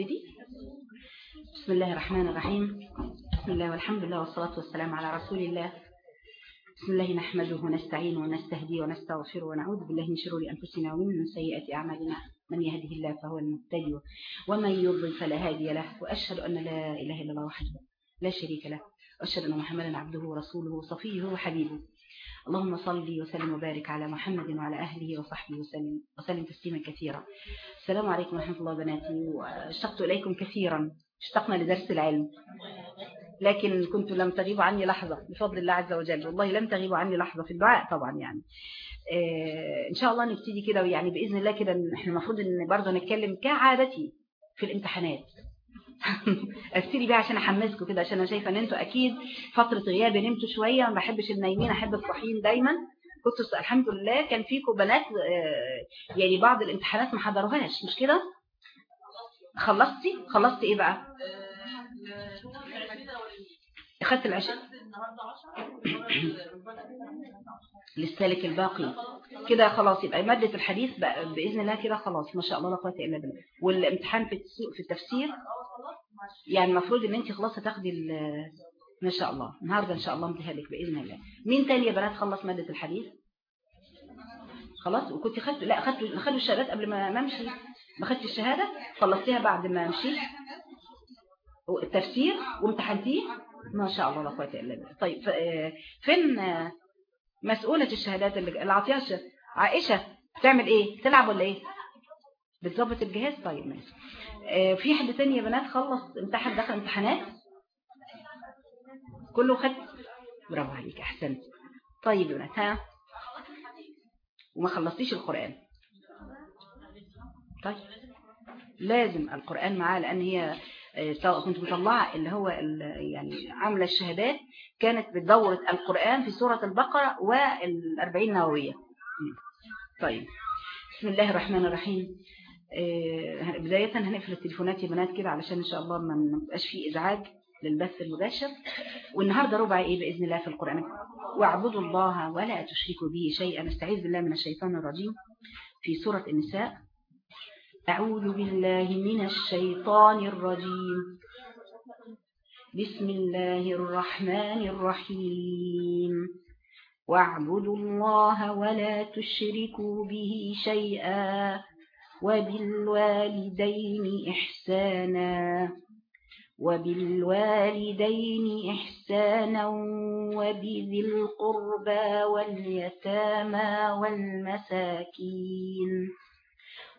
ابتدي بسم الله الرحمن الرحيم. بسم الله والحمد لله والصلاة والسلام على رسول الله. بسم الله نحمده ونستعين ونستهدي ونستغفر ونعوذ بالله من شرور أنفسنا ومن سيئات أعمالنا. من يهده الله فهو المهتدي ومن يضلل فلا هادي له. وأشهد أن لا إله إلا الله وحده لا شريك له. وأشهد أن محمدا عبده ورسوله وصفيه وحبيبه. اللهم صل وسلم وبارك على محمد وعلى أهله وصحبه وسلم وسلم تسليما كثيرا. السلام عليكم ورحمة الله وبركاته. وأشتقت إليكم كثيرا. اشتقنا لدرس العلم. لكن كنت لم تغيبوا عني لحظة بفضل الله عز وجل. والله لم تغيبوا عني لحظة في الدعاء طبعا يعني. آه إن شاء الله نبتدي كده ويعني بإذن الله كده إحنا المفروض إن برضه نتكلم كعادتي في الامتحانات. ابتدي بقى عشان احمسكم كده عشان أنا شايفة إن أنتوا أكيد فترة غياب نمتوا شوية ما بحبش النايمين أحب الصاحيين دايما. كنتوا الحمد لله كان فيكم بنات يعني بعض الامتحانات ما حضروهاش مش كده؟ خلصتي؟ خلصتي إيه بقى؟ اخدت العشاء؟ للسالك الباقي. كده خلاص يبقى مادة الحديث بإذن الله كده خلاص ما شاء الله لا قوة إلا بالله. والامتحان في في التفسير يعني المفروض إن أنت خلاص هتاخدي ما شاء الله النهارده إن شاء الله أمتحان لك بإذن الله. مين تاني يا بنات خلص مادة الحديث؟ خلاص وكنت خدت لا خدت خدوا الشهادات قبل ما أمشي. ما خدتش الشهادة خلصتيها بعد ما مشيت التفسير وامتحنتيه؟ ما شاء الله لا قوة إلا بالله. طيب فين مسؤولة الشهادات اللي عطيها عائشة. بتعمل إيه؟ تلعب ولا إيه؟ بتظبط الجهاز؟ طيب ماشي. في حد تاني يا بنات؟ خلص امتحن دخل امتحانات؟ كله خد؟ برافو عليك أحسنت. طيب يا بنات ها؟ وما خلصتيش القرآن. طيب. لازم القرآن معاه لأن هي كنت مطلعة اللي هو يعني عاملة الشهادات كانت بدورة القرآن في سورة البقرة والأربعين نووية. طيب. بسم الله الرحمن الرحيم. بداية هنقفل التليفونات يا بنات كده علشان إن شاء الله ما نبقاش فيه إزعاج للبث المباشر. والنهاردة ربع إيه بإذن الله في القرآن؟ واعبدوا الله ولا تشركوا به شيئا. نستعيذ بالله من الشيطان الرجيم. في سورة النساء. أعوذ بالله من الشيطان الرجيم. بسم الله الرحمن الرحيم. واعبدوا الله ولا تشركوا به شيئا وبالوالدين إحسانا وبالوالدين إحسانا وبذي القربى واليتامى والمساكين.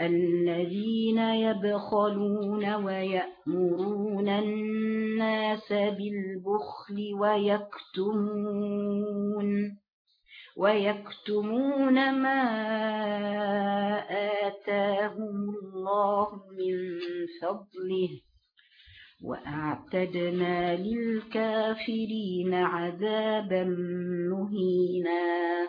الذين يبخلون ويأمرون الناس بالبخل ويكتمون ويكتمون ما آتاهم الله من فضله وأعتدنا للكافرين عذابا مهينا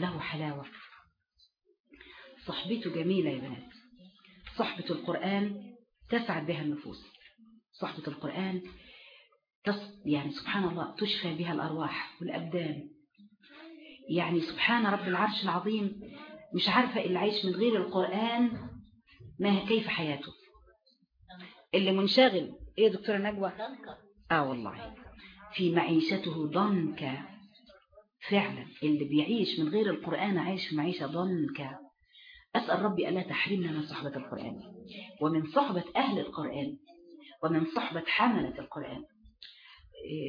له حلاوة. صحبته جميلة يا بنات. صحبة القرآن تسعد بها النفوس. صحبة القرآن يعني سبحان الله تشفى بها الأرواح والأبدان. يعني سبحان رب العرش العظيم مش عارفة اللي عايش من غير القرآن ما كيف حياته. اللي منشغل إيه دكتورة نجوى؟ آه والله. في معيشته ضنكة فعلا اللي بيعيش من غير القرآن عايش معيشة ضنكة. أسأل ربي ألا تحرمنا من صحبة القرآن. ومن صحبة أهل القرآن. ومن صحبة حملة القرآن.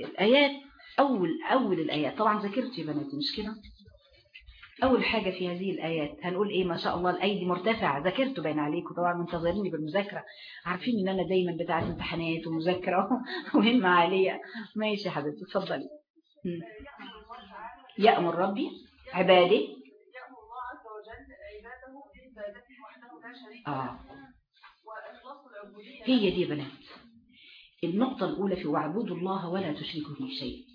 الآيات أول, أول الآيات. طبعا ذكرت يا بناتي مش كده؟ أول حاجة في هذه الآيات هنقول إيه؟ ما شاء الله الأيدي مرتفعة. ذاكرت بين عليكم طبعا منتظريني بالمذاكرة. عارفين إن أنا دايما بتاعت امتحانات ومذاكرة وهمة عالية ماشي يا حبيبتي اتفضلي. يأمر ربي عباده. آه. هي دي بنات النقطة الأولى في واعبدوا الله ولا تشركوا به شيء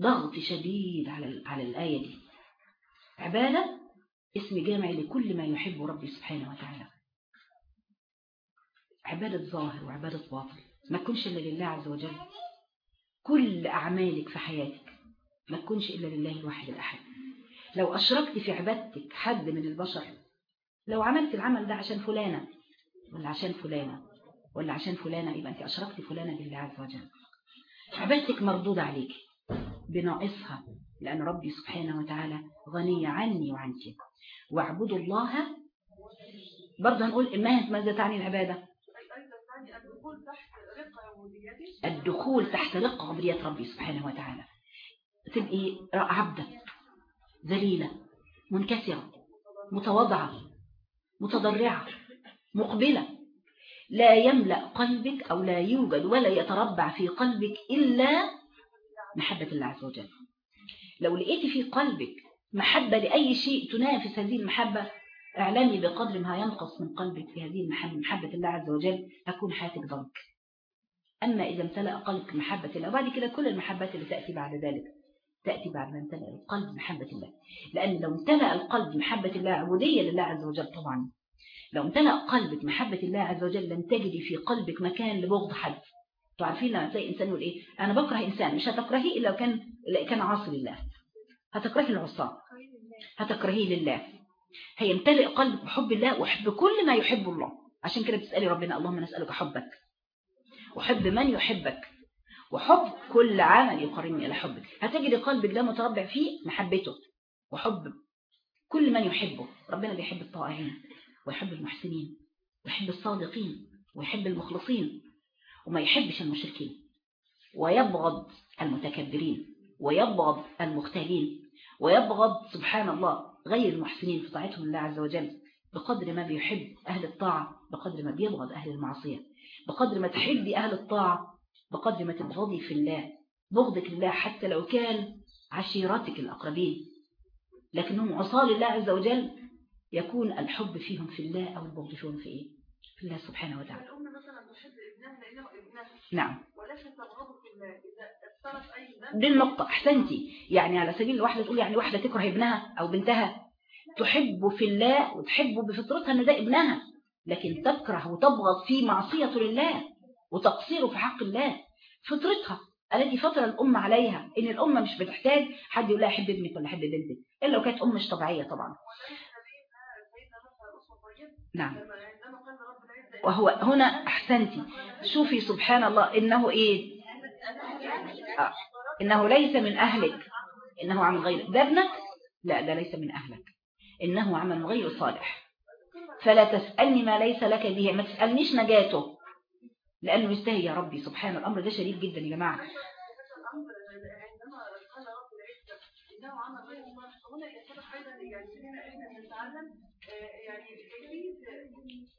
ضغط شديد على على الآية دي. عبادة اسم جامع لكل ما يحب ربي سبحانه وتعالى. عبادة ظاهر وعبادة باطل ما تكونش إلا لله عز وجل. كل أعمالك في حياتك ما تكونش إلا لله الواحد الأحد. لو أشركت في عبادتك حد من البشر لو عملت العمل ده عشان فلانة ولا عشان فلانة ولا عشان فلانة يبقى أنت أشركت فلانة بالله عز وجل. عبادتك مردودة عليك. بناقصها لأن ربي سبحانه وتعالى غني عني وعنك. واعبدوا الله. برضه هنقول ماذا تعني العبادة؟ الدخول تحت رق عبودية ربي سبحانه وتعالى. تبقي عبدة ذليلة منكسرة متواضعة متضرعة مقبلة. لا يملأ قلبك أو لا يوجد ولا يتربع في قلبك إلا محبة الله عز وجل. لو لقيت في قلبك محبة لأي شيء تنافس هذه المحبة اعلمي بقدر ما ينقص من قلبك في هذه المحبة محبة الله عز وجل تكون حياتك ضنك أما إذا امتلأ قلبك محبة الله وبعد كده كل المحبات اللي تأتي بعد ذلك. تأتي بعد ما امتلأ القلب محبة الله. لأن لو امتلأ القلب محبة الله عبودية لله عز وجل طبعا لو امتلأ قلبك محبة الله عز وجل لن تجدي في قلبك مكان لبغض حد. تعرفين لما تلاقي إنسان يقول إيه؟ أنا بكره إنسان مش هتكرهيه إلا لو كان كان عاصي لله. هتكرهي العصاة. هتكرهيه لله. هيمتلئ قلبك بحب الله وحب كل ما يحب الله. عشان كده بتسألي ربنا اللهم نسألك حبك. وحب من يحبك؟ وحب كل عمل يقربني إلى حبك. هتجد قلبك ده متربع فيه محبته وحب كل من يحبه. ربنا بيحب الطائعين ويحب المحسنين ويحب الصادقين ويحب المخلصين وما يحبش المشركين ويبغض المتكبرين ويبغض المختالين ويبغض سبحان الله غير المحسنين في طاعتهم الله عز وجل. بقدر ما بيحب أهل الطاعة بقدر ما بيبغض أهل المعصية بقدر ما تحبي أهل الطاعة بقدر ما تبغضي في الله بغضك الله حتى لو كان عشيرتك الأقربين. لكنهم عصال الله عز وجل يكون الحب فيهم في الله أو البغض فيهم في إيه؟ في الله سبحانه وتعالى. الأم مثلا تحب ابنها لأنه ابنها نعم. ولكن تبغضه في الله إذا اتصلت أي ذنب؟ دي النقطة أحسنتي يعني على سبيل الواحدة تقول يعني واحدة تكره ابنها أو بنتها تحب في الله وتحب بفطرتها أن ده ابنها. لكن تكره وتبغض في معصية لله وتقصيره في حق الله. فطرتها التي فطر الأم عليها إن الأم مش بتحتاج حد يقول لها حب ابنك ولا حب بنتك. إلا لو كانت أم مش طبيعية طبعا. نعم. وهو هنا أحسنتي. شوفي سبحان الله إنه إيه؟ آه. إنه ليس من أهلك. إنه عمل غير. ده ابنك؟ لا ده ليس من أهلك. إنه عمل غير صالح. فلا تسألني ما ليس لك به. ما تسألنيش نجاته. لأنه يستهي يا ربي. سبحان الأمر. ده شديد جدا يا جماعة. يعني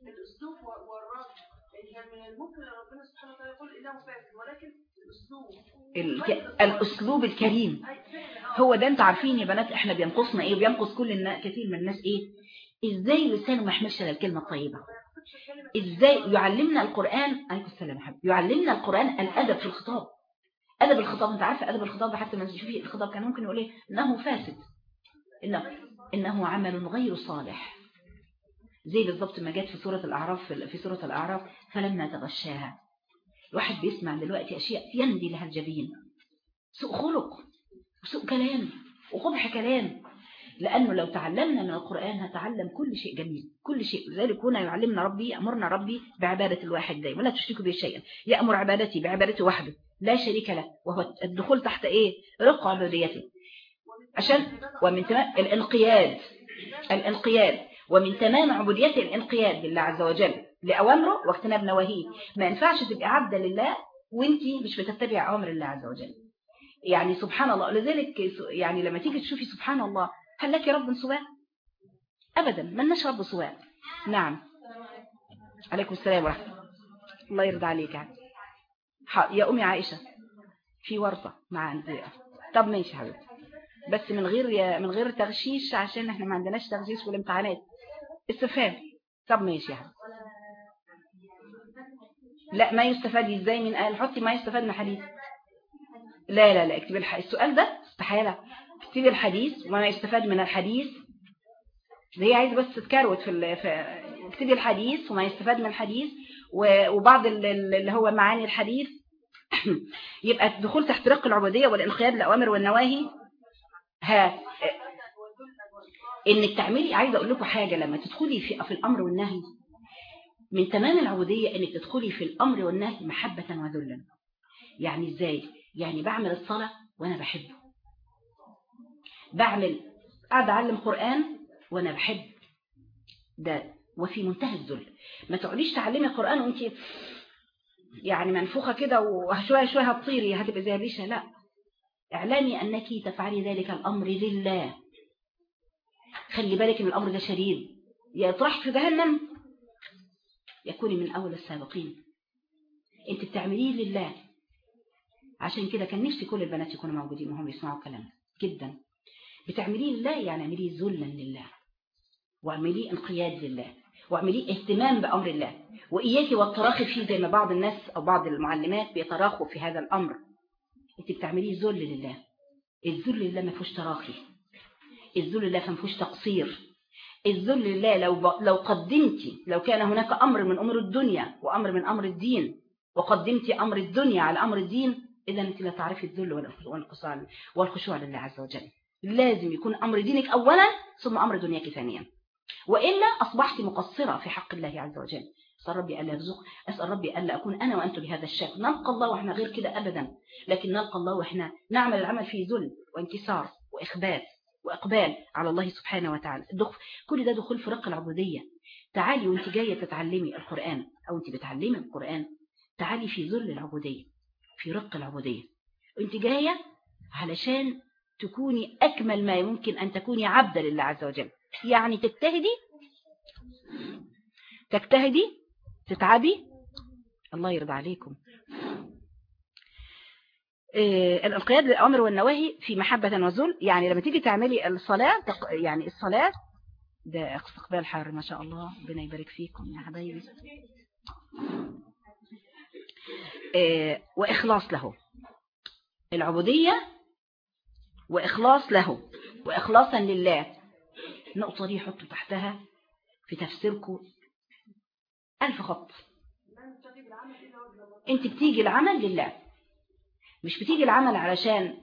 الأسلوب والرد ربنا سبحانه وتعالى يقول فاسد ولكن الأسلوب الأسلوب الكريم. هو ده أنتوا عارفين يا بنات إحنا بينقصنا إيه وبينقص كل الناس كثير من الناس إيه؟ إزاي لسانه ما يحملش على الكلمة الطيبة؟ إزاي يعلمنا القرآن؟ عليكم السلام حبيبي يعلمنا القرآن الأدب في الخطاب. أدب الخطاب أنت عارفه أدب الخطاب حتى ما تشوفي الخطاب كان ممكن يقول إيه؟ إنه فاسد. إنه, إنه عمل غير صالح. زي بالضبط ما جت في سورة الأعراف في سورة الأعراف فلما تغشاها. الواحد بيسمع دلوقتي أشياء يندي لها الجبين. سوء خلق وسوء كلام وقبح كلام. لأنه لو تعلمنا من القرآن هتعلم كل شيء جميل كل شيء. لذلك هنا يعلمنا ربي يأمرنا ربي بعبادة الواحد دايما ولا تشركوا به شيئا. يأمر عبادتي بعبادته وحده لا شريك له وهو الدخول تحت إيه؟ رق عبوديته. عشان ومن تمام الانقياد الانقياد. ومن تمام عبوديته الانقياد لله عز وجل لأوامره واجتناب نواهيه. ما ينفعش تبقى عبدة لله وإنتي مش بتتبع أوامر الله عز وجل. يعني سبحان الله لذلك يعني لما تيجي تشوفي سبحان الله هل لك رب سواء أبدا ما لناش رب سواء نعم. عليكم السلام ورحمة الله. الله يرضى عليك يعني. يا أمي عائشة في ورطة مع عندي طب ماشي حبيبتي. بس من غير من غير تغشيش عشان إحنا ما عندناش تغشيش في الامتحانات. استفهام. طب ماشي يا لا ما يستفاد إزاي من قال حطي ما يستفاد من الحديث لا لا لا الحديث السؤال ده استحالة. اكتبي الحديث وما يستفاد من الحديث. هي عايز بس تكروت في, اكتبي الحديث وما يستفاد من الحديث وبعض اللي هو معاني الحديث. يبقى الدخول تحت رق العبودية والانقياد للأوامر والنواهي. ها انك تعملي عايزة أقول لكم حاجة لما تدخلي في في الأمر والنهي من تمام العبودية إنك تدخلي في الأمر والنهي محبة وذلا. يعني إزاي؟ يعني بعمل الصلاة وأنا بحبه. بعمل قاعد أعلم قرآن وأنا بحب. ده وفي منتهى الذل. ما تقعديش تعلمي القرآن وانت يعني منفوخة كده وشوية شوية هتطيري هتبقى زي ريشه لا. اعلمي أنك تفعلي ذلك الأمر لله خلي بالك إن الأمر ده شديد يا يطرحك في جهنم يكوني من أول السابقين. أنت بتعمليه لله. عشان كده كان نفسي كل البنات يكونوا موجودين وهم يسمعوا كلام جدا. بتعمليه لله يعني اعمليه ذلا لله واعمليه انقياد لله واعمليه اهتمام بأمر الله وإياكي والتراخي فيه زي ما بعض الناس أو بعض المعلمات بيتراخوا في هذا الأمر. انت بتعمليه ذل لله. الذل لله ما فيهوش تراخي. الذل لله ما فيهوش تقصير. الذل لله لو ب... لو قدمتي لو كان هناك أمر من أمور الدنيا وأمر من أمر الدين وقدمتي أمر الدنيا على أمر الدين إذا أنت لا تعرفي الذل والانقصار والخشوع لله عز وجل. لازم يكون أمر دينك أولا ثم أمر دنياك ثانيا. وإلا أصبحت مقصرة في حق الله عز وجل. أسأل ربي ألا يرزق أسأل ربي ألا أكون أنا وأنتم بهذا الشكل نلقى الله وإحنا غير كده أبدا. لكن نلقى الله وإحنا نعمل العمل فيه ذل وانكسار وإخبات وإقبال على الله سبحانه وتعالى. الدخل كل ده دخول في رق العبودية. تعالي وأنت جاية تتعلمي القرآن أو أنت بتعلمي القرآن تعالي في ذل العبودية في رق العبودية. وانت جاية علشان تكوني أكمل ما يمكن أن تكوني عبدا لله عز وجل. يعني تجتهدي تجتهدي تتعبي. الله يرضى عليكم. إيه الانقياد للأمر والنواهي في محبة وذل. يعني لما تيجي تعملي الصلاة يعني الصلاة ده استقبال حار ما شاء الله. ربنا يبارك فيكم يا حبايبي. إيه وإخلاص له. العبودية وإخلاص له وإخلاصا لله. النقطة دي حطوا تحتها في تفسيركم. ألف خط. أنت بتيجي العمل لله. مش بتيجي العمل علشان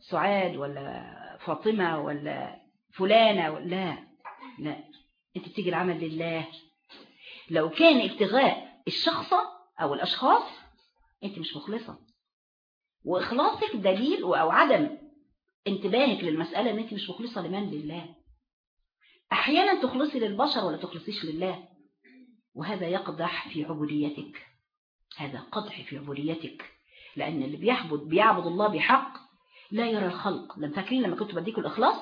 سعاد ولا فاطمة ولا فلانة لا لا. أنت بتيجي العمل لله. لو كان ابتغاء الشخصة أو الأشخاص أنت مش مخلصة. وإخلاصك دليل أو عدم انتباهك للمسألة ان انت مش مخلصة لمن لله. أحيانا تخلصي للبشر ولا تخلصيش لله. وهذا يقدح في عبوديتك. هذا قدح في عبوديتك. لأن اللي بيعبد بيعبد الله بحق لا يرى الخلق. لم فاكرين لما كنت بديكم الإخلاص؟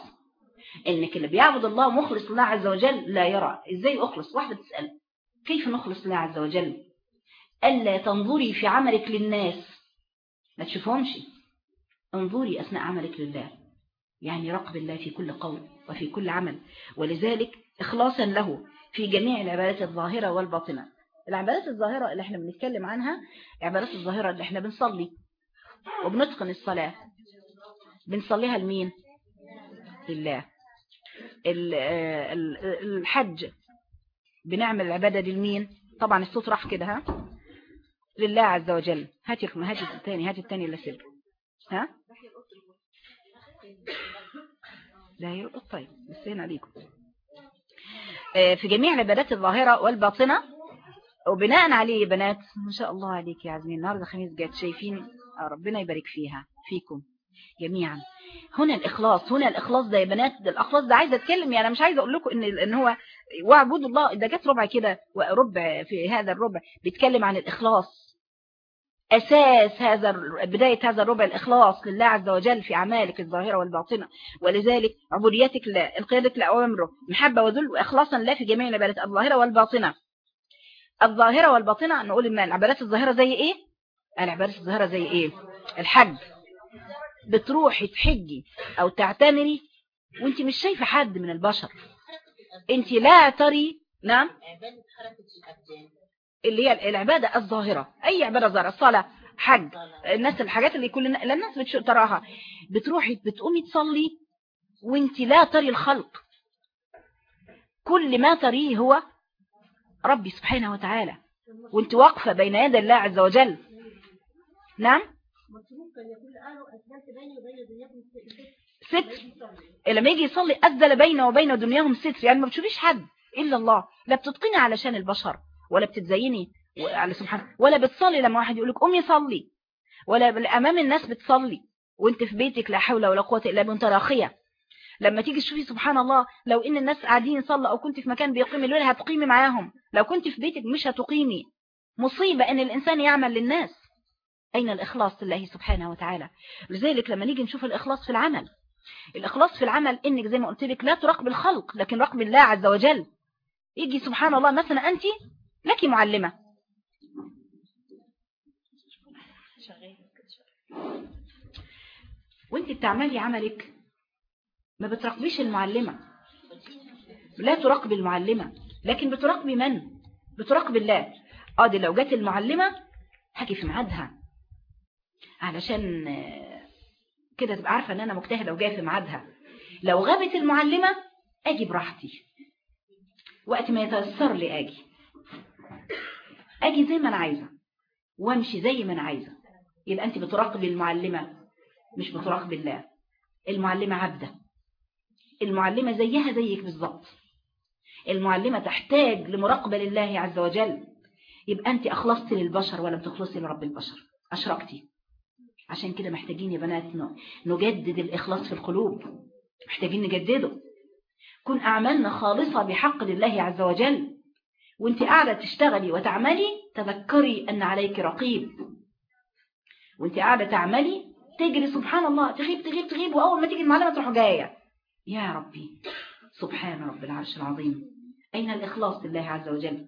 إنك اللي بيعبد الله مخلص لله عز وجل لا يرى. إزاي أخلص؟ واحدة تسأل. كيف نخلص لله عز وجل؟ ألا تنظري في عملك للناس. ما تشوفهمش. انظري أثناء عملك لله. يعني رقب الله في كل قول وفي كل عمل. ولذلك إخلاصا له في جميع العبادات الظاهرة والباطنة. العبادات الظاهرة اللي إحنا بنتكلم عنها العبادات الظاهرة اللي إحنا بنصلي وبنتقن الصلاة. بنصليها لمين؟ لله. الحج بنعمل العبادة لمين؟ طبعا الصوت راح كده ها؟ لله عز وجل. هاتي هاتي الثاني هاتي الثاني اللي سيب ها؟ لا يرقص طيب بس هنا عليكم في جميع العبادات الظاهرة والباطنة وبناء عليه يا بنات ما شاء الله عليك يا عزمين النهاردة خميس جات شايفين ربنا يبارك فيها فيكم جميعا. هنا الإخلاص هنا الإخلاص ده يا بنات ده الإخلاص ده عايزة أتكلم يعني مش عايزة أقول لكم إن, إن هو واعبدوا الله ده جت ربع كده وربع في هذا الربع بيتكلم عن الإخلاص. أساس هذا بداية هذا الربع الإخلاص لله عز وجل في أعمالك الظاهرة والباطنة. ولذلك عبوديتك له القيادة لأوامره محبة وذل وإخلاصا لا في جميع العبادات الظاهرة والباطنة. الظاهرة والباطنة نقول إن العبادات الظاهرة زي إيه؟ العبادات الظاهرة زي إيه؟ الحج. بتروحي تحجي أو تعتمري وأنت مش شايفة حد من البشر. أنت لا تري نعم؟ اللي هي العبادة الظاهرة. أي عبادة ظاهرة الصلاة حج الناس الحاجات اللي كل الناس تراها. بتروحي بتقومي تصلي وانت لا تري الخلق. كل ما تريه هو ربي سبحانه وتعالى. وانت واقفة بين يدي الله عز وجل. نعم؟ ستر لما يجي يصلي أذل بينه وبين دنياهم ستر. يعني ما بتشوفيش حد إلا الله. لا بتتقني علشان البشر. ولا بتتزيني. على سبحانه ولا بتصلي لما واحد يقول لك قومي صلي. ولا أمام الناس بتصلي. وانت في بيتك لا حول ولا قوة إلا بالله راخيه لما تيجي تشوفي سبحان الله لو إن الناس قاعدين يصلوا أو كنت في مكان بيقيم الليل هتقيمي معاهم. لو كنت في بيتك مش هتقيمي. مصيبة إن الإنسان يعمل للناس. أين الإخلاص لله سبحانه وتعالى؟ لذلك لما نيجي نشوف الإخلاص في العمل. الإخلاص في العمل إنك زي ما قلت لك لا تراقب الخلق لكن راقب الله عز وجل. يجي سبحان الله مثلا انت لك معلمة. وانت بتعملي عملك ما بتراقبيش المعلمة. لا تراقب المعلمة. لكن بتراقبي من؟ بتراقب الله. آه دي لو جت المعلمة هاجي في ميعادها. علشان كده تبقى عارفة إن أنا مجتهدة وجاية في ميعادها. لو غابت المعلمة أجي براحتي. وقت ما يتيسر لي أجي. أجي زي ما أنا عايزة وأمشي زي ما أنا عايزة. يبقى أنت بتراقبي المعلمة مش بتراقبي الله. المعلمة عبدة المعلمة زيها زيك بالظبط. المعلمة تحتاج لمراقبة لله عز وجل. يبقى أنت أخلصتي للبشر ولا بتخلصي لرب البشر؟ اشركتي عشان كده محتاجين يا بنات نجدد الإخلاص في القلوب. محتاجين نجدده. كن أعمالنا خالصة بحق لله عز وجل. وانت قاعدة تشتغلي وتعملي تذكري أن عليك رقيب. وانت قاعدة تعملي تجري سبحان الله تغيب تغيب تغيب وأول ما تيجي المعلمة تروح جاية. يا ربي سبحان رب العرش العظيم. أين الإخلاص لله عز وجل؟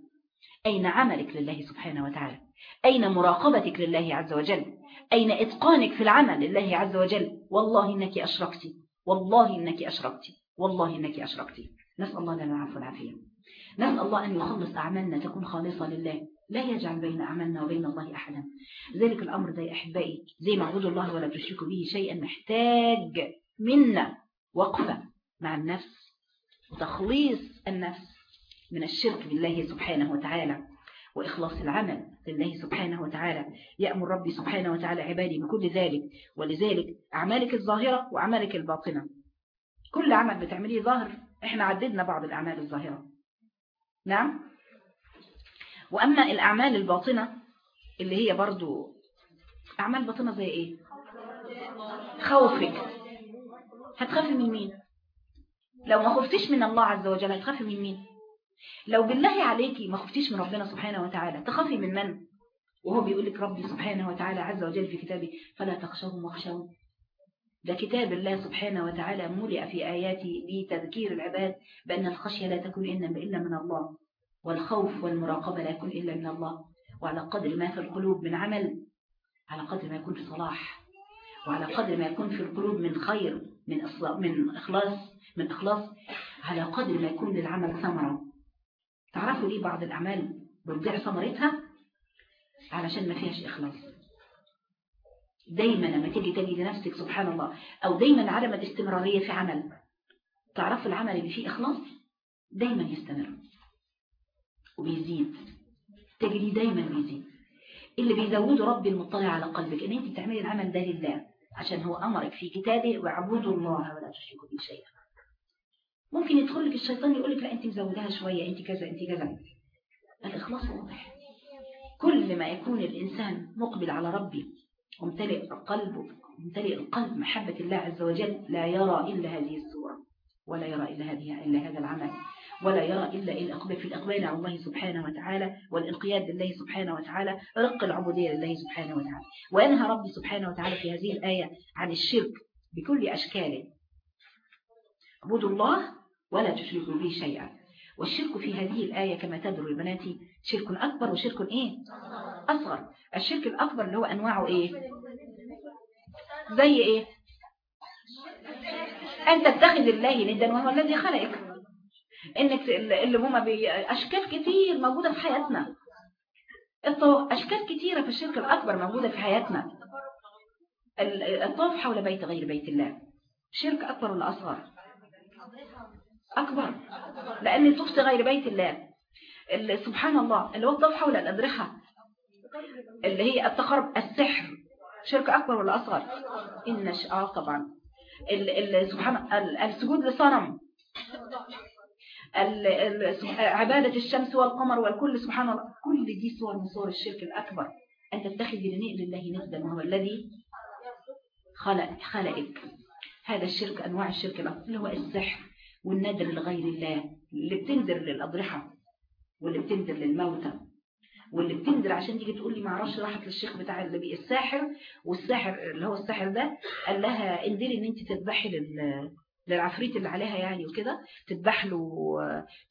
أين عملك لله سبحانه وتعالى؟ أين مراقبتك لله عز وجل؟ أين إتقانك في العمل لله عز وجل؟ والله إنك أشركتي والله إنك أشركتي والله إنك أشركتي نسأل الله لنا العفو والعافية. نسأل الله أن يخلص أعمالنا تكون خالصة لله. لا يجعل بين أعمالنا وبين الله أحدا. ذلك الأمر ده أحبائي زي معبود الله ولا تشركوا به شيئا محتاج منا وقفة مع النفس. وتخليص النفس من الشرك بالله سبحانه وتعالى وإخلاص العمل لله سبحانه وتعالى. يأمر ربي سبحانه وتعالى عبادي بكل ذلك. ولذلك أعمالك الظاهرة وأعمالك الباطنة. كل عمل بتعمليه ظاهر إحنا عددنا بعض الأعمال الظاهرة. نعم؟ وأما الأعمال الباطنة اللي هي برضو أعمال باطنة زي إيه؟ خوفك. هتخافي من مين؟ لو ما خفتيش من الله عز وجل هتخافي من مين؟ لو بالله عليكي ما خفتيش من ربنا سبحانه وتعالى تخافي من من؟ وهو بيقول لك ربي سبحانه وتعالى عز وجل في كتابه فلا تخشوهم واخشون ده كتاب الله سبحانه وتعالى ملئ في آياته بتذكير العباد بأن الخشية لا تكون إلا من الله والخوف والمراقبة لا يكون إلا من الله. وعلى قدر ما في القلوب من عمل على قدر ما يكون في صلاح. وعلى قدر ما يكون في القلوب من خير من من إخلاص من إخلاص. على قدر ما يكون للعمل ثمرة. تعرفوا ليه بعض الأعمال بتضيع ثمرتها؟ علشان ما فيهاش إخلاص. دايما لما تيجي تجي لنفسك سبحان الله. أو دايما عدم الاستمرارية في عمل. تعرفوا العمل اللي فيه إخلاص؟ دايما يستمر. وبيزيد. تجري دايما بيزيد. اللي بيزوده ربي المطلع على قلبك إن أنت بتعملي العمل ده لله. عشان هو أمرك في كتابه واعبدوا الله ولا تشركوا به شيئا. ممكن يدخل لك الشيطان يقول لك لا أنت مزوداها شوية أنت كذا أنت كذا. الإخلاص واضح. كل ما يكون الإنسان مقبل على ربي وامتلئ قلبه امتلئ القلب محبة الله عز وجل لا يرى إلا هذه الصورة ولا يرى إلا, هذه إلا هذا العمل ولا يرى إلا الإقبال في الإقبال على الله سبحانه وتعالى والانقياد لله سبحانه وتعالى رق العبودية لله سبحانه وتعالى. وينهى ربي سبحانه وتعالى في هذه الآية عن الشرك بكل أشكاله اعبدوا الله ولا تشركوا به شيئا. والشرك في هذه الآية كما تدروا بناتي شرك أكبر وشرك إيه؟ أصغر. الشرك الأكبر اللي هو أنواعه إيه؟ زي إيه؟ أن تتخذ الله ندا وهو الذي خلقك. إنك اللي هما أشكال كتير موجودة في حياتنا. أشكال كتيرة في الشرك الأكبر موجودة في حياتنا. الطواف حول بيت غير بيت الله. شرك أكبر ولا أصغر؟ أكبر. لأن الطوف غير بيت الله. سبحان الله. اللي هو الطواف حول الأدرحة اللي هي التقرب السحر. شرك أكبر ولا أصغر؟ إن آه طبعا. سبحان السجود لصنم. عبادة الشمس والقمر والكل سبحان الله. كل دي صور من صور الشرك الأكبر. أن تتخذ لله نسبا وهو الذي خلق خلقك. هذا الشرك أنواع الشرك اللي هو السحر والندر لغير الله اللي بتنذر للأضرحة واللي بتنذر للموتى. واللي بتنذر عشان تيجي تقول لي ما أعرفش راحت للشيخ بتاع اللي الساحر والساحر اللي هو الساحر ده قال لها انزلي إن أنت تذبحي لل للعفريت اللي عليها يعني وكده تذبح له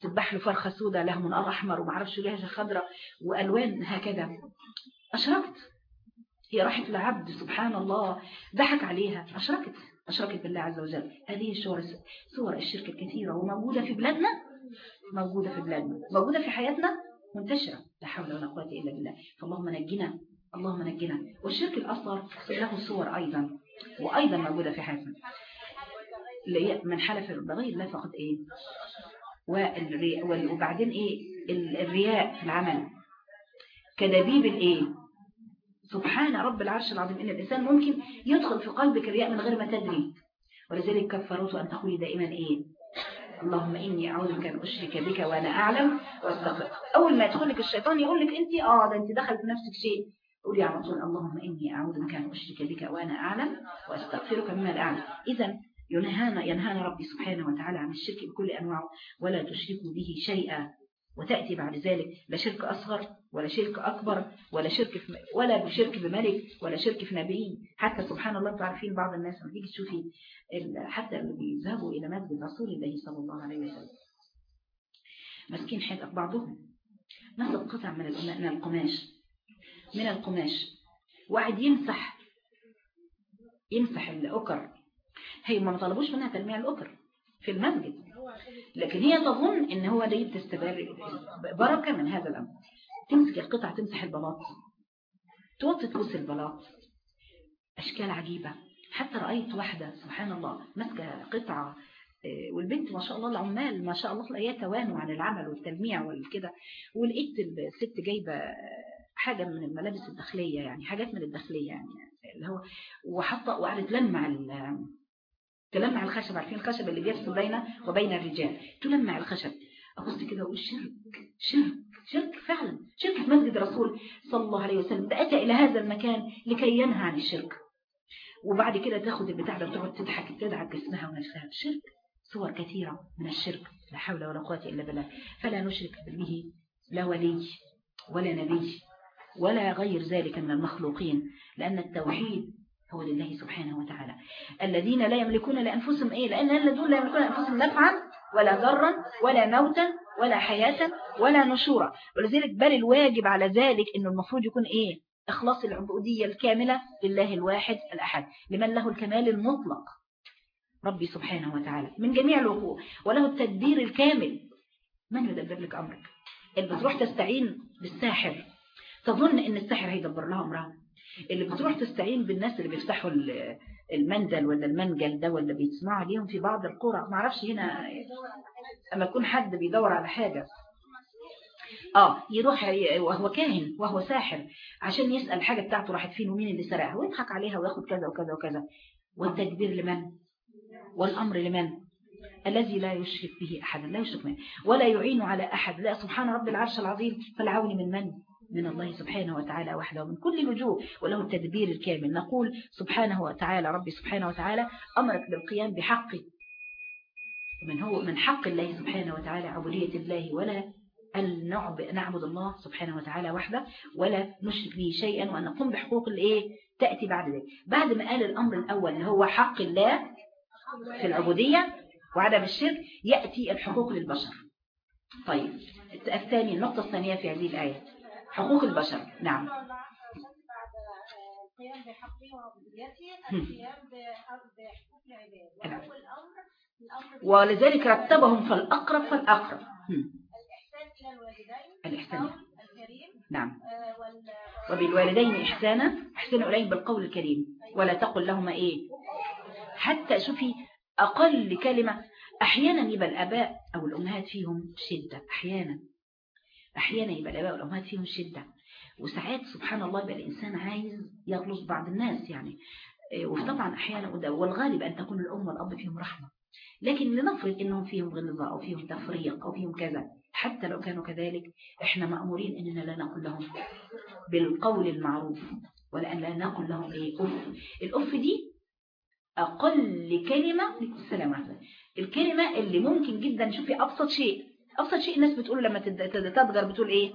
تذبح له فرخة سوداء لها منقار أحمر وما أعرفش لها خضراء وألوان هكذا. أشركت. هي راحت لعبد سبحان الله. ضحك عليها. أشركت. أشركت بالله عز وجل. هذه الصور صور الشرك الكثيرة وموجودة في بلادنا موجودة في بلادنا موجودة في حياتنا منتشرة. لا حول ولا قوة إلا بالله. فاللهم نجنا اللهم نجنا. والشرك الأصغر له صور أيضا وأيضا موجودة في حياتنا. اللي هي من حلف بغير الله فقد إيه؟ وبعدين إيه؟ الرياء في العمل. كدبيب الإيه؟ سبحان رب العرش العظيم. إن الإنسان ممكن يدخل في قلبك الرياء من غير ما تدري. ولذلك كفرت أن تقولي دائما إيه؟ اللهم إني أعوذ بك أن أشرك بك وأنا أعلم واستغفر أول ما يدخل لك الشيطان يقول لك أنت آه ده أنت دخل نفسك شيء. قولي على طول اللهم إني أعوذ بك أن أشرك بك وأنا أعلم وأستغفرك مما لا أعلم. إذا ينهانا ينهانا ربي سبحانه وتعالى عن الشرك بكل أنواعه ولا تشركوا به شيئا. وتأتي بعد ذلك لا شرك أصغر ولا شرك أكبر ولا شرك في ولا شرك بملك ولا شرك في نبي. حتى سبحان الله تعرفين بعض الناس لما تيجي تشوفي حتى اللي بيذهبوا إلى مسجد رسول الله صلى الله عليه وسلم. ماسكين حيطة بعضهم. نصب قطع من من القماش. من القماش. وقعد يمسح يمسح الأكر. هي ما طلبوش منها تلميع الأكر. في المسجد. لكن هي تظن إن هو ده تستبر بركة من هذا الأمر. تمسك القطع تمسح البلاط توطي تبص البلاط. أشكال عجيبة. حتى رأيت واحدة سبحان الله ماسكة قطعة والبنت ما شاء الله العمال ما شاء الله تلاقيها توانوا عن العمل والتلميع والكده. ولقيت الست جايبة حاجة من الملابس الداخلية يعني حاجات من الداخلية يعني اللي هو وحاطة وقعدت تلمع تلمع الخشب عارفين الخشب اللي بيفصل بينه وبين الرجال. تلمع الخشب. أبص كده وأقول شرك شرك شرك فعلا. شرك في مسجد الرسول صلى الله عليه وسلم. أتى إلى هذا المكان لكي ينهى عن الشرك. وبعد كده تاخد البتاع ده وتقعد تضحك تدعك جسمها ونفسها. شرك. صور كثيرة من الشرك. لا حول ولا قوة إلا بالله. فلا نشرك به لا ولي ولا نبي ولا غير ذلك من المخلوقين. لأن التوحيد هو لله سبحانه وتعالى. الذين لا يملكون لأنفسهم إيه؟ لأن الذين لا يملكون لأنفسهم نفعا ولا ضرا ولا موتا ولا حياة ولا نشورا. ولذلك بل الواجب على ذلك أنه المفروض يكون إيه؟ إخلاص العبودية الكاملة لله الواحد الأحد. لمن له الكمال المطلق. ربي سبحانه وتعالى. من جميع الوقوع. وله التدبير الكامل. من يدبر لك أمرك؟ اللي بتروح تستعين بالساحر. تظن إن الساحر هيدبر لها أمرها. اللي بتروح تستعين بالناس اللي بيفتحوا المندل ولا المنجل ده ولا بيسمعوا عليهم في بعض القرى. ما أعرفش هنا أما يكون حد بيدور على حاجة. آه يروح وهو كاهن وهو ساحر عشان يسأل الحاجة بتاعته راحت فين ومين اللي سرقها ويضحك عليها وياخد كذا وكذا وكذا. والتدبير لمن؟ والأمر لمن؟ الذي لا يشرك به أحدا لا يشرك منه ولا يعين على أحد. لا سبحان رب العرش العظيم فالعون من من؟ من الله سبحانه وتعالى وحده ومن كل الوجوه وله التدبير الكامل. نقول سبحانه وتعالى ربي سبحانه وتعالى أمرك بالقيام بحقه ومن هو من حق الله سبحانه وتعالى عبودية الله ولا أن نعبد الله سبحانه وتعالى وحده ولا نشرك به شيئا وأن نقوم بحقوق الإيه؟ تأتي بعد ذلك. بعد ما قال الأمر الأول اللي هو حق الله في العبودية وعدم الشرك يأتي الحقوق للبشر. طيب الثاني النقطة الثانية في هذه الآية. حقوق البشر. نعم. القيام بحقه وعبوديته القيام بحقوق العباد ولذلك رتبهم فالأقرب فالأقرب. الإحسان إلى الوالدين. الإحسان. الكريم. نعم. آه، وبالوالدين إحسانا. احسنوا إليهم بالقول الكريم. ولا تقل لهما إيه. حتى شوفي أقل كلمة أحيانا يبقى الآباء أو الأمهات فيهم شدة أحيانا. أحيانا يبقى الآباء والأمهات فيهم شدة. وساعات سبحان الله يبقى الإنسان عايز يغلص بعض الناس يعني. آه، وطبعا أحيانا والغالب أن تكون الأم والأب فيهم رحمة. لكن لنفرض إنهم فيهم غلظة أو فيهم تفريق أو فيهم كذا حتى لو كانوا كذلك إحنا مأمورين إننا لا نقول لهم بالقول المعروف ولا أن لا نقول لهم إيه أف. الأف دي أقل كلمة السلام عليكم. الكلمة اللي ممكن جدا شوفي أبسط شيء ابسط شيء الناس بتقول لما تتضجر بتقول إيه؟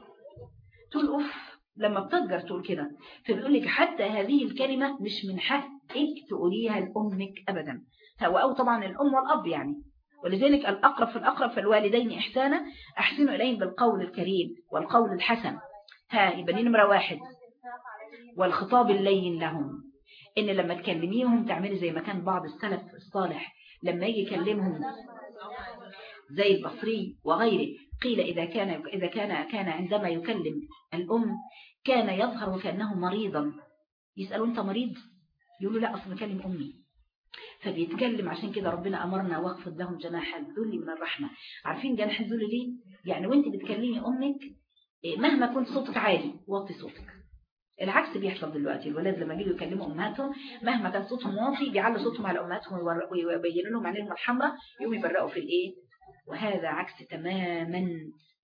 تقول اف لما بتضجر تقول كده. فبيقول لك حتى هذه الكلمة مش من حقك تقوليها لأمك أبدا. أو طبعا الأم والأب يعني. ولذلك الأقرب في الأقرب فالوالدين إحسانا أحسنوا إليهم بالقول الكريم والقول الحسن. ها يبقى نمرة واحد. والخطاب اللين لهم. إن لما تكلميهم تعملي زي ما كان بعض السلف الصالح لما يجي يكلمهم زي البصري وغيره. قيل إذا كان إذا كان كان عندما يكلم الأم كان يظهر كأنه مريضا. يسألوا أنت مريض؟ يقولوا لا أصلا بكلم أمي. فبيتكلم عشان كده ربنا أمرنا واخفض لهم جناح الذل من الرحمة. عارفين جناح الذل ليه؟ يعني وأنت بتكلمي أمك إيه، مهما كنت صوتك عالي وطي صوتك. العكس بيحصل دلوقتي. الولاد لما بيجوا يكلموا أمهاتهم مهما كان صوتهم واطي بيعلوا صوتهم على أمهاتهم ويبينوا لهم عينيهم الحمراء يقوموا يبرقوا في الإيه؟ وهذا عكس تماما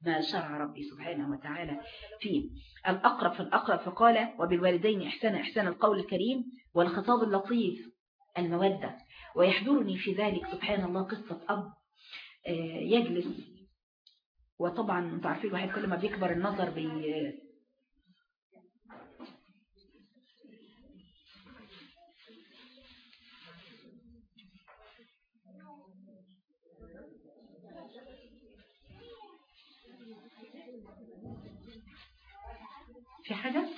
ما شرع ربي سبحانه وتعالى فيه. الأقرب في الأقرب فقال وبالوالدين إحسان إحسان القول الكريم والخطاب اللطيف المودة. ويحضرني في ذلك سبحان الله قصة أب آه، يجلس. وطبعا أنتوا عارفين الواحد كل ما بيكبر النظر بي في حاجة؟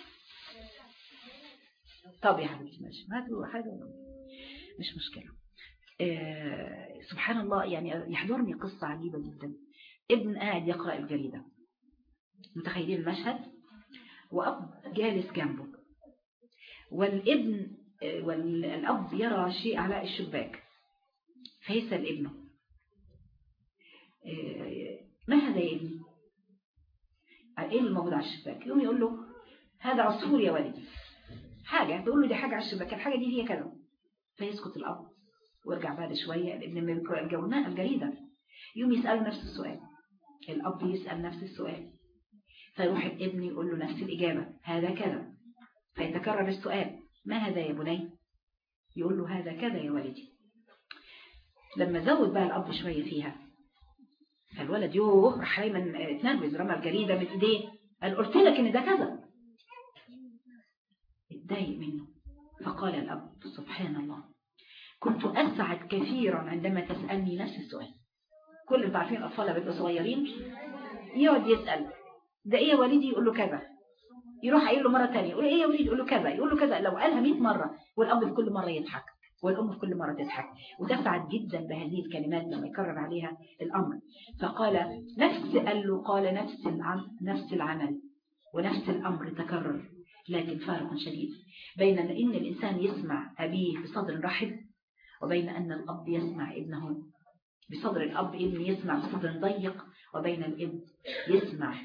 طب يا حبيبتي ماشي. ما تقول حاجة. مش مشكلة. آه، سبحان الله يعني يحضرني قصة عجيبة جدا. ابن قاعد يقرأ الجريدة. متخيلين المشهد؟ وأب جالس جنبه. والابن آه، والأب يرى شيء على الشباك. فيسأل ابنه. آه، ما هذا يا ابني؟ إيه الموجود على الشباك؟ يقوم يقول له هذا عصفور يا ولدي. حاجة تقول له دي حاجة على الشباك. الحاجة دي هي كذا فيسكت الأب وارجع بعد شوية الابن من الجوناء الجريدة. يوم يسأل نفس السؤال. الأب يسأل نفس السؤال. فيروح الابن يقول له نفس الإجابة. هذا كذا. فيتكرر السؤال. ما هذا يا بني؟ يقول له هذا كذا يا ولدي. لما زود بقى الأب شوية فيها. فالولد يوه راح من اتنرفز رمى الجريدة من إيديه. قال قلت لك إن ده كذا. اتضايق منه. فقال الأب سبحان الله. كنت أسعد كثيرا عندما تسألني نفس السؤال. كل اللي عارفين الأطفال بيبقوا صغيرين يقعد يسأل. ده إيه يا وليدي يقول له كذا. يروح قايل له مرة تانية. يقول إيه يا وليدي؟ يقول له كذا. يقول له كذا. لو قالها 100 مرة والأب في كل مرة يضحك. والأم في كل مرة تضحك. وتسعد جدا بهذه الكلمات لما يكرر عليها الأمر. فقال نفس قال له قال نفس نفس العمل. ونفس الأمر تكرر. لكن فارق شديد. بين أن الإنسان يسمع أبيه بصدر رحب وبين أن الأب يسمع ابنه بصدر الأب ابن يسمع بصدر ضيق وبين الابن يسمع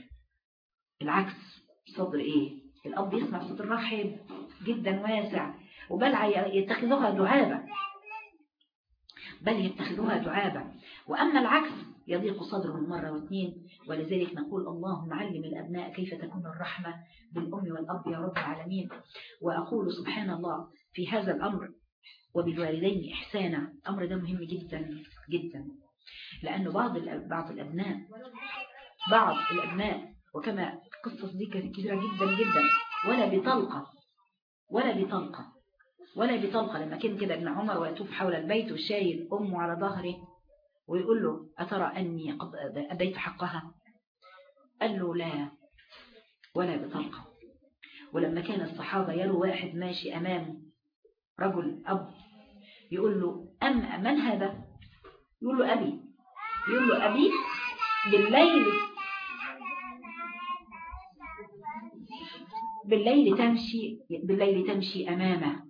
العكس بصدر إيه؟ الأب يسمع بصدر رحب جدا واسع وبل يتخذها دعابة. بل يتخذوها دعابة وأما العكس يضيق صدرهم مرة واثنين ولذلك نقول اللهم علم الأبناء كيف تكون الرحمة بالأم والأب يا رب العالمين. وأقول سبحان الله في هذا الأمر وبالوالدين إحسانا أمر ده مهم جدا جدا. لأنه بعض بعض الأبناء بعض الأبناء وكما قصص دي كثيرة جدا جدا ولا بطلقة ولا بطلقة. ولا بطلقة لما كان كده ابن عمر ويطوف حول البيت وشايل أمه على ظهره ويقول له أترى أني قد أديت حقها؟ قال له لا ولا بطلقة ولما كان الصحابة يروا واحد ماشي أمامه رجل أب يقول له أم من هذا؟ يقول له أبي. يقول له أبي بالليل. بالليل تمشي بالليل تمشي أمامه.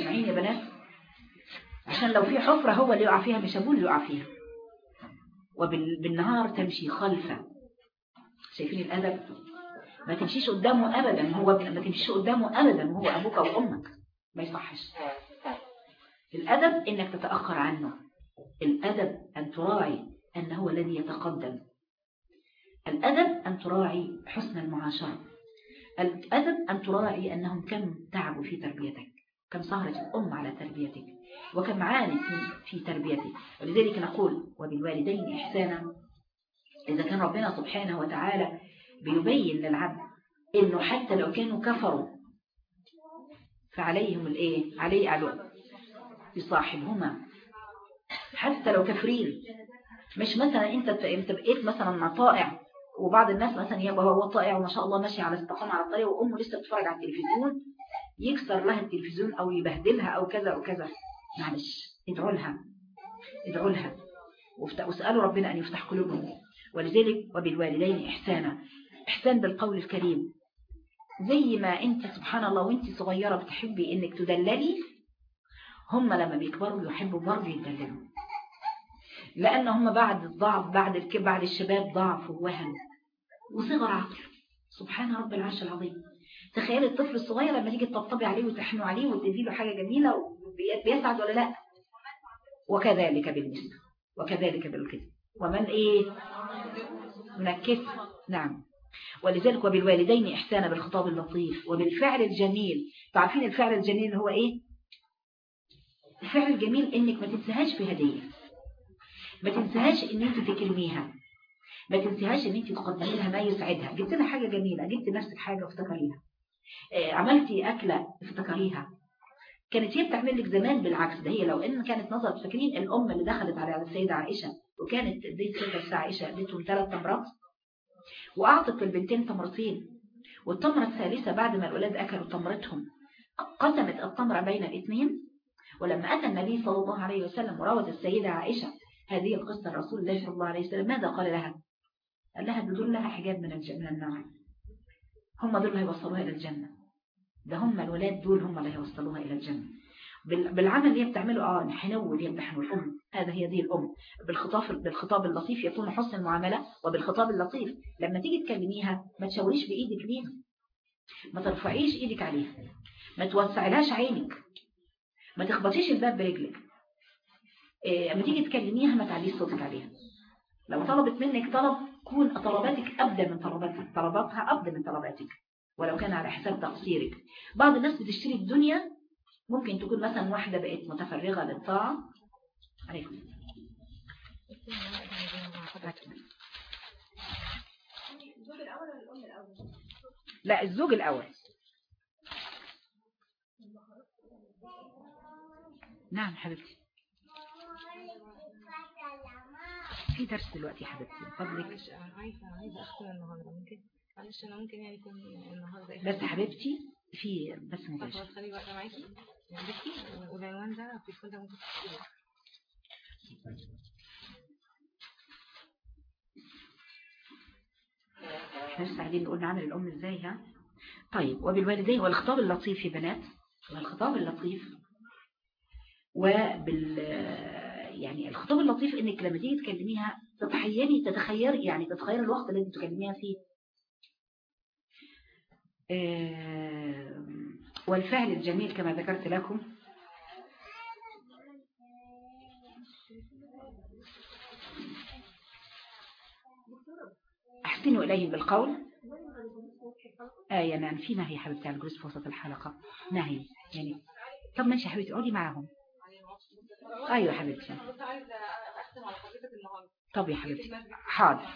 سمعين يا بنات عشان لو في حفرة هو اللي يقع فيها مش أبوه اللي يقع فيها. وبالنهار تمشي خلفة. شايفين الأدب ما تمشيش قدامه أبدا هو ما تمشيش قدامه أبدا هو أبوك أو أمك. ما يصحش. الأدب إنك تتأخر عنه. الأدب أن تراعي أن هو الذي يتقدم. الأدب أن تراعي حسن المعاشرة. الأدب أن تراعي أنهم كم تعبوا في تربيتك. كم سهرت الأم على تربيتك وكم عانت في تربيتك. ولذلك نقول وبالوالدين إحسانا إذا كان ربنا سبحانه وتعالى بيبين للعبد إنه حتى لو كانوا كفروا فعليهم الإيه؟ عليه علو يصاحبهما. حتى لو كفرين. مش مثلا أنت أنت بقيت مثلا طائع وبعض الناس مثلا يبقى هو طائع وما شاء الله ماشي على استقامة على الطريق وأمه لسه بتتفرج على التلفزيون يكسر لها التلفزيون أو يبهدلها أو كذا وكذا معلش ادعوا لها. ادعوا لها. واسألوا ربنا أن يفتح قلوبهم. ولذلك وبالوالدين إحسانا. إحسان بالقول الكريم. زي ما أنت سبحان الله وأنت صغيرة بتحبي إنك تدللي هم لما بيكبروا يحبوا برضه يدللوا. لأن هم بعد الضعف بعد بعد الشباب ضعف ووهن وصغر عقل سبحان رب العرش العظيم. تخيل الطفل الصغير لما تيجي تطبطبي عليه وتحنوا عليه وتدي له حاجة جميلة بيسعد ولا لا؟ وكذلك بالنسبة وكذلك بالكذب ومن إيه؟ منكس. نعم. ولذلك وبالوالدين إحسانا بالخطاب اللطيف وبالفعل الجميل. تعرفين الفعل الجميل هو إيه؟ الفعل الجميل إنك ما تنساهاش في هدية. ما تنساهاش إن أنت تكرميها. ما تنساهاش إن أنت تقدمي لها ما يسعدها. جبت لها حاجة جميلة. جبت لنفسك حاجة وافتكريها. عملتي أكلة افتكريها. كانت هي بتعمل لك زمان بالعكس ده هي لو إن كانت نظرت فاكرين الأم اللي دخلت على السيدة عائشة وكانت اديت سيدة عائشة اديتهم ثلاث تمرات وأعطت البنتين تمرتين والتمرة الثالثة بعد ما الأولاد أكلوا تمرتهم قسمت التمرة بين الاثنين ولما أتى النبي صلى الله عليه وسلم وراود السيدة عائشة هذه القصة الرسول الله صلى الله عليه وسلم ماذا قال لها؟ قال لها دول لها حجاب من من النار هم دول اللي هيوصلوها إلى الجنة. ده هم الولاد دول هم اللي هيوصلوها إلى الجنة. بالعمل اللي هي بتعمله آه نحنو اللي هي بتحنو الأم. هذا هي دي الأم. بالخطاب بالخطاب اللطيف يكون حسن المعاملة وبالخطاب اللطيف لما تيجي تكلميها ما تشاوريش بإيدك ليها. ما ترفعيش إيدك عليها. ما توسعلهاش عينك. ما تخبطيش الباب برجلك. إيه تيجي تكلميها ما تعليش صوتك عليها. لو طلبت منك طلب كون طلباتك أبدى من طلباتك طلباتها أبدى من طلباتك ولو كان على حساب تقصيرك. بعض الناس بتشتري الدنيا ممكن تكون مثلا واحدة بقت متفرغة للطاعة. عليكم. لا الزوج الأول. نعم حبيبتي. في درس دلوقتي يا حبيبتي من فضلك معلش أنا عايزه عايزة أختار النهارده ممكن؟ معلش أنا ممكن يعني يكون النهارده بس حبيبتي في بس طب مباشر خلي بقى معاكي. عندكي والعنوان ده التليفون ده ممكن تكتبيه. إحنا لسه قاعدين نقول نعمل الأم إزاي ها؟ طيب وبالوالدين والخطاب اللطيف يا بنات والخطاب اللطيف وبال يعني الخطاب اللطيف إنك لما تيجي تكلميها تتخيلي تتخيلي يعني تتخيلي الوقت اللي انت تكلميها فيه. آه، والفعل الجميل كما ذكرت لكم. أحسنوا إليهم بالقول. آية نعم في نهي حبيبتي على الجلوس في وسط الحلقة؟ نهي يعني. طب ماشي يا حبيبتي اقعدي معاهم. يا حبيبتي. عايزة أختم طب يا حبيبتي. حاضر.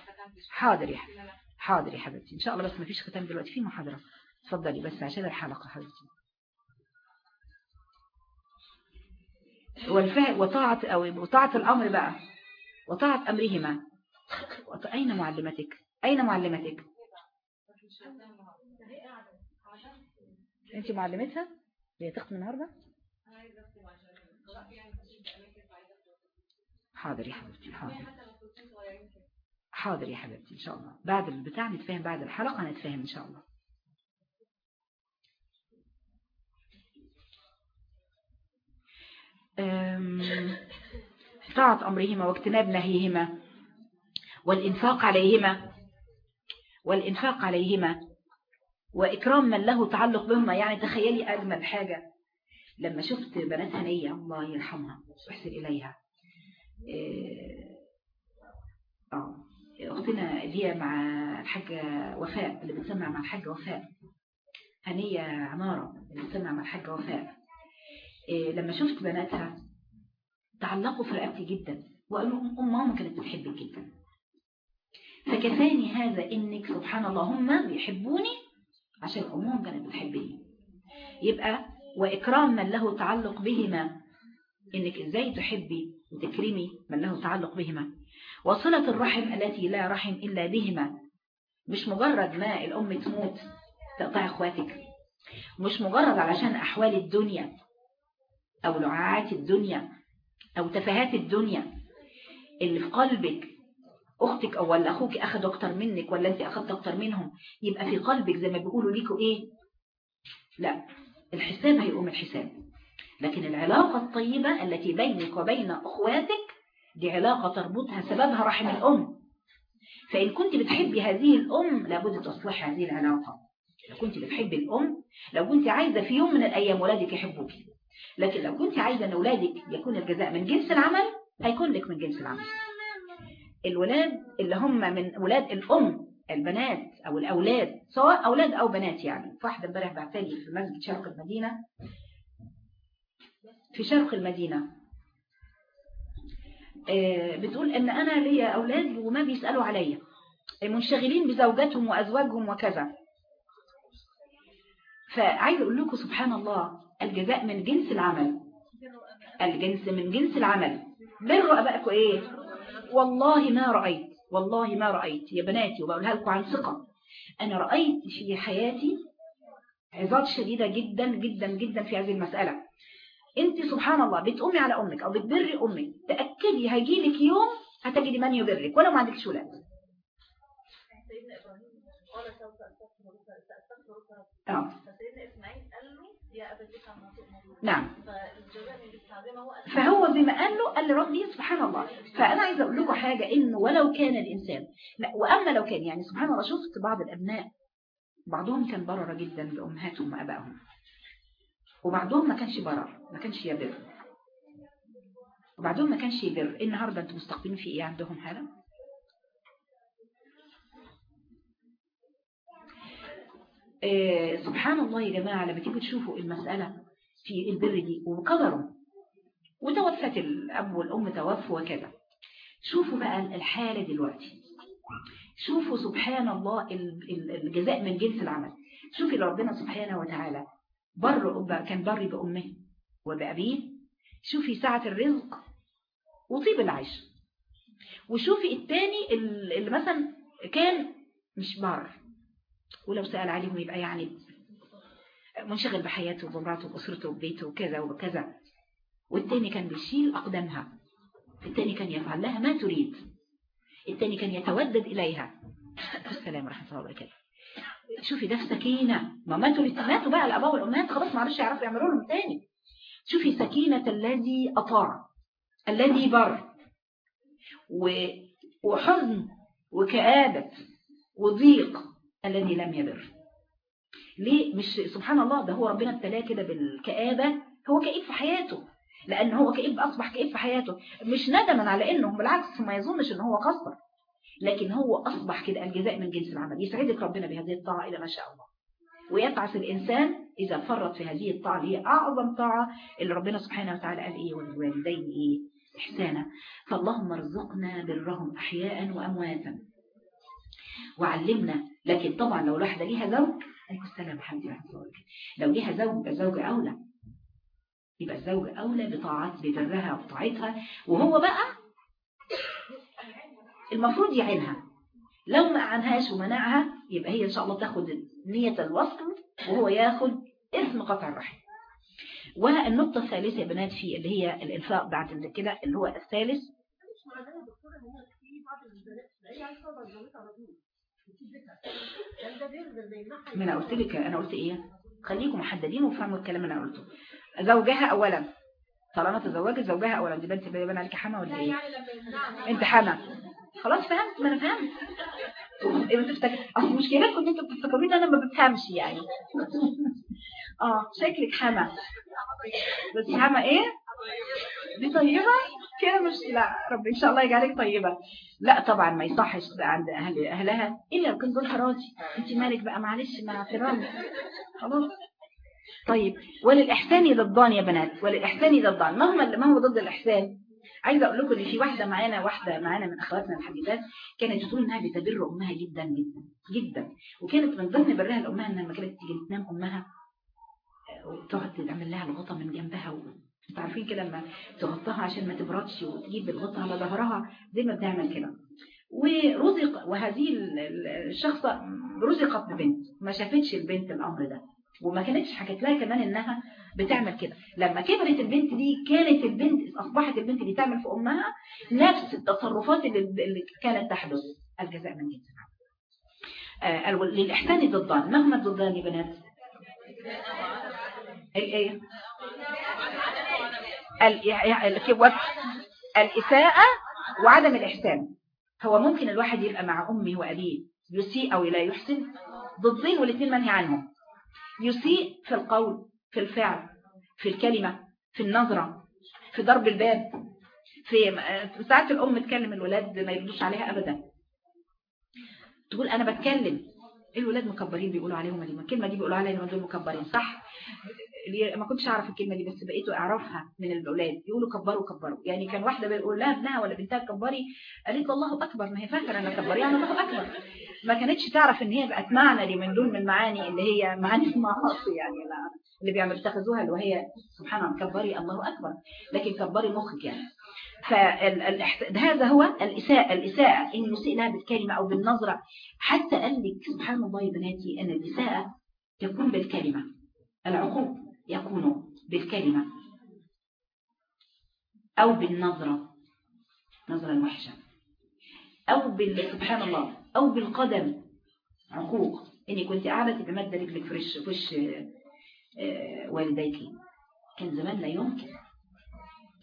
حاضر يا حبيبتي حاضر يا حبيبتي. إن شاء الله بس مفيش ختام دلوقتي. في محاضرة. اتفضلي بس عشان الحلقة حبيبتي. والفهم وطاعة أو وطاعة الأمر بقى. وطاعة أمرهما. أين معلمتك؟ أين معلمتك؟ أنت معلمتها؟ هي تختم النهاردة؟ حاضر يا حبيبتي حاضر. حاضر يا حبيبتي إن شاء الله. بعد البتاع نتفاهم بعد الحلقة نتفاهم إن شاء الله. طاعة أمرهما واجتناب نهيهما والإنفاق عليهما والإنفاق عليهما وإكرام من له تعلق بهما. يعني تخيلي أجمل حاجة لما شفت بنات هنية الله يرحمها ويحسن إليها. اللي هي مع الحاجة وفاء اللي بتسمع مع الحاجة وفاء. هنية عمارة اللي بتسمع مع الحاجة وفاء. إيه، لما شفت بناتها تعلقوا في رقبتي جدا وقالوا أم ماما كانت بتحبك جدا. فكفاني هذا إنك سبحان الله هم بيحبوني عشان أمهم كانت بتحبني. يبقى وإكرام من له تعلق بهما إنك إزاي تحبي وتكرمي من له تعلق بهما. وصلة الرحم التي لا رحم إلا بهما. مش مجرد ما الأم تموت تقطع إخواتك. مش مجرد علشان أحوال الدنيا أو لعاعات الدنيا أو تفاهات الدنيا. اللي في قلبك أختك أو ولا أخوك أخذ أكتر منك ولا أنت أخذت أكتر منهم يبقى في قلبك زي ما بيقولوا ليكوا إيه؟ لا الحساب هيقوم الحساب. لكن العلاقة الطيبة التي بينك وبين أخواتك دي علاقة تربطها سببها رحم الأم. فإن كنت بتحبي هذه الأم لابد تصلح هذه العلاقة. لو كنت بتحبي الأم لو كنت عايزة في يوم من الأيام ولادك يحبوك. لكن لو كنت عايزة أن أولادك يكون الجزاء من جنس العمل هيكون لك من جنس العمل. الولاد اللي هم من ولاد الأم البنات أو الأولاد سواء أولاد أو بنات يعني. واحدة امبارح بعتلي في مسجد شرق المدينة. في شرق المدينة. بتقول إن أنا ليا أولاد وما بيسألوا عليا. منشغلين بزوجاتهم وأزواجهم وكذا. فعايز أقول لكم سبحان الله الجزاء من جنس العمل. الجنس من جنس العمل. بروا أبائكم إيه؟ والله ما رأيت والله ما رأيت. يا بناتي وبقولها لكم عن ثقة. أنا رأيت في حياتي عظات شديدة جدا جدا جدا في هذه المسألة. انت سبحان الله بتقومي على أمك أو بتبري أمك تأكدي هيجيلك يوم هتجدي من يبرك ولو ما عندكش ولاد. آه. نعم. فهو بما قال له قال لربي سبحان الله. فأنا عايزة أقول لكم حاجة إنه ولو كان الإنسان لا وأما لو كان يعني سبحان الله شفت بعض الأبناء بعضهم كان برر جدا بأمهاتهم وأبائهم. وبعضهم ما كانش برر ما كانش يبر وبعضهم ما كانش يبر إيه النهاردة أنتم مستقبلين في إيه عندهم هذا آه سبحان الله يا جماعة لما تيجوا تشوفوا المسألة في البر دي وقدروا وتوفت الأب والأم توفوا وكذا شوفوا بقى الحالة دلوقتي. شوفوا سبحان الله ال- ال- الجزاء من جنس العمل. شوفي ربنا سبحانه وتعالى بر كان بر بأمه وبأبيه شوفي سعة الرزق وطيب العيش. وشوفي التاني ال- اللي مثلا كان مش بر ولو سأل عليهم يبقى يعني منشغل بحياته وبمراته وبأسرته وببيته وكذا وكذا. والتاني كان بيشيل أقدامها. التاني كان يفعل لها ما تريد. التاني كان يتودد إليها. السلام ورحمة الله وبركاته. شوفي ده سكينة. ما ماتوا ماتوا بقى الأباء والأمهات خلاص ما عرفش يعرفوا يعملوا لهم تاني. شوفي سكينة الذي أطاع الذي بر. وحزن وكآبة وضيق الذي لم يبر. ليه؟ مش سبحان الله ده هو ربنا ابتلاه كده بالكآبة. هو كئيب في حياته لأن هو كئيب أصبح كئيب في حياته. مش ندما على إنه بالعكس ما يظنش إن هو قصر. لكن هو أصبح كده الجزاء من جنس العمل. يسعدك ربنا بهذه الطاعة إلى ما شاء الله. ويتعس الإنسان إذا فرط في هذه الطاعة اللي هي أعظم طاعة اللي ربنا سبحانه وتعالى قال إيه؟ والوالدين إيه إحسانا. فاللهم ارزقنا برهم أحياء وأمواتا. وعلمنا. لكن طبعا لو الواحدة ليها زوج عليكم السلام حمدي الله لو ليها زوج يبقى زوج أولى. يبقى الزوج أولى بطاعات ببرها وطاعتها وهو بقى المفروض يعينها. لو ما أعنهاش ومنعها يبقى هي إن شاء الله تاخد نية الوصل وهو ياخد اسم قطع الرحم. والنقطة الثالثة يا بنات في اللي هي الإنفاق بعد كده اللي هو الثالث. ما أنا قلت لك أنا قلت إيه؟ خليكم محددين وفهموا الكلام اللي أنا قلته. زوجها اولا. طالما تزوجت زوجها اولا. دي بنت بيبان عليك حما ولا إيه؟ أنت حما خلاص فهمت؟ ما أنا فهمت. إيه بتفتكر أصل مشكلتكم إن أنتوا بتفتكروني إن أنا ما بفهمش يعني. آه شكلك حما بس حما إيه؟ دي طيبة؟ كده مش لا رب إن شاء الله يجعلك طيبة. لا طبعا ما يصحش عند أهل أهلها. إلا لو كان جوزها راضي أنت مالك بقى؟ معلش مع فرام خلاص. طيب وللإحسان ضدان يا بنات. وللإحسان ضدان. ما هو ما هو ضد الإحسان عايزة أقول لكم إن في واحدة معانا واحدة معانا من أخواتنا الحبيبات كانت تقول إنها بتبر أمها جدا جدا جدا وكانت من ضمن برها لأمها إنها لما كانت تيجي تنام أمها وتقعد تعمل لها الغطا من جنبها. أنتوا عارفين كده لما تغطاها عشان ما تبردش وتجيب الغطا على ظهرها زي ما بتعمل كده ورزق وهذه الشخصة رزقت ببنت ما شافتش البنت الأمر ده وما كانتش حكت لها كمان إنها بتعمل كده. لما كبرت البنت دي كانت البنت أصبحت البنت دي تعمل في أمها نفس التصرفات اللي, اللي كانت تحدث الجزاء من جنس آه للإحسان ضدان. ما هما الضدان يا بنات. الايه الإساءة وعدم الإحسان. هو ممكن الواحد يبقى مع أمه وأبيه. يسيء أو لا يحسن؟ ضدين والاثنين منهي عنهم. يسيء في القول. في الفعل في الكلمة في النظرة في ضرب الباب في ساعات الأم تكلم الولاد ما يردوش عليها أبدا. تقول أنا بتكلم. الولاد مكبرين بيقولوا عليهم الكلمة دي بيقولوا عليها دول مكبرين صح؟ ما كنتش أعرف الكلمة دي بس بقيت أعرفها من الأولاد. يقولوا كبروا كبروا. يعني كان واحدة بيقول لها ابنها ولا بنتها كبري قالت الله أكبر ما هي فاكرة أنا كبري يعني الله أكبر. ما كانتش تعرف إن هي بقت معنى من دول من المعاني اللي هي معاني المعاصي يعني اللي بيعمل يتخذوها اللي وهي سبحان الله كبري الله أكبر. لكن كبري مخك يعني. فهذا هو الإساءة الإساءة. إن يسيء بالكلمة أو بالنظرة. حتى قال لك سبحان الله يا بناتي أن الإساءة تكون بالكلمة. العقوق يكون بالكلمة. أو بالنظرة. نظرة الوحشة أو بال سبحان الله. أو بالقدم. عقوق. إني كنت قاعدة مادة رجلك في وش وش والديك. كان زمان لا يمكن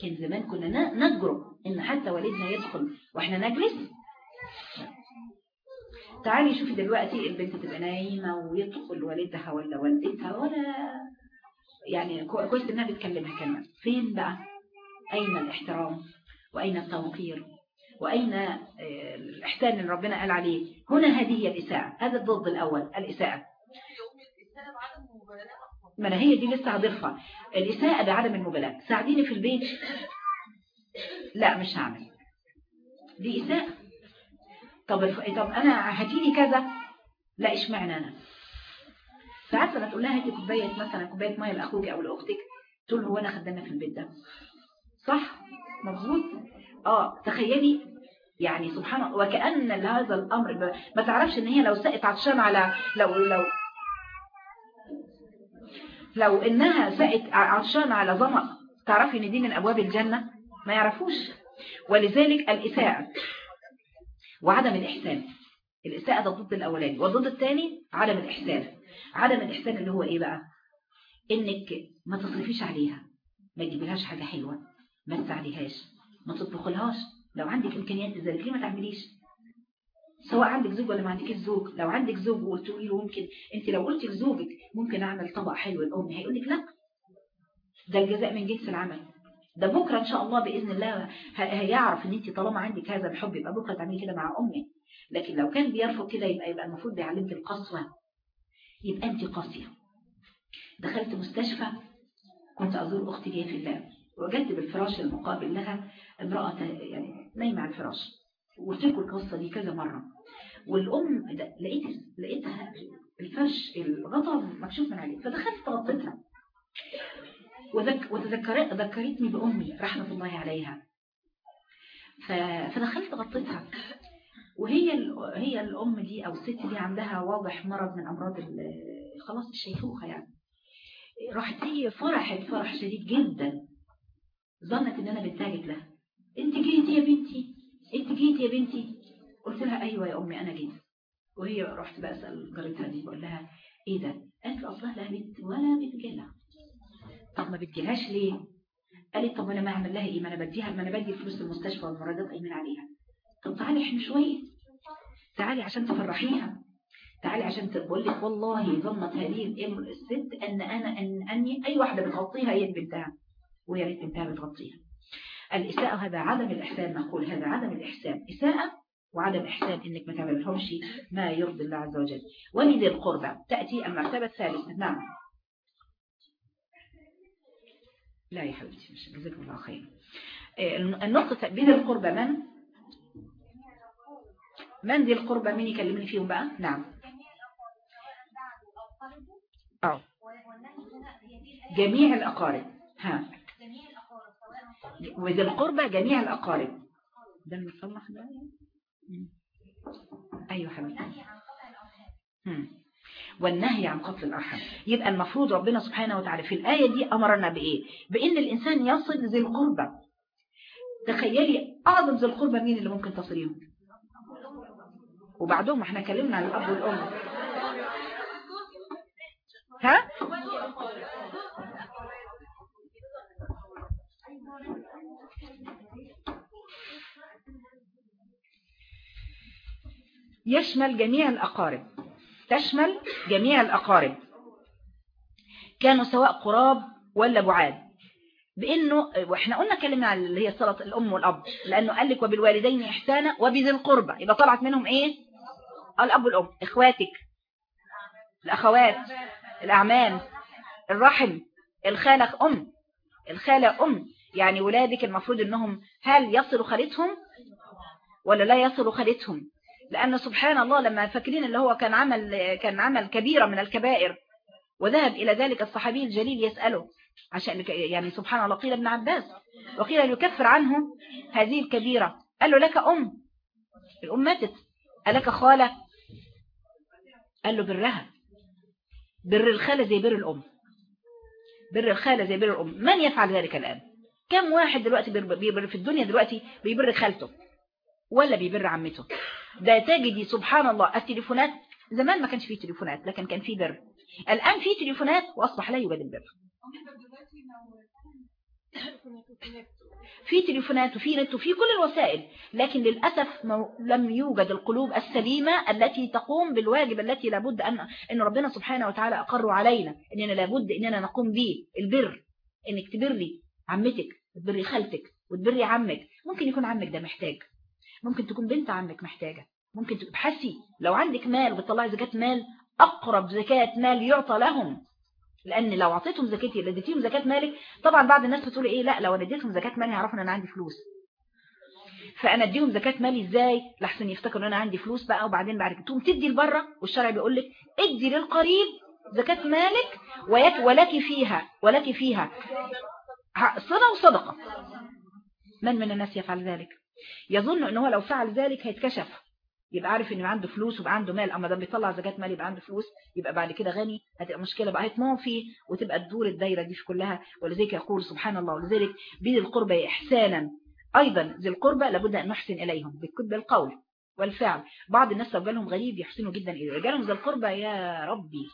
كان زمان كنا نجرؤ إن حتى والدنا يدخل وإحنا نجلس. تعالي شوفي دلوقتي البنت تبقى نايمة ويدخل والدها ولا والدتها ولا يعني كويس انها بتكلمها كلمة. فين بقى؟ أين الاحترام؟ وأين التوقير؟ وأين الإحسان اللي ربنا قال عليه؟ هنا هذه هي الإساءة. هذا الضد الأول الإساءة. ما أنا هي دي لسه هضيفها. الإساءة بعدم المبالاة. ساعديني في البيت؟ لا مش هعمل. دي إساءة. طب طب أنا هاتيلي كذا؟ لا إشمعنى أنا؟ ساعات لما تقول لها هاتي كوباية مثلا كوباية مية لأخوك أو لأختك تقول هو أنا خدامة في البيت ده. صح؟ مظبوط؟ آه تخيلي. يعني سبحان الله وكأن هذا الأمر ما تعرفش إن هي لو سقت عطشان على لو لو لو إنها سقت عطشان على ظمأ تعرفي إن دي من أبواب الجنة؟ ما يعرفوش. ولذلك الإساءة وعدم الإحسان. الإساءة ده ضد الأولاني. والضد الثاني عدم الإحسان. عدم الإحسان اللي هو إيه بقى؟ إنك ما تصرفيش عليها. ما تجيبلهاش حاجة حلوة. ما تساعديهاش. ما تطبخلهاش. لو عندك إمكانيات ذلك ليه ما تعمليش. سواء عندك زوج ولا ما عندكش زوج لو عندك زوج وتقولي له ممكن أنت لو قلت لزوجك ممكن أعمل طبق حلو لامي هيقول لك لأ. ده الجزاء من جنس العمل. ده بكرة إن شاء الله بإذن الله هيعرف إن أنت طالما عندك هذا الحب يبقى بكرة تعملي كده مع أمك لكن لو كان بيرفض كده يبقى يبقى المفروض بيعلمك القسوة. يبقى أنت قاسية. دخلت مستشفى كنت أزور أختي جاية في الله. وجدت بالفراش المقابل لها امرأة يعني نايمة على الفراش. وقلت لكم القصة دي كذا مرة. والأم لقيت لقيتها الفرش الغطا مكشوف من عليه. فدخلت غطيتها وتذكرت ذكرتني بأمي رحمة الله عليها. فدخلت غطيتها وهي هي الأم دي أو الست دي عندها واضح مرض من أمراض خلاص الشيخوخة يعني. راحت هي فرحت فرح شديد جدا. ظنت إن أنا بنتاجد لها. أنت جيتي يا بنتي. انت جيتي يا بنتي. قلت لها أيوه يا أمي أنا جيت. وهي رحت بقى اسال جارتها دي بقول لها إيه ده؟ قالت اصلها لا بنت ولا بتجيلها. طب ما بتجيلهاش ليه؟ قالت طب أنا ما اعمل لها إيه؟ ما أنا بديها ما أنا بدي فلوس المستشفى والمرضات أيمن عليها. طب تعالي إحنا شوية. تعالي عشان تفرحيها. تعالي عشان تقول لك والله ظنت هذه الست أن أنا أن أني أي واحدة بتغطيها هي بنتها ويا ريت بنتها بتغطيها. الإساءة هذا عدم الإحسان نقول هذا عدم الإحسان. إساءة وعدم إحسان إنك ما تعملهمش ما يرضي الله عز وجل. ولذي القربى تأتي المرتبة الثالثة. نعم. لا يا حبيبتي مش جزاكم الله خير. النقطة بذي القربى من؟ من ذي القربى؟ مين يكلمني فيهم بقى؟ نعم. أو. جميع الأقارب. ها. وذي القربى جميع الأقارب. ده المصلح ده؟ أيوة حبيبتي. والنهي عن قتل الأرحام. يبقى المفروض ربنا سبحانه وتعالى في الآية دي أمرنا بإيه؟ بإن الإنسان يصل ذي القربى. تخيلي أعظم ذي القربى مين اللي ممكن تصليهم؟ وبعدهم إحنا كلمنا عن الأب والأم. ها؟ يشمل جميع الأقارب. تشمل جميع الأقارب. كانوا سواء قراب ولا بعاد. بأنه وإحنا قلنا كلمة اللي هي صلة الأم والأب لأنه قال لك وبالوالدين إحسانا وبذي القربة يبقى طلعت منهم إيه؟ الأب والأم. إخواتك. الأخوات. الأعمام. الرحم. الخالة أم. الخالة أم. يعني ولادك المفروض أنهم هل يصلوا خالتهم ولا لا يصلوا خالتهم؟ لأن سبحان الله لما فاكرين اللي هو كان عمل كان عمل كبيرة من الكبائر وذهب إلى ذلك الصحابي الجليل يسأله عشان يعني سبحان الله قيل ابن عباس وقيل يكفر عنه هذه الكبيرة. قال له لك أم. الأم ماتت. ألك خالة. قال له برها. بر الخالة زي بر الأم. بر الخالة زي بر الأم. من يفعل ذلك الآن؟ كم واحد دلوقتي بيبر في الدنيا دلوقتي بيبر خالته ولا بيبر عمته؟ ده تجدي سبحان الله التليفونات زمان ما كانش فيه تليفونات لكن كان فيه بر. الآن فيه تليفونات وأصبح لا يوجد البر في تليفونات وفي نت وفي كل الوسائل لكن للأسف لم يوجد القلوب السليمة التي تقوم بالواجب التي لابد أن, أن ربنا سبحانه وتعالى أقر علينا أننا لابد أننا نقوم به البر أنك تبري عمتك وتبري خالتك وتبري عمك. ممكن يكون عمك ده محتاج. ممكن تكون بنت عمك محتاجة. ممكن تبحثي لو عندك مال بتطلعي زكاة مال أقرب زكاة مال يعطى لهم. لأن لو أعطيتهم زكاتي اللي اديتيهم زكاة مالك طبعا بعض الناس بتقول إيه لا لو أنا اديتهم زكاة مالي هيعرفوا إن أنا عندي فلوس. فأنا أديهم زكاة مالي إزاي؟ لحسن يفتكروا إن أنا عندي فلوس بقى وبعدين بعد كده تقوم تدي لبره والشرع بيقول لك ادي للقريب زكاة مالك ولك فيها ولك فيها. صدقة وصدقة. من من الناس يفعل ذلك؟ يظن إن هو لو فعل ذلك هيتكشف. يبقى عارف إن عنده فلوس ويبقى عنده مال. أما ده بيطلع زكاة مال يبقى عنده فلوس يبقى بعد كده غني هتبقى مشكلة بقى. هيتمون فيه وتبقى تدور الدايرة دي في كلها. ولذلك يقول سبحان الله. ولذلك بذي القربى إحسانا. أيضا ذي القربى لابد أن نحسن إليهم بالقول والفعل. بعض الناس لو جالهم غريب يحسنوا جدا إليه. جالهم ذي القربى يا ربي.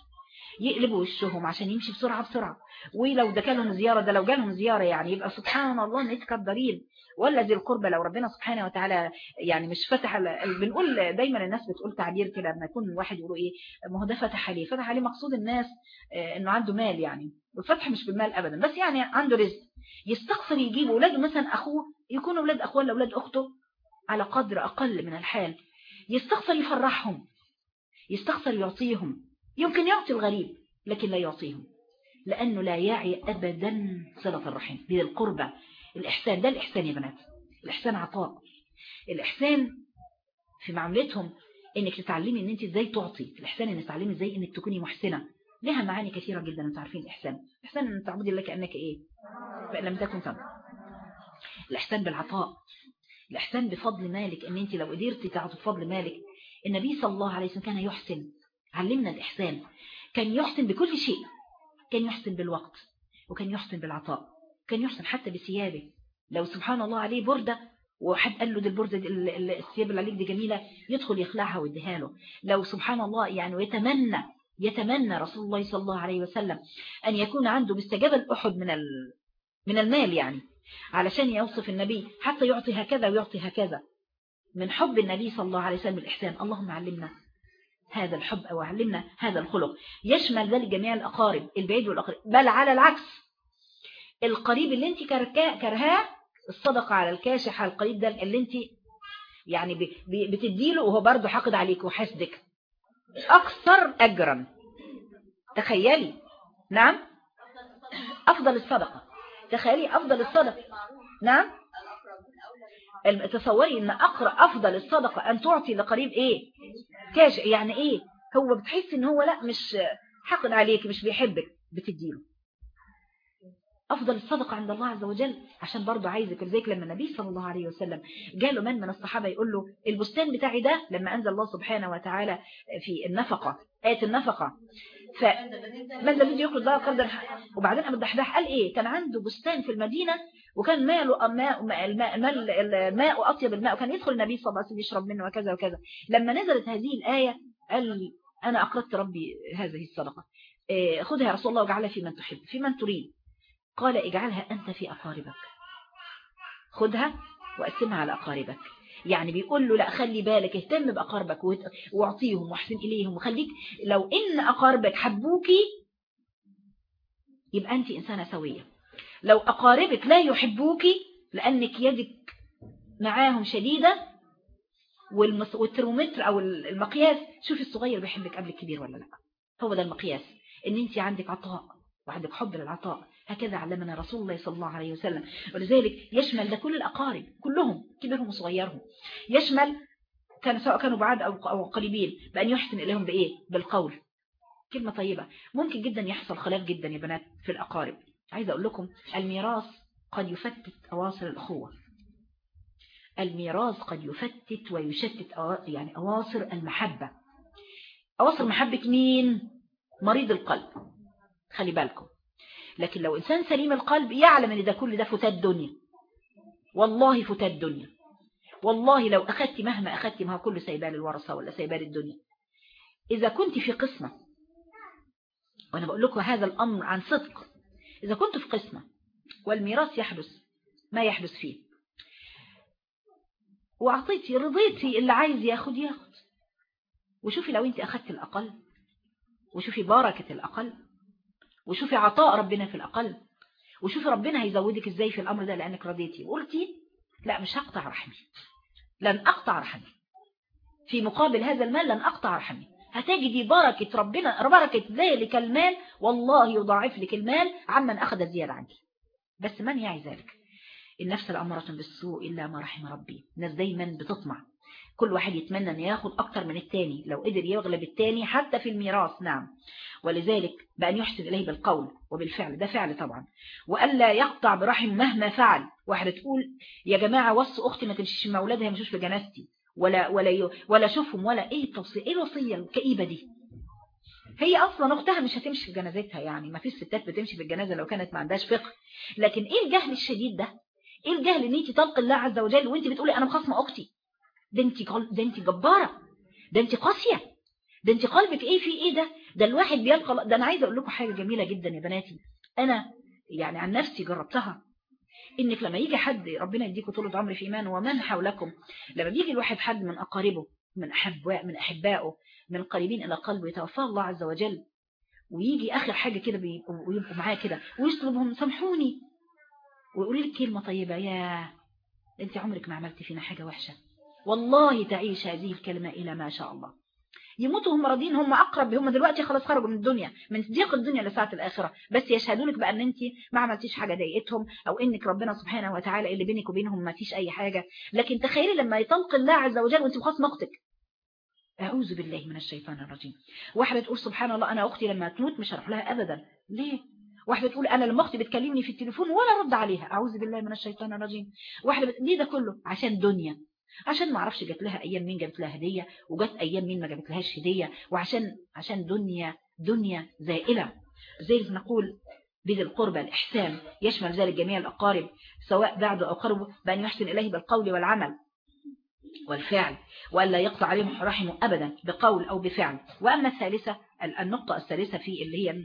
يقلبوا وشهم عشان يمشي بسرعة بسرعة. ولو ده كان لهم زيارة ده لو جالهم زيارة يعني يبقى سبحان الله نتكدرين ولا ذي القربة لو ربنا سبحانه وتعالى يعني مش فتح بنقول دايما الناس بتقول تعبير كده لما يكون واحد يقولوا إيه ما هو ده فتح عليه. فتح عليه مقصود الناس إنه عنده مال يعني. والفتح مش بالمال ابدا بس يعني عنده رزق. يستغفر يجيب اولاده مثلا أخوه يكونوا أولاد أخوه ولا أولاد أخته على قدر أقل من الحال. يستغفر يفرحهم يستغفر يعطيهم. يمكن يعطي الغريب لكن لا يعطيهم. لأنه لا يعي أبدا صلة الرحم. ذي القربة. الإحسان ده الإحسان يا بنات. الإحسان عطاء. الإحسان في معاملتهم إنك تتعلمي إن أنت إزاي تعطي. الإحسان إنك تتعلمي إزاي إنك تكوني محسنة. لها معاني كثيرة جدا أنتوا عارفين الإحسان. الإحسان إن تعبدي الله كأنك إيه؟ فإن لم تكن تم الإحسان بالعطاء. الإحسان بفضل مالك. إن أنت لو قدرتي تعطي بفضل مالك النبي صلى الله عليه وسلم كان يحسن. علمنا الإحسان. كان يحسن بكل شيء. كان يحسن بالوقت. وكان يحسن بالعطاء. كان يحسن حتى بثيابه. لو سبحان الله عليه بردة وحد قال له دي البردة الثياب اللي عليك دي جميلة يدخل يخلعها ويديها له. لو سبحان الله يعني ويتمنى يتمنى رسول الله صلى الله عليه وسلم أن يكون عنده باستجابة أحد من من المال يعني علشان يوصف النبي حتى يعطي هكذا ويعطي هكذا. من حب النبي صلى الله عليه وسلم الإحسان. اللهم علمنا. هذا الحب أو علمنا هذا الخلق. يشمل ذلك جميع الأقارب البعيد والأقرب. بل على العكس. القريب اللي انت كرهاه الصدقة على الكاشح على القريب ده اللي انت يعني بتديله وهو برضه حاقد عليك وحسدك. أكثر أجرا. تخيلي. نعم؟ أفضل الصدقة. تخيلي أفضل الصدقة. نعم؟ تصوري إن أقرأ أفضل الصدقة أن تعطي لقريب إيه؟ كاش يعني إيه؟ هو بتحس إن هو لأ مش حقد عليك مش بيحبك بتديله. أفضل الصدقة عند الله عز وجل عشان برضه عايزك زيك لما النبي صلى الله عليه وسلم. جاله من؟ من الصحابة يقول له البستان بتاعي ده لما أنزل الله سبحانه وتعالى في النفقة آية النفقة. فمن الذي يقرض الله قرضا وبعدين أبو الدحداح قال إيه؟ كان عنده بستان في المدينة وكان ماله ماء الماء الماء أطيب الماء وكان يدخل النبي صلى الله عليه وسلم يشرب منه وكذا وكذا. لما نزلت هذه الآية قال أنا أقرضت ربي هذه الصدقة. إيه، خذها يا رسول الله وجعلها في من تحب في من تريد. قال اجعلها أنت في أقاربك. خذها وقسمها على أقاربك. يعني بيقول له لا خلي بالك اهتم بأقاربك واعطيهم واحسن إليهم. وخليك لو إن أقاربك حبوكي يبقى أنت إنسانة سوية. لو أقاربك لا يحبوكي لأنك يدك معاهم شديدة والترمومتر أو المقياس شوفي الصغير بيحبك قبل الكبير ولا لا. هو ده المقياس إن انت عندك عطاء وعندك حب للعطاء. هكذا علمنا رسول الله صلى الله عليه وسلم. ولذلك يشمل ده كل الأقارب كلهم كبيرهم وصغيرهم. يشمل كان سواء كانوا بعاد أو قريبين بأن يحسن إليهم بإيه؟ بالقول. كلمة طيبة. ممكن جدا يحصل خلاف جدا يا بنات في الأقارب. عايزة أقول لكم الميراث قد يفتت أواصر الأخوة. الميراث قد يفتت ويشتت يعني أواصر المحبة. أواصر محبة مين؟ مريض القلب. خلي بالكم. لكن لو إنسان سليم القلب يعلم أن ده كل ده فتات دنيا. والله فتات دنيا. والله لو أخذت مهما أخذت ما هو كله سيبال الورثة ولا سيبال الدنيا. إذا كنت في قسمة وأنا بقول لكم هذا الأمر عن صدق إذا كنت في قسمة والميراث يحدث ما يحدث فيه. وأعطيتي رضيتي اللي عايز ياخد ياخد. وشوفي لو أنت أخذت الأقل وشوفي بركة الأقل وشوفي عطاء ربنا في الأقل وشوفي ربنا هيزودك إزاي في الأمر ده لأنك رضيتي. وقلتي لا مش هقطع رحمي لن أقطع رحمي. في مقابل هذا المال لن أقطع رحمي. هتجدي بركة ربنا بركة ذلك المال والله يضاعف لك المال عمن أخذ الزيادة عنك. بس من يعي ذلك؟ النفس الأمرة بالسوء إلا ما رحم ربي. الناس دايما بتطمع كل واحد يتمنى أن ياخد أكتر من التاني لو قدر يغلب التاني حتى في الميراث نعم. ولذلك بأن يحسن إليه بالقول وبالفعل ده فعل طبعا. وألا يقطع برحم مهما فعل. واحدة تقول يا جماعة وص أختي ما تمشيش مع أولادها يمشوش في جنازتي ولا ولا ولا شوفهم ولا إيه التوصيه إيه الوصية الكئيبة دي؟ هي أصلا أختها مش هتمشي في جنازتها يعني ما فيش ستات بتمشي في الجنازة لو كانت ما عندهاش فقه. لكن إيه الجهل الشديد ده؟ إيه الجهل إن انت تلقي الله عز وجل وانت بتقولي أنا مخاصمة أختي؟ ده انت ده انت جبارة ده انت قاسية ده انت قلبك إيه في إيه ده؟ ده الواحد بيلقى ده أنا عايزة أقول لكم حاجة جميلة جدا يا بناتي. أنا يعني عن نفسي جربتها. انك لما يجي حد ربنا يديكم طولة عمر في ايمان ومن حولكم لما بيجي الواحد حد من أقاربه من احباء من أحبائه من قريبين إلى قلبه يتوفاه الله عز وجل ويجي آخر حاجة كده ويبقوا معاه كده ويطلبهم سامحوني ويقولي لك كلمة طيبة يا انت عمرك ما عملتي فينا حاجة وحشة. والله تعيش هذه الكلمة إلى ما شاء الله. يموتوا هم راضين هم أقرب هم دلوقتي خلاص خرجوا من الدنيا من ضيق الدنيا لساعة الآخرة. بس يشهدونك بأن أنت ما عملتيش حاجة ضايقتهم أو إنك ربنا سبحانه وتعالى اللي بينك وبينهم ما فيش أي حاجة. لكن تخيلي لما يطلق الله عز وجل وأنت خلاص مختك أعوذ بالله من الشيطان الرجيم. واحدة تقول سبحان الله أنا أختي لما تموت مش هروح لها أبدا. ليه؟ واحدة تقول أنا لما أختي بتكلمني في التليفون ولا رد عليها. أعوذ بالله من الشيطان الرجيم. واحدة بت... ليه ده كله؟ عشان دنيا. عشان ما أعرفش جات لها أيام مين جابت لها هدية وجات أيام مين ما جابت لهاش هدية وعشان عشان دنيا دنيا زائلة. زي ما نقول بذي القربى الإحسان يشمل ذلك جميع الأقارب سواء بعد أو قربه بأن يحسن إليه بالقول والعمل والفعل وألا يقطع عليهم رحمه أبدا بقول أو بفعل. وأما الثالثة النقطة الثالثة في اللي هي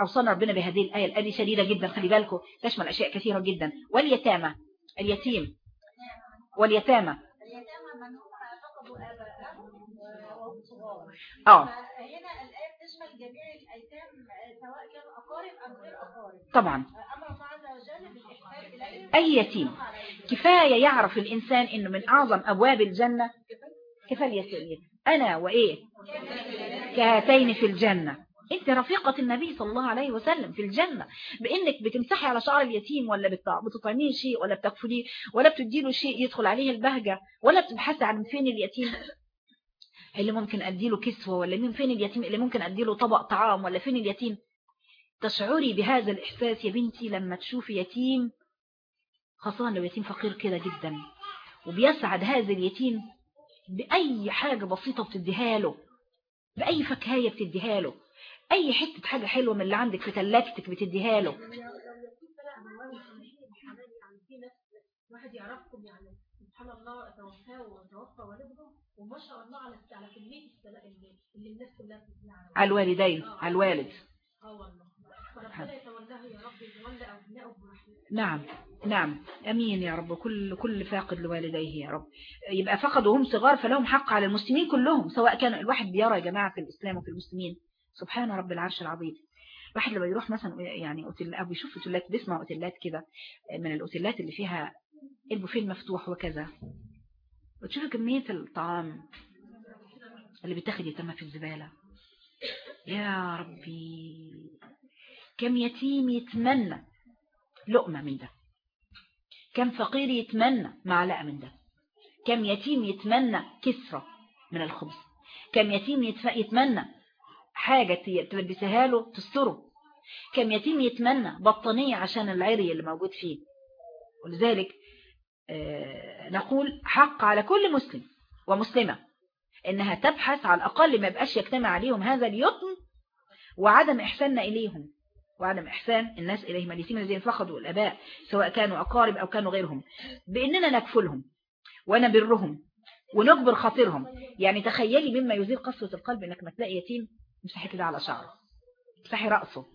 أوصانا ربنا بهذه الآية الآية شديدة جدا خلي بالكم تشمل أشياء كثيرة جدا. واليتامى اليتيم واليتامى. آه. هنا الآية تشمل جميع الأيتام سواء كانوا أقارب أم غير أقارب. طبعا. أمر الله عز وجل بالإحسان إليهم أي يتيم. كفاية يعرف الإنسان إنه من أعظم أبواب الجنة. كفاية. يتيم أنا وإيه؟ كهاتين في الجنة. إنت رفيقة النبي صلى الله عليه وسلم في الجنة بإنك بتمسحي على شعر اليتيم ولا بتطعميه شيء ولا بتكفليه ولا بتديله شيء يدخل عليه البهجة ولا بتبحثي عن فين اليتيم؟ اللي ممكن أديله كسوة ولا من فين اليتيم؟ اللي ممكن أديله طبق طعام ولا فين اليتيم؟ تشعري بهذا الإحساس يا بنتي لما تشوفي يتيم خاصة لو يتيم فقير كده جدا وبيسعد هذا اليتيم بأي حاجة بسيطة بتديها له بأي فكهية بتديها له أي حتة حاجة حلوة من اللي عندك في تلاجتك بتديها له. واحد يعرفكم يعني سبحان الله وتوفى والده وما شاء الله على على كميه اللي الناس كلها على الوالدين على الوالد. آه والله يتولاه يا رب يتولى نعم نعم. أمين يا رب. كل كل فاقد لوالديه يا رب. يبقى فقدوا صغار فلهم حق على المسلمين كلهم سواء كان الواحد بيرى يا جماعة في الإسلام وفي المسلمين. سبحان رب العرش العظيم. واحد لما يروح مثلا يعني أوتيل أو يشوف أوتيلات بيسمع أوتيلات كده من الأوتيلات اللي فيها البوفيه المفتوح وكذا. وتشوف كمية الطعام اللي بتاخد يتم في الزبالة. يا ربي. كم يتيم يتمنى لقمة من ده. كم فقير يتمنى معلقة من ده. كم يتيم يتمنى كسرة من الخبز. كم يتيم يتمنى حاجة تلبسها له تستره. كم يتيم يتمنى بطانية عشان العري اللي موجود فيه. ولذلك نقول حق على كل مسلم ومسلمة إنها تبحث على الأقل ما يبقاش يجتمع عليهم هذا اليتم وعدم إحساننا إليهم وعدم إحسان الناس إليهم اليتيم الذين فقدوا الآباء سواء كانوا أقارب أو كانوا غيرهم. بإننا نكفلهم ونبرهم ونجبر خاطرهم. يعني تخيلي مما يزيل قسوة القلب إنك ما تلاقي يتيم امسحي كده على شعره امسحي رأسه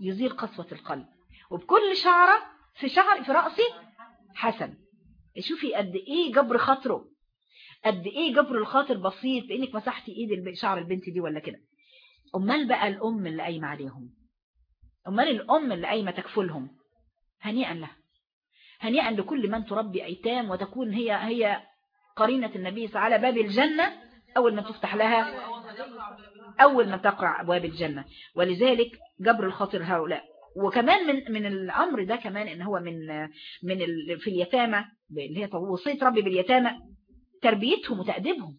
يزيل قسوة القلب. وبكل شعرة في شعر في رأسي حسن. شوفي قد إيه جبر خاطره قد إيه جبر الخاطر بسيط بإنك مسحتي إيد شعر البنت دي ولا كده. أمال بقى الأم اللي قايمة عليهم؟ أمال الأم اللي قايمة تكفلهم هنيئا لها. هنيئا لكل من تربي أيتام وتكون هي هي قرينة النبي على باب الجنة أول ما تفتح لها أول ما تقرع أبواب الجنة. ولذلك جبر الخاطر هؤلاء. وكمان من من الأمر ده كمان إن هو من من في اليتامى اللي هي وصية ربي باليتامى تربيتهم وتأديبهم.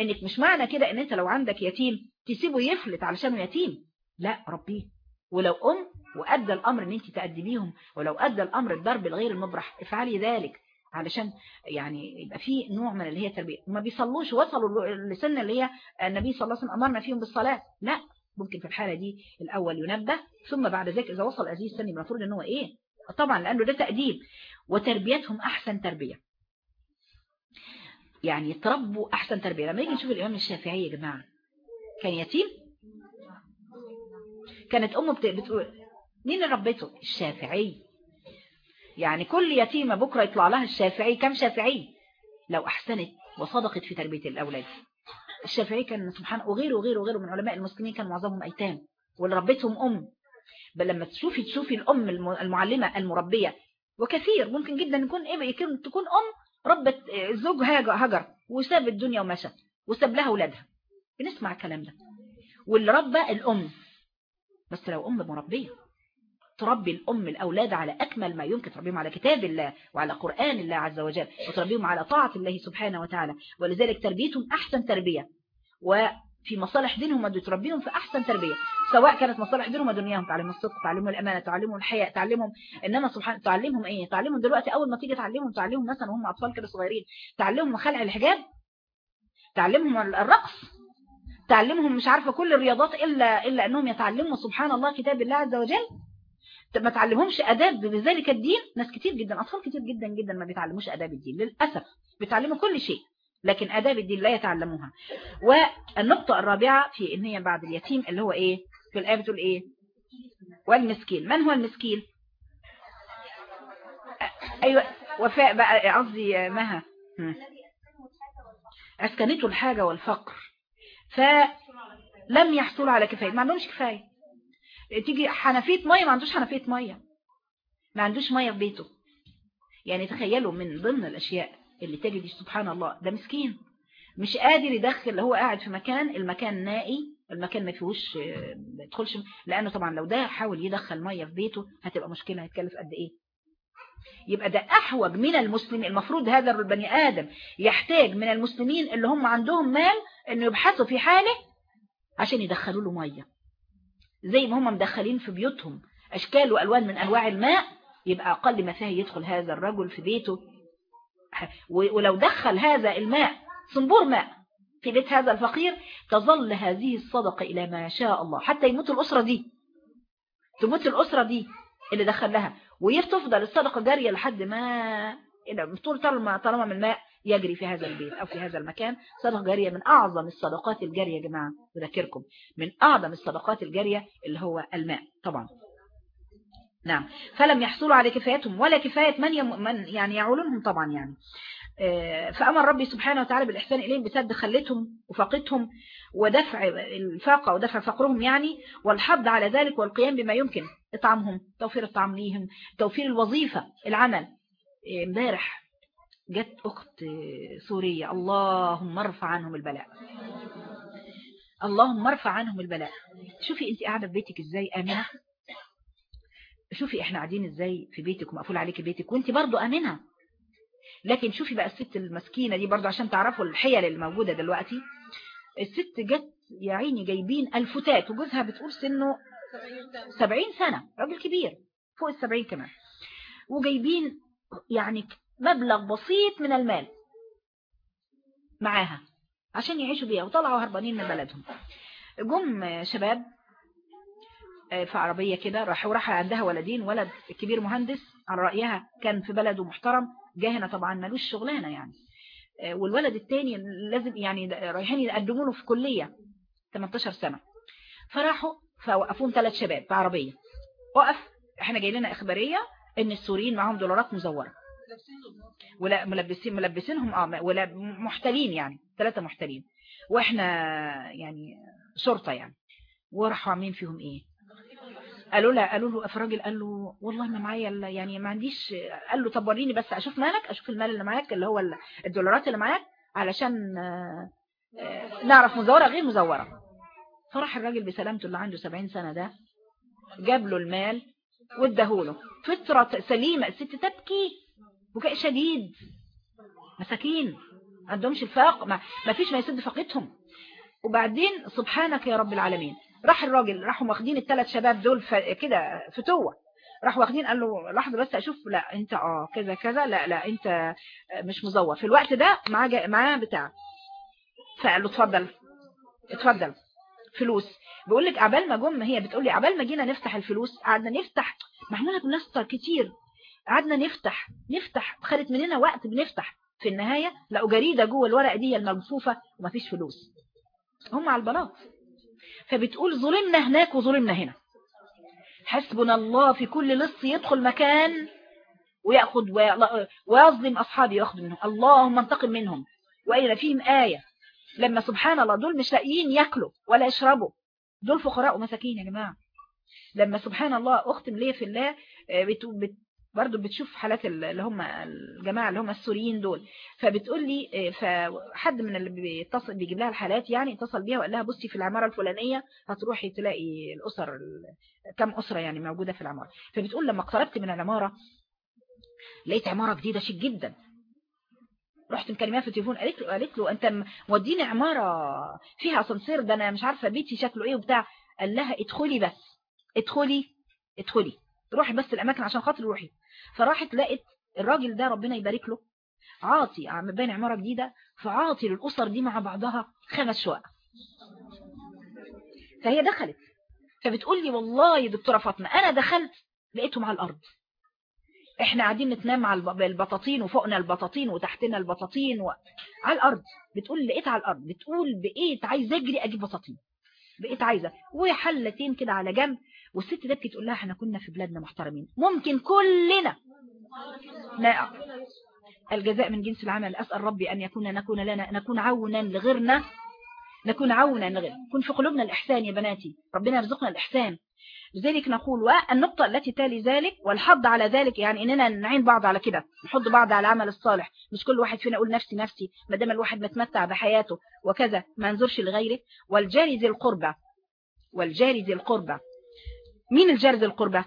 إنك مش معنى كده إن أنت لو عندك يتيم تسيبه يفلت علشان يتيم. لا ربيه ولو أم وأدى الأمر إن أنت تأدبيهم ولو أدى الأمر الضرب الغير المبرح افعلي ذلك. علشان يعني يبقى في نوع من اللي هي تربية ما بيصلوش وصلوا لسن اللي هي النبي صلى الله عليه وسلم أمرنا فيهم بالصلاة. لا ممكن في الحالة دي الأول ينبه ثم بعد ذلك إذا وصل هذه السن المفروض إن هو إيه؟ طبعا لأنه ده تأديب. وتربيتهم أحسن تربية. يعني يتربوا أحسن تربية. لما يجي نشوف الإمام الشافعي يا جماعة كان يتيم؟ كانت أمه بتقول مين اللي ربته الشافعي. يعني كل يتيمة بكرة يطلع لها الشافعي كم شافعي؟ لو أحسنت وصدقت في تربية الأولاد. الشافعي كان سبحانه وغيره وغيره وغيره من علماء المسلمين كان معظمهم أيتام واللي أم. بل لما تشوفي تشوفي الأم المعلمة المربية وكثير ممكن جدا يكون إيه تكون أم ربت الزوج هجر وساب الدنيا ومشى وساب لها أولادها. بنسمع الكلام ده. واللي ربى الأم. بس لو أم مربية. تربي الأم الأولاد على أكمل ما يمكن تربيهم على كتاب الله وعلى قرآن الله عز وجل وتربيهم على طاعة الله سبحانه وتعالى. ولذلك تربيتهم أحسن تربية. وفي مصالح دينهم تربيهم في أحسن تربية. سواء كانت مصالح دينهم ودنياهم تعلمهم الصدق تعلمهم الأمانة تعلمهم الحياء تعلمهم إنما سبحان تعلمهم إيه؟ تعلمهم دلوقتي أول ما تيجي تعلمهم تعلمهم مثلا وهم أطفال كده صغيرين. تعلمهم خلع الحجاب. تعلمهم الرقص. تعلمهم مش عارفة كل الرياضات إلا, إلا أنهم يتعلموا سبحان الله كتاب الله عز وجل. ما تعلمهمش أداب بذلك الدين ناس كتير جدا أطفال كتير جدا جدا ما بيتعلموش أداب الدين للأسف بيتعلموا كل شيء لكن أداب الدين لا يتعلموها. والنقطة الرابعة في إن هي بعد اليتيم اللي هو إيه؟ في الآية بتقول إيه؟ والمسكين. من هو المسكين؟ أيوة وفاء بقى قصدي مها. أسكنته الحاجة والفقر. فلم يحصلوا على كفاية. ما عندهمش كفاية. تيجي حنفية مية ما عندوش حنفية مية. ما عندوش مية في بيته. يعني تخيلوا من ضمن الأشياء اللي تجد سبحان الله ده مسكين. مش قادر يدخل هو قاعد في مكان المكان نائي المكان ما فيهوش ما يدخلش لأنه طبعا لو ده حاول يدخل مية في بيته هتبقى مشكلة هيتكلف قد إيه؟ يبقى ده أحوج من المسلمين. المفروض هذا البني آدم يحتاج من المسلمين اللي هم عندهم مال إنه يبحثوا في حاله عشان يدخلوا له مية. زي ما هم مدخلين في بيوتهم أشكال وألوان من أنواع الماء يبقى أقل ما يدخل هذا الرجل في بيته. ولو دخل هذا الماء صنبور ماء في بيت هذا الفقير تظل هذه الصدقة إلى ما شاء الله. حتى يموت الأسرة دي. تموت الأسرة دي اللي دخل لها. ويتفضل الصدقة جارية لحد ما طول طالما طالما من الماء يجري في هذا البيت أو في هذا المكان. صدقة جارية من أعظم الصدقات الجارية يا جماعة أذكركم من أعظم الصدقات الجارية اللي هو الماء طبعا. نعم. فلم يحصلوا على كفايتهم ولا كفاية من, يم من يعني يعولونهم طبعا يعني. فأمر ربي سبحانه وتعالى بالإحسان إليهم بسد خلتهم وفاقتهم ودفع الفاقة ودفع فقرهم يعني والحض على ذلك والقيام بما يمكن إطعامهم توفير الطعام ليهم توفير الوظيفة العمل. امبارح جت أخت سورية اللهم ارفع عنهم البلاء. اللهم ارفع عنهم البلاء. شوفي انت قاعدة في بيتك إزاي آمنة؟ شوفي إحنا قاعدين إزاي في بيتك ومقفول عليك بيتك وانت برضو آمنة. لكن شوفي بقى الست المسكينة دي برضو عشان تعرفوا الحيل الموجودة دلوقتي. الست جت يا عيني جايبين الفتات وجوزها بتقول سنه سبعين سنة راجل كبير فوق السبعين كمان. وجايبين يعني مبلغ بسيط من المال. معاها. عشان يعيشوا بيها. وطلعوا هربانين من بلدهم. جم شباب في عربية كده راحوا راح عندها ولدين ولد كبير مهندس على رأيها كان في بلده محترم جه هنا طبعا ملوش شغلانة يعني. والولد التاني لازم يعني رايحين يقدموا له في كلية 18 سنة. فراحوا فوقفوهم ثلاث شباب في عربية. وقف إحنا جاي لنا إخبارية إن السوريين معاهم دولارات مزورة. ولا ملبسين ملبسينهم آه ولا محتلين يعني ثلاثة محتلين. وإحنا يعني شرطة يعني. وراحوا عاملين فيهم إيه؟ قالوا له قالوا له الراجل قال له والله ما معايا يعني ما عنديش قال له طب وريني بس أشوف مالك أشوف المال اللي معاك اللي هو الدولارات اللي معاك علشان نعرف مزورة غير مزورة فراح الراجل بسلامته اللي عنده 70 سنة ده جاب له المال واداهوله. فطرة سليمة الست تبكي. بكاء شديد. مساكين عندهمش الفاق ما, ما فيش ما يسد فاقتهم. وبعدين سبحانك يا رب العالمين راح الراجل راحوا واخدين الثلاث شباب دول كده فتوة راحوا واخدين قال له لحظة بس أشوف لا أنت آه كذا كذا لا لا أنت مش مزور في الوقت ده معاه معاه بتاع. فقال له اتفضل اتفضل فلوس. بيقول لك عبال ما جم هي بتقول لي عبال ما جينا نفتح الفلوس قعدنا نفتح. معموله بلاستر كتير. قعدنا نفتح نفتح خدت مننا وقت بنفتح. في النهاية لقوا جريدة جوه الورقة دي الملفوفة ومفيش فلوس. هم على البلاط. فبتقول ظلمنا هناك وظلمنا هنا. حسبنا الله في كل لص يدخل مكان ويأخذ ويظلم أصحابي ويأخذ منهم. اللهم انتقم منهم. وإلى فيهم آية لما سبحان الله دول مش لاقيين ياكلوا ولا يشربوا. دول فقراء ومساكين يا جماعة. لما سبحان الله أختم ليه في الله. بت... برضو بتشوف حالات اللي هم الجماعة اللي هم السوريين دول. فبتقول لي فحد من اللي بيتصل بيجيب لها الحالات يعني اتصل بيها وقال لها بصي في العمارة الفلانية هتروحي تلاقي الأسر كم أسرة يعني موجودة في العمارة. فبتقول لما اقتربت من العمارة لقيت عمارة جديدة شيك جدا. رحت مكلمها في التليفون قالت له قالت له أنت موديني عمارة فيها أسانسير ده أنا مش عارفة بيتي شكله إيه وبتاع. قال لها ادخلي بس ادخلي ادخلي. روحي بس الأماكن عشان خاطر روحي. فراحت لقت الراجل ده ربنا يبارك له عاطي عم بين عمارة جديدة فعاطي للأسر دي مع بعضها خمس شقق. فهي دخلت فبتقول لي والله يا دكتورة فاطمة أنا دخلت لقيتهم على الأرض. إحنا قاعدين نتنام على البطاطين وفوقنا البطاطين وتحتنا البطاطين و... على الأرض. بتقول لقيت على الأرض بتقول بقيت عايز أجري أجيب بطاطين. بقيت عايزة. وحلتين كده على جنب والست ده بتقول لها إحنا كنا في بلادنا محترمين. ممكن كلنا. لا. الجزاء من جنس العمل. أسأل ربي أن يكون نكون لنا نكون عونا لغيرنا. نكون عونا لغيرنا يكون في قلوبنا الإحسان يا بناتي. ربنا يرزقنا الإحسان. لذلك نقول والنقطة التي تالي ذلك والحض على ذلك. يعني إننا نعين بعض على كده. نحض بعض على العمل الصالح. مش كل واحد فينا يقول نفسي نفسي. ما دام الواحد متمتع بحياته وكذا ما ننظرش لغيره. والجاري ذي القربة والجاري ذي القربة مين الجاري ذي القربة؟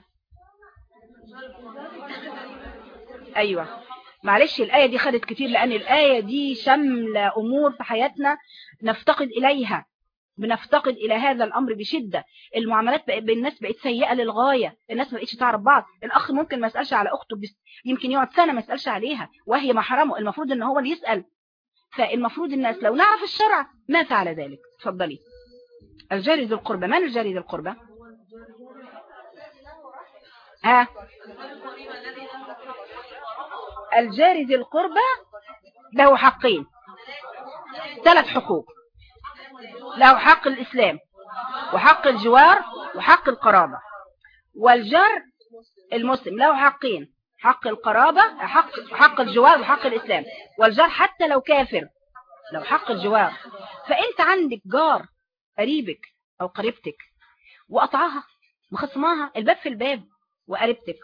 أيوة. معلش الآية دي خدت كتير لأن الآية دي شاملة أمور في حياتنا نفتقد إليها بنفتقد إلى هذا الأمر بشدة. المعاملات بين الناس بقت سيئة للغاية الناس ما بقتش تعرف بعض. الأخ ممكن ما يسألش على أخته بس يمكن يقعد سنة ما يسألش عليها وهي محرمه المفروض إن هو اللي يسأل. فالمفروض الناس لو نعرف الشرع ما فعل ذلك. تفضلي الجاري ذو القربة. من الجاري ذو القربة؟ ها. الجاري ذي القربة له حقين. ثلاث حقوق. له حق الإسلام وحق الجوار وحق القرابة. والجار المسلم له حقين حق القرابة حق, حق الجوار وحق الإسلام. والجار حتى لو كافر لو حق الجوار. فأنت عندك جار قريبك أو قريبتك وقطعها مخصماها الباب في الباب. وقريبتك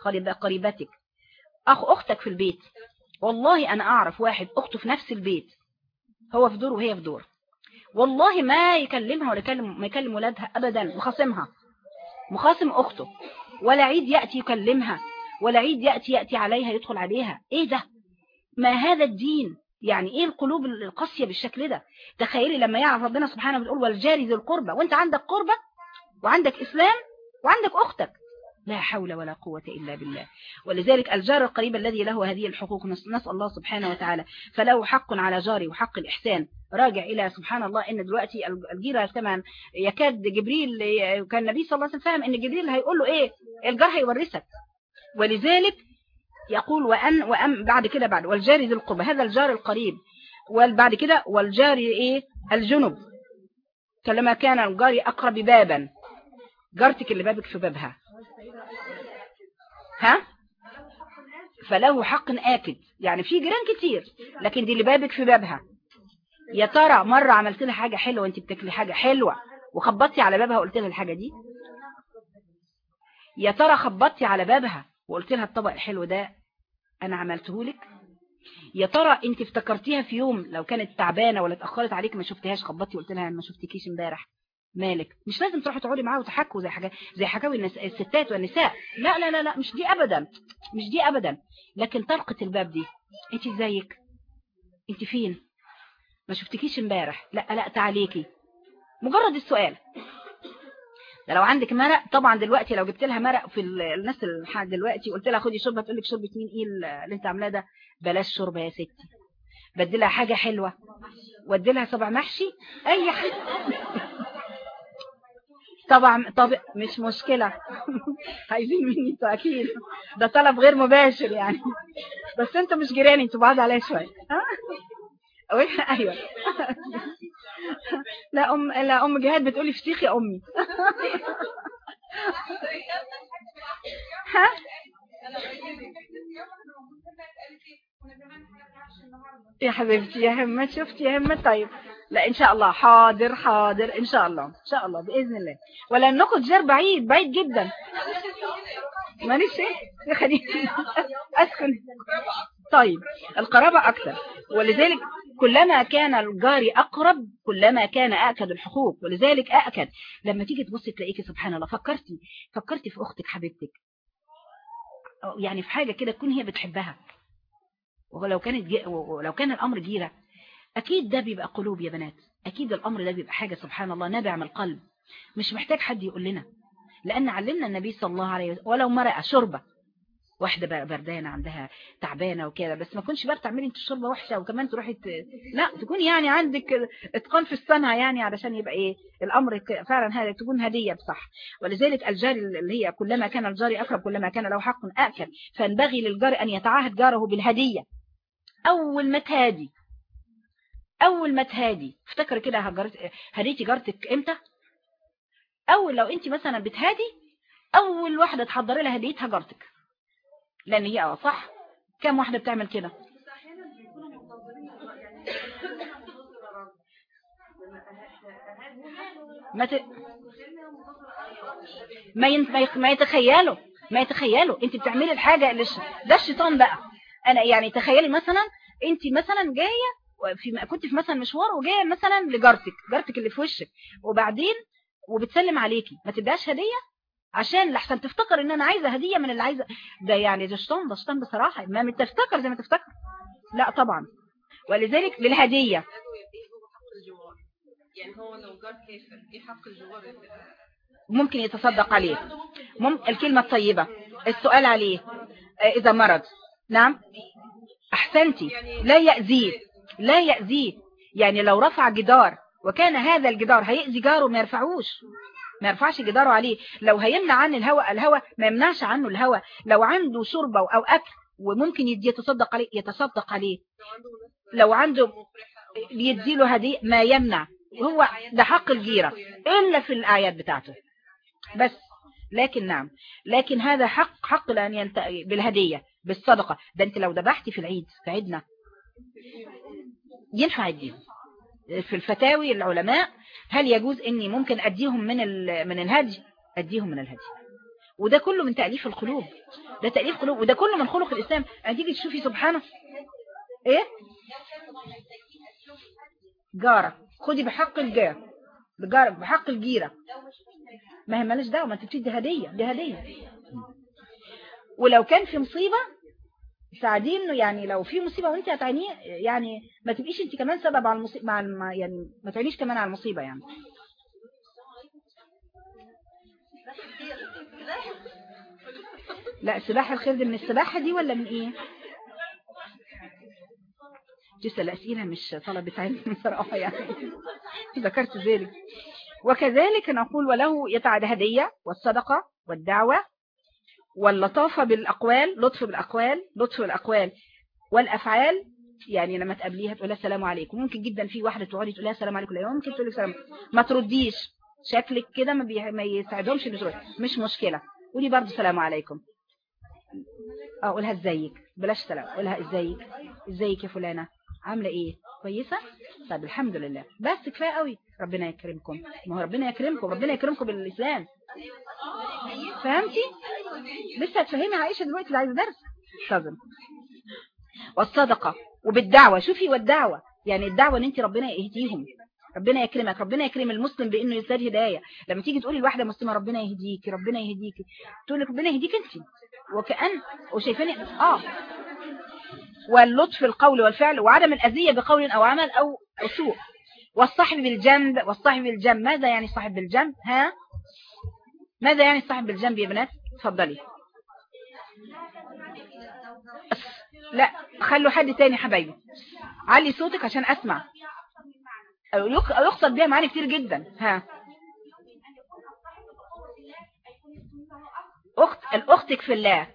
قريبتك. أخ أختك في البيت. والله أنا أعرف واحد أخته في نفس البيت. هو في دور وهي في دور. والله ما يكلمها ولا يكلم ما يكلم ولادها أبدا مخاصمها. مخاصم أخته. ولا عيد يأتي يكلمها ولا عيد يأتي يأتي عليها يدخل عليها. إيه ده؟ ما هذا الدين؟ يعني إيه القلوب القاسية بالشكل ده؟ تخيلي لما يعرف ربنا سبحانه بتقول والجاري ذي القربة وأنت عندك قربة وعندك إسلام وعندك أختك. لا حول ولا قوة إلا بالله. ولذلك الجار القريب الذي له هذه الحقوق نسأل الله سبحانه وتعالى فله حق على جاري وحق الإحسان. راجع إلى سبحان الله إن دلوقتي الجيرة كمان يكاد جبريل كان النبي صلى الله عليه وسلم فاهم إن جبريل هيقول له إيه؟ الجار هيورثك. ولذلك يقول وأن وأم بعد كده بعد والجاري ذي القربى هذا الجار القريب وبعد كده والجاري إيه؟ الجنب. كلما كان الجاري أقرب بابا. جارتك اللي بابك في بابها. ها؟ فله حق آكد. يعني في جيران كتير لكن دي اللي بابك في بابها. يا ترى مرة عملت لها حاجة حلوة وانت بتاكلي حاجة حلوة وخبطتي على بابها وقلت لها الحاجة دي؟ يا ترى خبطتي على بابها وقلت لها الطبق الحلو ده أنا عملته لك؟ يا ترى انت افتكرتيها في يوم لو كانت تعبانة ولا اتأخرت عليك ما شفتهاش خبطتي وقلت لها ما شفتكيش امبارح؟ مالك. مش لازم تروحي تقعدي معاه وتحكوا زي حاجة زي حكاوي. الستات والنساء. لا لا لا لا مش دي ابدا. مش دي ابدا. لكن طلقة الباب دي انت إزيك؟ انت فين؟ ما شفتكيش امبارح. لا لا تعاليكي مجرد السؤال. ده لو عندك مرق طبعا دلوقتي لو جبت لها مرق في الناس اللي دلوقتي قلت لها خدي شوربة تقول لك شوربة مين؟ إيه اللي أنت عاملاه ده؟ بلاش شوربة يا ستي. بدلها حاجة حلوة. واديلها صبع محشي. أي حاجة. طبعا طب مش مشكلة. عايزين مني أنتوا أكيد. ده طلب غير مباشر يعني. بس أنتوا مش جيراني أنتوا بعاد عليا شوية. أيوه. لا أم لا أم جهاد بتقولي فسيخي أمي. ها؟ يا حبيبتي يا همة شفتي يا همة؟ طيب. لا إن شاء الله. حاضر حاضر. إن شاء الله إن شاء الله بإذن الله. ولا ناخد جار بعيد بعيد جدا. معلش يا خليل. أسكن. طيب القرابة أكثر. ولذلك كلما كان الجار أقرب كلما كان أكد الحقوق. ولذلك أكد. لما تيجي تبصي تلاقيكي سبحان الله فكرتي فكرتي في أختك حبيبتك. يعني في حاجة كده تكون هي بتحبها. ولو كانت. ولو كان الأمر جيرة أكيد ده بيبقى قلوب يا بنات. أكيد الأمر ده بيبقى حاجة سبحان الله نابع من القلب. مش محتاج حد يقول لنا. لأن علمنا النبي صلى الله عليه وسلم ولو مرأة شربة واحدة بردانة عندها تعبانة وكده بس ما كنش بقى تعملي أنت الشربة وحشة وكمان تروحي ت... لا تكون يعني عندك إتقان في الصنعة يعني علشان يبقى إيه الأمر فعلا هذا تكون هدية بصح. ولذلك الجار اللي هي كلما كان الجار أقرب كلما كان له حق آكل فينبغي للجار أن يتعاهد جاره بالهدية. أول ما تهادي أول ما تهادي افتكر كده هديتي جارتك إمتى؟ أول لو انت مثلا بتهادي أول واحدة تحضري لها هديتها جارتك. لأن هي آه صح. كم واحدة بتعمل كده؟ ما ت... ما. ما, يتخيلوا. ما يتخيلوا. انت بتعملي الحاجة اللي الش... ده الشيطان بقى. أنا يعني تخيلي مثلا انت مثلا جاية في كنت في مثلا مشوار وجاية مثلا لجارتك جارتك اللي في وشك وبعدين وبتسلم عليكي. ما تديهاش هدية؟ عشان لحسن تفتكر إن أنا عايزة هدية من اللي عايزة. ده يعني ده شيطان ده شيطان بصراحة. ما تفتكر زي ما تفتكر. لا طبعا. ولذلك للهدية. يعني هو لو جار كافر ممكن يتصدق عليه. ممكن الكلمة الطيبة. السؤال عليه. إذا مرض. نعم. أحسنتي لا يأذيه لا يأذيه يعني لو رفع جدار وكان هذا الجدار هيأذي جاره ما يرفعوش. ما يرفعش جداره عليه. لو هيمنع عن الهواء الهواء ما يمنعش عنه الهواء لو عنده شربة أو أكل وممكن يتصدق عليه يتصدق عليه. لو عنده يديله هدية ما يمنع. هو ده حق الجيرة. إلا في الآيات بتاعته. بس. لكن نعم. لكن هذا حق حق لأن ينت... بالهدية. بالصدقة. ده انت لو ذبحتي في العيد في عيدنا. ينفع أديهم. في الفتاوي العلماء هل يجوز إني ممكن أديهم من. من الهدي؟ أديهم من الهدي. وده كله من تأليف القلوب. ده تأليف قلوب. وده كله من خلق الإسلام. أن تيجي تشوفي سبحانه. إيه؟ جارة. خدي بحق الجار. بجار بحق الجيرة. ما هي مالش دعوة ما انت بتدي هدية دي هدية. ولو كان في مصيبة ساعدين إنه يعني لو في مصيبة وانت هتعينيه يعني ما تبقيش انت كمان سبب على المصيبة مع الم... يعني ما تعينيش كمان على المصيبة يعني. لا سباحة الخير دي من السباحة دي ولا من إيه؟ تسأل أسئلة مش طلبة علم صراحة يعني. ذكرت ذلك. وكذلك نقول وله يتعد هدية والصدقة والدعوة واللطافة بالأقوال لطف بالأقوال لطف بالأقوال. والأفعال يعني لما تقابليها تقول لها السلام عليكم. ممكن جدا في واحدة تقعدي تقول لها السلام عليكم لا ممكن تقول لك سلام ما ترديش. شكلك كده ما, بي... ما يساعدهمش بترد مش مشكلة. قولي برضه السلام عليكم. آه قولها إزيك. بلاش سلام. قولها إزيك. إزيك يا فلانة. عاملة إيه؟ كويسة؟ طب الحمد لله. بس كفاية قوي. ربنا يكرمكم. ما هو ربنا يكرمكم ربنا يكرمكم بالإسلام. فهمتي؟ لسه هتفهمي عائشة دلوقتي اللي عايزة درس؟ صدم والصدقة وبالدعوة. شوفي والدعوة. يعني الدعوة إن انت ربنا يهديهم. ربنا يكرمك. ربنا يكرم المسلم بإنه يزداد هداية. لما تيجي تقولي لواحدة مسلمة ربنا يهديكي ربنا يهديكي تقول لك ربنا يهديك انت. وكأن وشايفاني آه. واللطف القول والفعل وعدم الأذية بقول أو عمل أو سوء والصاحب بالجنب والصاحب بالجنب ماذا يعني الصاحب بالجنب؟ ها؟ ماذا يعني الصاحب بالجنب يا بنات؟ تفضلي. لا خلوا حد تاني حبايبي. علي صوتك عشان أسمع. أو يقصد بيها معاني كتير جدا. ها. أخت الأختك في الله.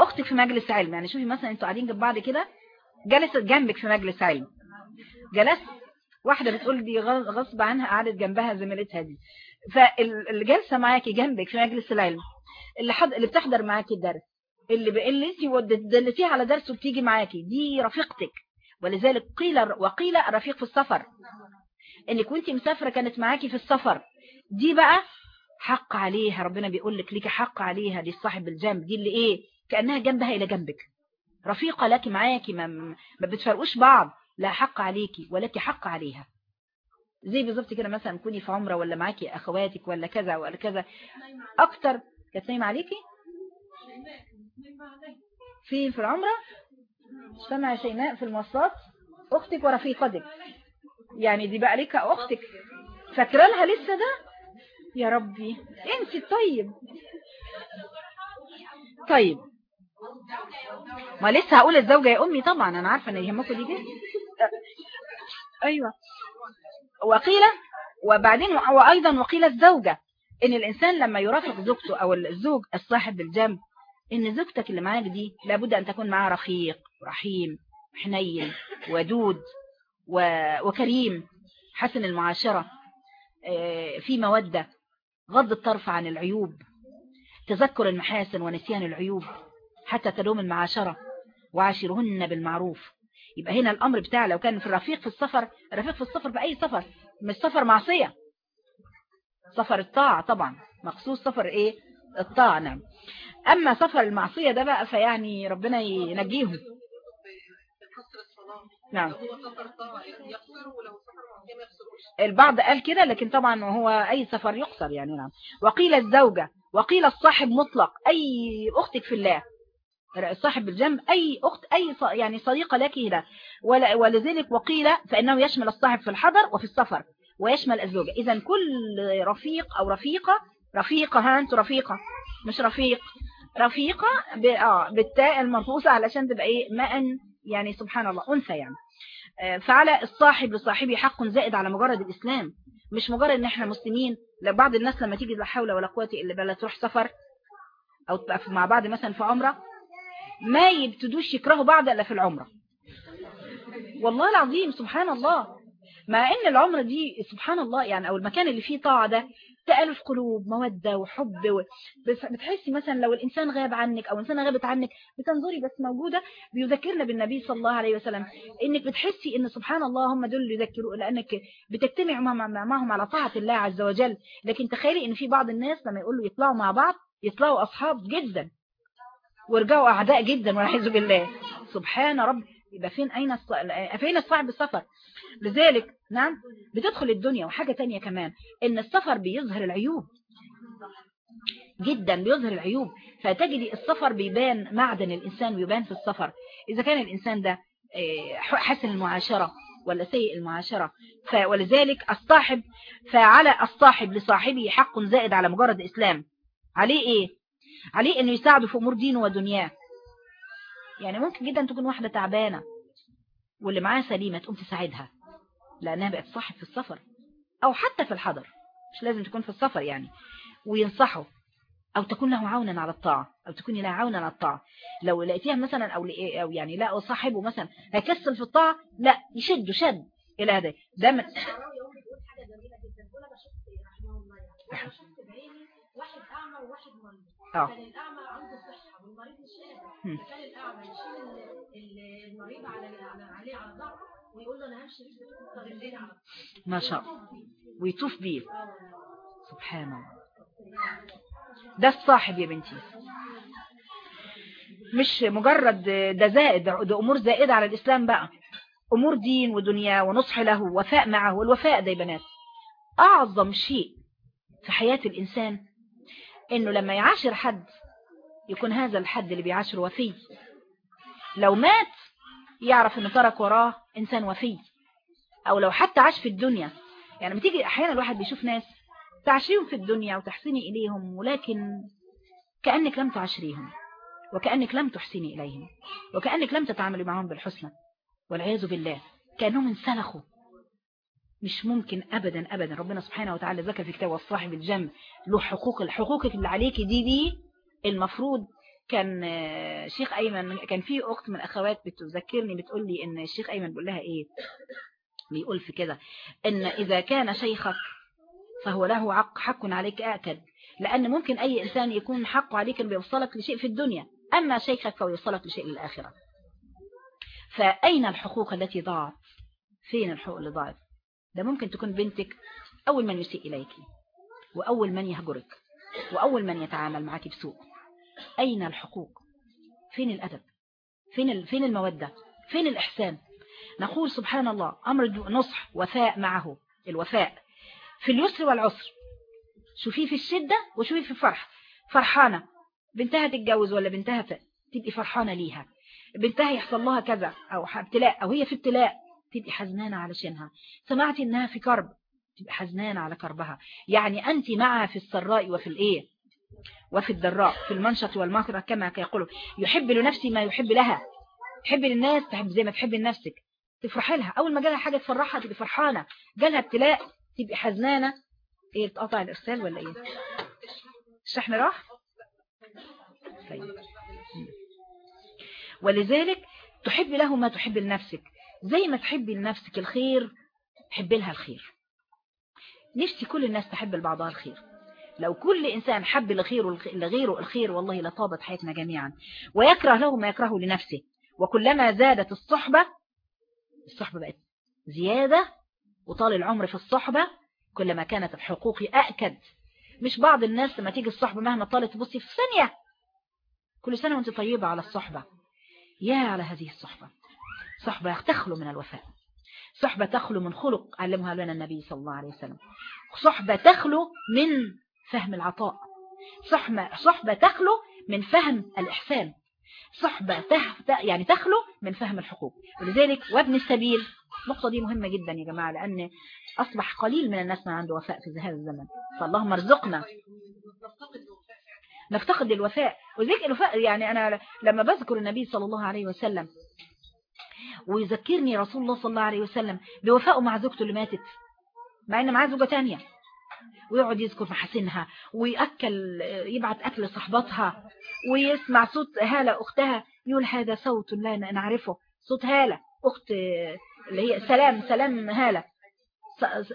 أختك في مجلس علم. يعني شوفي مثلا أنتوا قاعدين جنب بعض كده جلست جنبك في مجلس علم. جلست واحدة بتقول دي غصب عنها قعدت جنبها زميلتها دي. فاللي جالسه معاكي جنبك في مجلس العلم اللي حد اللي بتحضر معاكي الدرس اللي. اللي انت دلتيها على درس وبتيجي معاكي دي رفيقتك. ولذلك قيل وقيل الرفيق في السفر. انك وانت مسافرة كانت معاكي في السفر دي بقى حق عليها ربنا بيقول لك ليك حق عليها دي صاحب الجنب دي اللي إيه كأنها جنبها إلى جنبك. رفيقة لك معاكي ما, ما بتفرقوش بعض. لا حق عليكي ولك حق عليها. زي بالظبط كده مثلا تكوني في عمرة ولا معاكي أخواتك ولا كذا ولا كذا. أكتر كانت نايمة عليكي فين؟ في العمرة؟ سمع شيماء في المواصلات؟ أختك ورفيقتك يعني دي بقى لك أختك. فاكره لها لسه ده؟ يا ربي. انت طيب. طيب. ما لسه هقول الزوجة يا أمي طبعا أنا عارفة إن يهمكم دي جدا أيوه. وقيل وبعدين وأيضا وقيل الزوجة إن الإنسان لما يرافق زوجته أو الزوج الصاحب بالجنب إن زوجتك اللي معاك دي لابد أن تكون معها رفيق رحيم حنين ودود وكريم حسن المعاشرة في مودة غض الطرف عن العيوب تذكر المحاسن ونسيان العيوب. حتى تلوم المعاشرة. وعاشرهن بالمعروف. يبقى هنا الأمر بتاع لو كان في الرفيق في السفر الرفيق في السفر بأي سفر؟ مش سفر معصية. سفر الطاعة طبعا. مخصوص سفر إيه؟ الطاعة نعم. أما سفر المعصية ده بقى فيعني ربنا ينجيهم. نعم. البعض قال كده لكن طبعا هو أي سفر يقصر يعني نعم. وقيل الزوجة وقيل الصاحب مطلق أي أختك في الله. صاحب الجنب أي أخت أي يعني صديقة لك هنا ولذلك وقيل فإنه يشمل الصاحب في الحضر وفي السفر ويشمل الزوجة. إذا كل رفيق أو رفيقة رفيقة ها أنت رفيقة مش رفيق. رفيقة بالتاء المنفوسة علشان تبقى إيه ماء يعني سبحان الله أنثى يعني. فعلى الصاحب لصاحبه حق زائد على مجرد الإسلام. مش مجرد إن إحنا مسلمين. لبعض الناس لما تيجي لا حول ولا قوة إلا بالله تروح سفر أو تبقى مع بعض مثلا في عمرة ما يبتدوش يكرهوا بعض إلا في العمرة. والله العظيم سبحان الله. مع إن العمرة دي سبحان الله يعني أو المكان اللي فيه طاعة ده تألف قلوب مودة وحب و... بتحسي مثلا لو الإنسان غاب عنك أو إنسان غابت عنك بتنظري بس موجودة بيذكرنا بالنبي صلى الله عليه وسلم. إنك بتحسي إن سبحان الله هم دول اللي يذكروا لأنك بتجتمع معهم على طاعة الله عز وجل. لكن تخيلي إن في بعض الناس لما يقولوا يطلعوا مع بعض يطلعوا أصحاب جدا. ويرجعوا أعداء جدا والعياذ بالله. سبحان رب. يبقى فين أين. فين الصاحب السفر؟ لذلك نعم بتدخل الدنيا. وحاجة تانية كمان إن السفر بيظهر العيوب. جدا بيظهر العيوب. فتجدي السفر بيبان معدن الإنسان بيبان في السفر. إذا كان الإنسان ده حسن المعاشرة ولا سيء المعاشرة. ولذلك الصاحب فعلى الصاحب لصاحبه حق زائد على مجرد إسلام. عليه إيه؟ عليه أنه يساعده في أمور دينه ودنياه. يعني ممكن جدا تكون واحدة تعبانة واللي معاها سليمة تقوم تساعدها لأنها بقت صاحب في السفر أو حتى في الحضر. مش لازم تكون في السفر يعني. وينصحه أو تكون له عونا على الطاعة أو تكوني له عونا على الطاعة. لو لقيتيها مثلا أو, أو يعني لا صاحبه مثلا هيكسل في الطاعة لا يشد شد إلى هذا. ده من مريض آه. كان الأعمى عنده صحة والمريض مش قادر فكان الأعمى يشيل المريض على عليه على ظهره ويقول له أنا همشي بيك الطريقين على ما شاء الله. ويطوف بيه. سبحان الله. ده الصاحب يا بنتي. مش مجرد ده زائد ده أمور زائدة على الإسلام بقى. أمور دين ودنيا ونصح له وفاء معه والوفاء ده يا بنات أعظم شيء في حياة الإنسان إنه لما يعاشر حد يكون هذا الحد اللي بيعاشر وفي. لو مات يعرف إنه ترك وراه إنسان وفي. أو لو حتى عاش في الدنيا. يعني بتيجي أحيانا الواحد بيشوف ناس تعشريهم في الدنيا وتحسني إليهم ولكن كأنك لم تعشريهم وكأنك لم تحسني إليهم وكأنك لم تتعاملي معهم بالحسنى والعياذ بالله كأنهم انسلخوا. مش ممكن أبدا أبدا. ربنا سبحانه وتعالى ذكر في كتابه الصاحب الجنب له حقوق الحقوق اللي عليك دي دي المفروض كان شيخ أيمن كان في أخت من أخوات بتذكرني بتقول لي إن الشيخ أيمن بيقول لها إيه؟ بيقول في كده إن إذا كان شيخك فهو له حق حق عليك أكد لأن ممكن أي إنسان يكون حقه عليك أن بيوصلك لشيء في الدنيا. أما شيخك فهو يوصلك لشيء للآخرة. فأين الحقوق التي ضاعت؟ فين الحقوق اللي ضاعت؟ ده ممكن تكون بنتك أول من يسيء إليك وأول من يهجرك وأول من يتعامل معك بسوء. أين الحقوق؟ فين الأدب؟ فين فين المودة؟ فين الإحسان؟ نقول سبحان الله أمر نصح وفاء معه الوفاء. في اليسر والعسر شوفيه في الشدة وشوفيه في الفرح. فرحانة. بنتها تتجوز ولا بنتها تبقي فرحانة ليها؟ بنتها يحصل لها كذا أو ابتلاء أو هي في ابتلاء. تبقي حزنانة علشانها. سمعتي إنها في كرب تبقي حزنانة على كربها. يعني أنت معها في السراء وفي الإيه؟ وفي الضراء في المنشط والمكره كما يقولوا. يحب لنفسي ما يحب لها. تحب للناس تحب زي ما تحب لنفسك. تفرحي لها. أول ما جالها حاجة تفرحها تبقي فرحانة. جالها ابتلاء تبقي حزنانة. إيه اتقطع الإرسال ولا إيه؟ الشحن راح؟ طيب. ولذلك تحب له ما تحب لنفسك. زي ما تحبي لنفسك الخير تحبي لها الخير. نفسي كل الناس تحب لبعضها الخير. لو كل إنسان حب لغيره لغيره الخير والله لطابت حياتنا جميعا. ويكره له ما يكرهه لنفسه. وكلما زادت الصحبة الصحبة بقت زيادة وطال العمر في الصحبة كلما كانت الحقوق أأكد. مش بعض الناس لما تيجي الصحبة مهما طالت تبصي في ثانية. كل سنة وأنت طيبة على الصحبة. يا على هذه الصحبة. صحبة تخلو من الوفاء. صحبة تخلو من خلق علمها لنا النبي صلى الله عليه وسلم. صحبة تخلو من فهم العطاء. صحبة, صحبة تخلو من فهم الإحسان. صحبة. يعني تخلو من فهم الحقوق. ولذلك وابن السبيل النقطة دي مهمة جدا يا جماعة لأن أصبح قليل من الناس ما عنده وفاء في هذا الزمن. فاللهم ارزقنا. نفتقد الوفاء. وذلك الوفاء يعني أنا لما بذكر النبي صلى الله عليه وسلم ويذكرني رسول الله صلى الله عليه وسلم بوفائه مع زوجته اللي ماتت مع ان معاه زوجة تانية. ويقعد يذكر محاسنها ويأكل يبعت أكل لصحباتها ويسمع صوت هالة أختها يقول هذا صوت لا نعرفه. صوت هالة أخت اللي هي سلام سلام هالة.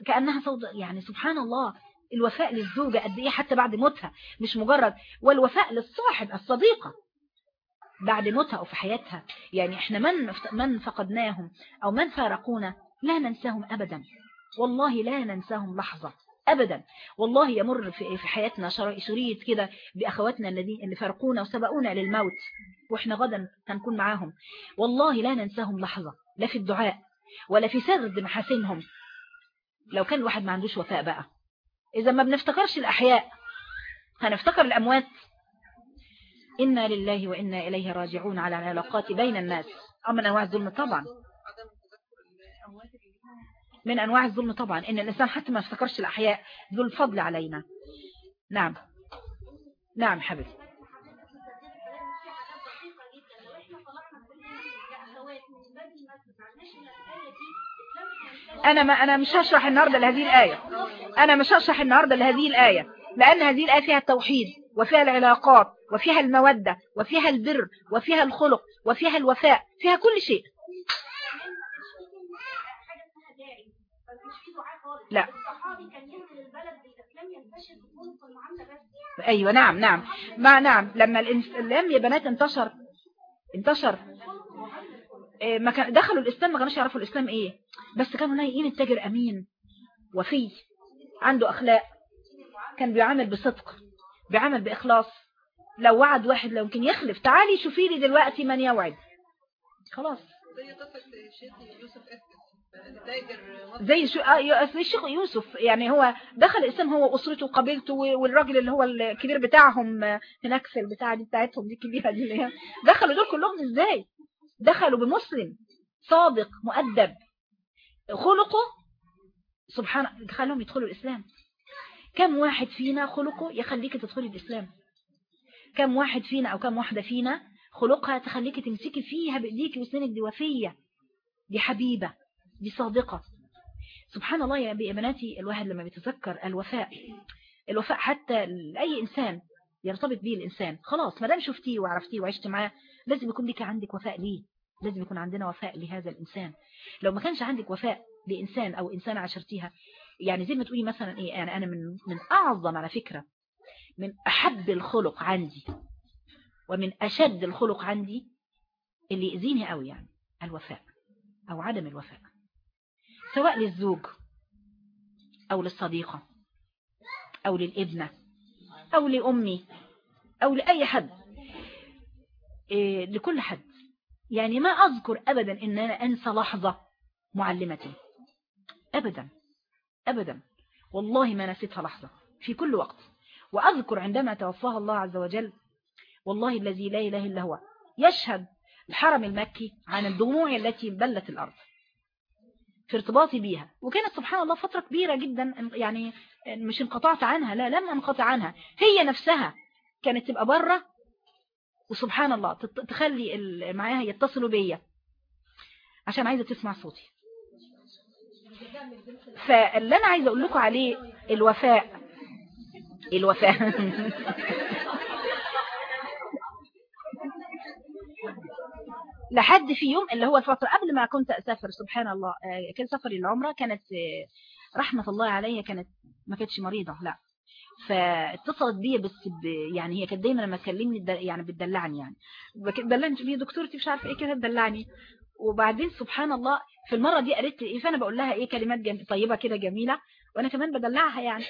كأنها صوت يعني سبحان الله الوفاء للزوجة قد إيه حتى بعد موتها مش مجرد والوفاء للصاحب الصديقة. بعد موتها أو في حياتها. يعني إحنا من من فقدناهم أو من فارقونا لا ننساهم أبدا. والله لا ننساهم لحظة أبدا. والله يمر في حياتنا شريط كده بأخواتنا الذين اللي فارقونا وسبقونا للموت. وإحنا غدا هنكون معاهم. والله لا ننساهم لحظة. لا في الدعاء ولا في سرد محاسنهم. لو كان الواحد ما عندوش وفاء بقى. إذا ما بنفتكرش الأحياء هنفتكر الأموات. إنا لله وإنا إليه راجعون على العلاقات بين الناس. أما أنواع الظلم طبعا. من أنواع الظلم طبعا. إن الإنسان حتى ما افتكرش الأحياء ذو الفضل علينا. نعم. نعم حبيبي. أنا ما أنا مش هشرح النهاردة لهذه الآية. أنا مش هشرح النهاردة لهذه الآية. لأن هذه الآية فيها التوحيد. وفيها العلاقات وفيها المودة وفيها البر وفيها الخلق وفيها الوفاء فيها كل شيء. لا. أيوة نعم نعم. ما نعم. لما الإسلام يا بنات انتشر انتشر. ما كان دخلوا الإسلام ما كانوش يعرفوا الإسلام إيه. بس كانوا لاقيين التاجر أمين وفي عنده أخلاق. كان بيعامل بصدق بيعامل بإخلاص. لو وعد واحد لو يمكن يخلف تعالي شوفي لي دلوقتي من يوعد. خلاص. زي شو آه الشيخ يوسف. يعني هو دخل الإسلام هو واسرته وقبيلته والراجل اللي هو الكبير بتاعهم هناك في البتاعة دي بتاعتهم دي الكبيره دي دخلوا دول كلهم إزاي؟ دخلوا بمسلم صادق مؤدب. خلقه سبحان خلهم يدخلوا الإسلام. كم واحد فينا خلقه يخليك تدخلي الإسلام؟ كم واحد فينا أو كم واحدة فينا خلقها تخليك تمسكي فيها بإيديك وسنانك دي وفية دي حبيبة دي صادقة. سبحان الله يا بناتي الواحد لما بيتذكر الوفاء الوفاء حتى لأي إنسان يرتبط به الإنسان خلاص ما دام شفتيه وعرفتيه وعشت معاه لازم يكون لك عندك وفاء ليه؟ لازم يكون عندنا وفاء لهذا الإنسان. لو ما كانش عندك وفاء لإنسان أو إنسانة عشرتيها يعني زي ما تقولي مثلا إيه يعني أنا من, من أعظم على فكرة من أحب الخلق عندي ومن أشد الخلق عندي اللي يأذيني قوي يعني الوفاء أو عدم الوفاء سواء للزوج أو للصديقة أو للابنة أو لأمي أو لأي حد إيه لكل حد. يعني ما أذكر أبدا إن أنا أنسى لحظة معلمتي أبدا. أبدا. والله ما نسيتها لحظة. في كل وقت. وأذكر عندما توفاها الله عز وجل والله الذي لا إله إلا هو يشهد الحرم المكي عن الدموع التي بلت الأرض. في ارتباطي بيها. وكانت سبحان الله فترة كبيرة جدا يعني مش انقطعت عنها لا لم أنقطع عنها. هي نفسها كانت تبقى بره وسبحان الله تخلي معاها يتصلوا بيا. عشان عايزة تسمع صوتي. فاللي أنا عايزة أقول لكم عليه الوفاء. الوفاء. لحد في يوم اللي هو الفترة قبل ما كنت أسافر سبحان الله كان سفري العمرة كانت رحمة الله عليها كانت ما كانتش مريضة لا. فاتصلت بيا بس ب... يعني هي كانت دايما لما تكلمني. يعني بتدلعني يعني. بتدلعني هي دكتورتي مش عارفة إيه كده تدلعني. وبعدين سبحان الله في المرة دي قالت لي إيه فأنا بقول لها إيه كلمات جم... طيبة كده جميلة وأنا كمان بدلعها يعني.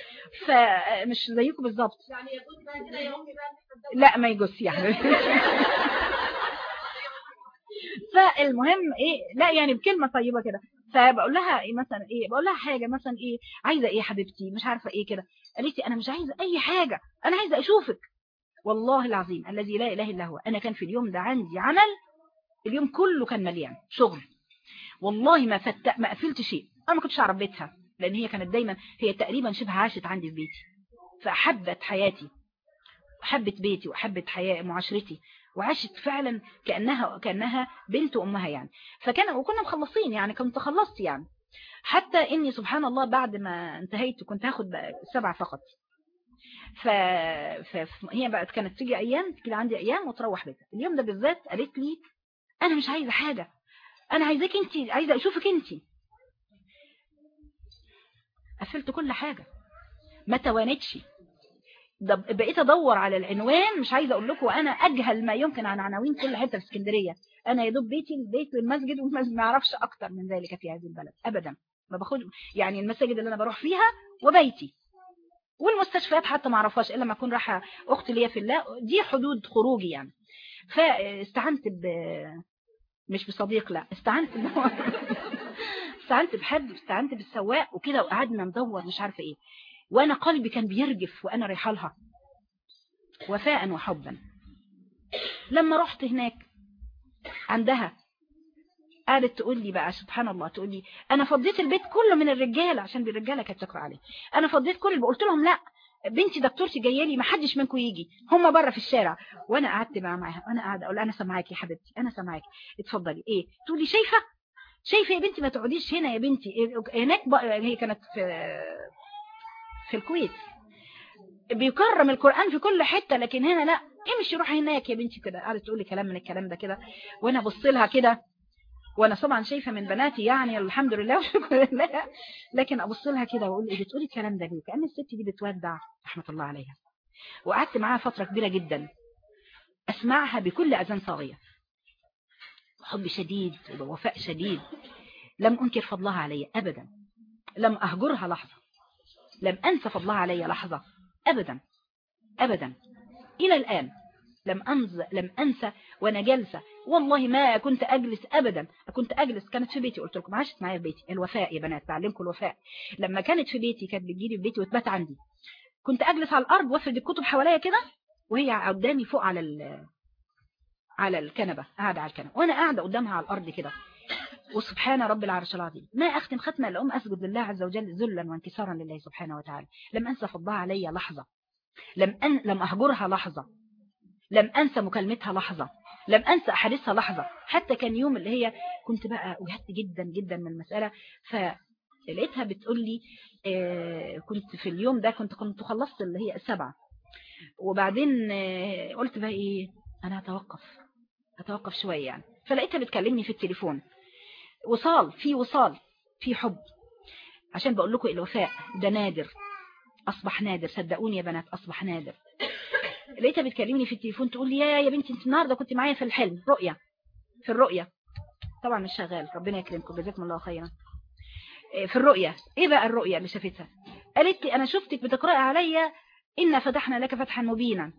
فمش زيكم بالظبط. يعني يجوز بقى كده يا أمي بقى لا ما يجوز يعني. فالمهم إيه لا يعني بكلمة طيبة كده. فبقول لها إيه مثلا إيه بقول لها حاجة مثلا إيه عايزة إيه حبيبتي؟ مش عارفة إيه كده. قالت لي أنا مش عايزة أي حاجة أنا عايزة أشوفك. والله العظيم الذي لا إله إلا هو أنا كان في اليوم ده عندي عمل اليوم كله كان مليان شغل. والله ما فت ما قفلت شيء. أنا ما كنتش أعرف بيتها لأن هي كانت دايما هي تقريبا شبه عاشت عندي في بيتي. فأحبت حياتي وحبت بيتي وحبت حياة معاشرتي وعاشت فعلا كأنها كأنها بنت أمها يعني. فكان وكنا مخلصين يعني كنت خلصت يعني. حتى إني سبحان الله بعد ما انتهيت كنت هاخد سبعة فقط. ف... فهي بقت كانت تيجي أيام كده عندي أيام وتروح بيتها. اليوم ده بالذات قالت لي أنا مش عايزة حاجة. أنا عايزاك أنت عايزة أشوفك أنت قفلت كل حاجة. ما توانتش بقيت أدور على العنوان مش عايزة أقول لكم أنا أجهل ما يمكن عن عناوين كل حتة في اسكندرية. أنا يا دوب بيتي البيت والمسجد والمسجد ما أعرفش أكتر من ذلك في هذه البلد ابدا. ما باخد يعني المساجد اللي أنا بروح فيها وبيتي. والمستشفيات حتى ما أعرفهاش إلا لما أكون رايحة أختي ليا في الله. دي حدود خروجي يعني. فاستعنت مش بصديق لا. استعنت. استعنت بحد استعنت بالسواق وكده وقعدنا ندور مش عارفة إيه. وأنا قلبي كان بيرجف وأنا رايحة لها. وفاء وحبا. لما رحت هناك عندها قالت تقول لي بقى سبحان الله تقول لي أنا فضيت البيت كله من الرجالة عشان بالرجاله كانت تقرا عليه. أنا فضيت كل قلت لهم لا بنتي دكتورتي جاية لي ما حدش منكم يجي. هم بره في الشارع. وأنا قعدت بقى معاها وأنا قاعدة أقول أنا سامعاكي يا حبيبتي أنا سامعاكي اتفضلي. إيه؟ تقول لي شايفة؟ شايفة يا بنتي؟ ما تقعديش هنا يا بنتي. هناك بقى هي كانت في في الكويت. بيكرم القرآن في كل حتة لكن هنا لا. امشي روحي هناك يا بنتي كده. قعدت تقول لي كلام من الكلام ده كده. وأنا أبص لها كده. وأنا طبعا شايفة من بناتي يعني الحمد لله وشكرا لله. لكن أبص لها كده وأقول إيه بتقولي الكلام ده ليه؟ كأن الست دي بتودع رحمة الله عليها. وقعدت معاها فترة كبيرة جدا. أسمعها بكل أذان صاغية. حب شديد ووفاء شديد. لم أنكر فضلها علي ابدا. لم أهجرها لحظة. لم أنسى فضلها علي لحظة. أبدا. أبدا. إلى الآن. لم أنز لم أنسى وأنا جالسة والله ما كنت أجلس أبدا. كنت أجلس كانت في بيتي. قلت لكم عاشت معايا في بيتي. الوفاء يا بنات بعلمكم الوفاء. لما كانت في بيتي كانت بتجيلي في بيتي وتبات عندي. كنت أجلس على الأرض وأفرد الكتب حواليا كده وهي قدامي فوق على ال على الكنبة قاعدة على الكنبة. وأنا قاعدة قدامها على الأرض كده. وسبحان رب العرش العظيم. ما أختم ختمة الأم أسجد لله عز وجل ذلا وانكسارا لله سبحانه وتعالى. لم أنسى فضلها علي لحظة. لم أن لم أهجرها لحظة. لم أنسى مكالمتها لحظة. لم أنسى أحاديثها لحظة. حتى كان يوم اللي هي كنت بقى أجهدت جدا جدا من المسألة فلقيتها بتقول لي آه كنت في اليوم ده كنت كنت خلصت اللي هي السبعة وبعدين آه قلت بقى إيه أنا هتوقف هتوقف شوية يعني. فلقيتها بتكلمني في التليفون. وصال في وصال في حب. عشان بقول لكم الوفاء ده نادر. أصبح نادر. صدقوني يا بنات أصبح نادر. لقيتها بتكلمني في التليفون تقول لي يا يا بنتي انت النهارده كنت معايا في الحلم رؤية في الرؤية. طبعا مش شغال ربنا يكرمكم جزاكم الله خيرا. في الرؤية. إيه بقى الرؤية اللي شافتها؟ قالت لي أنا شفتك بتقرأي عليا إنا فتحنا لك فتحا مبينا.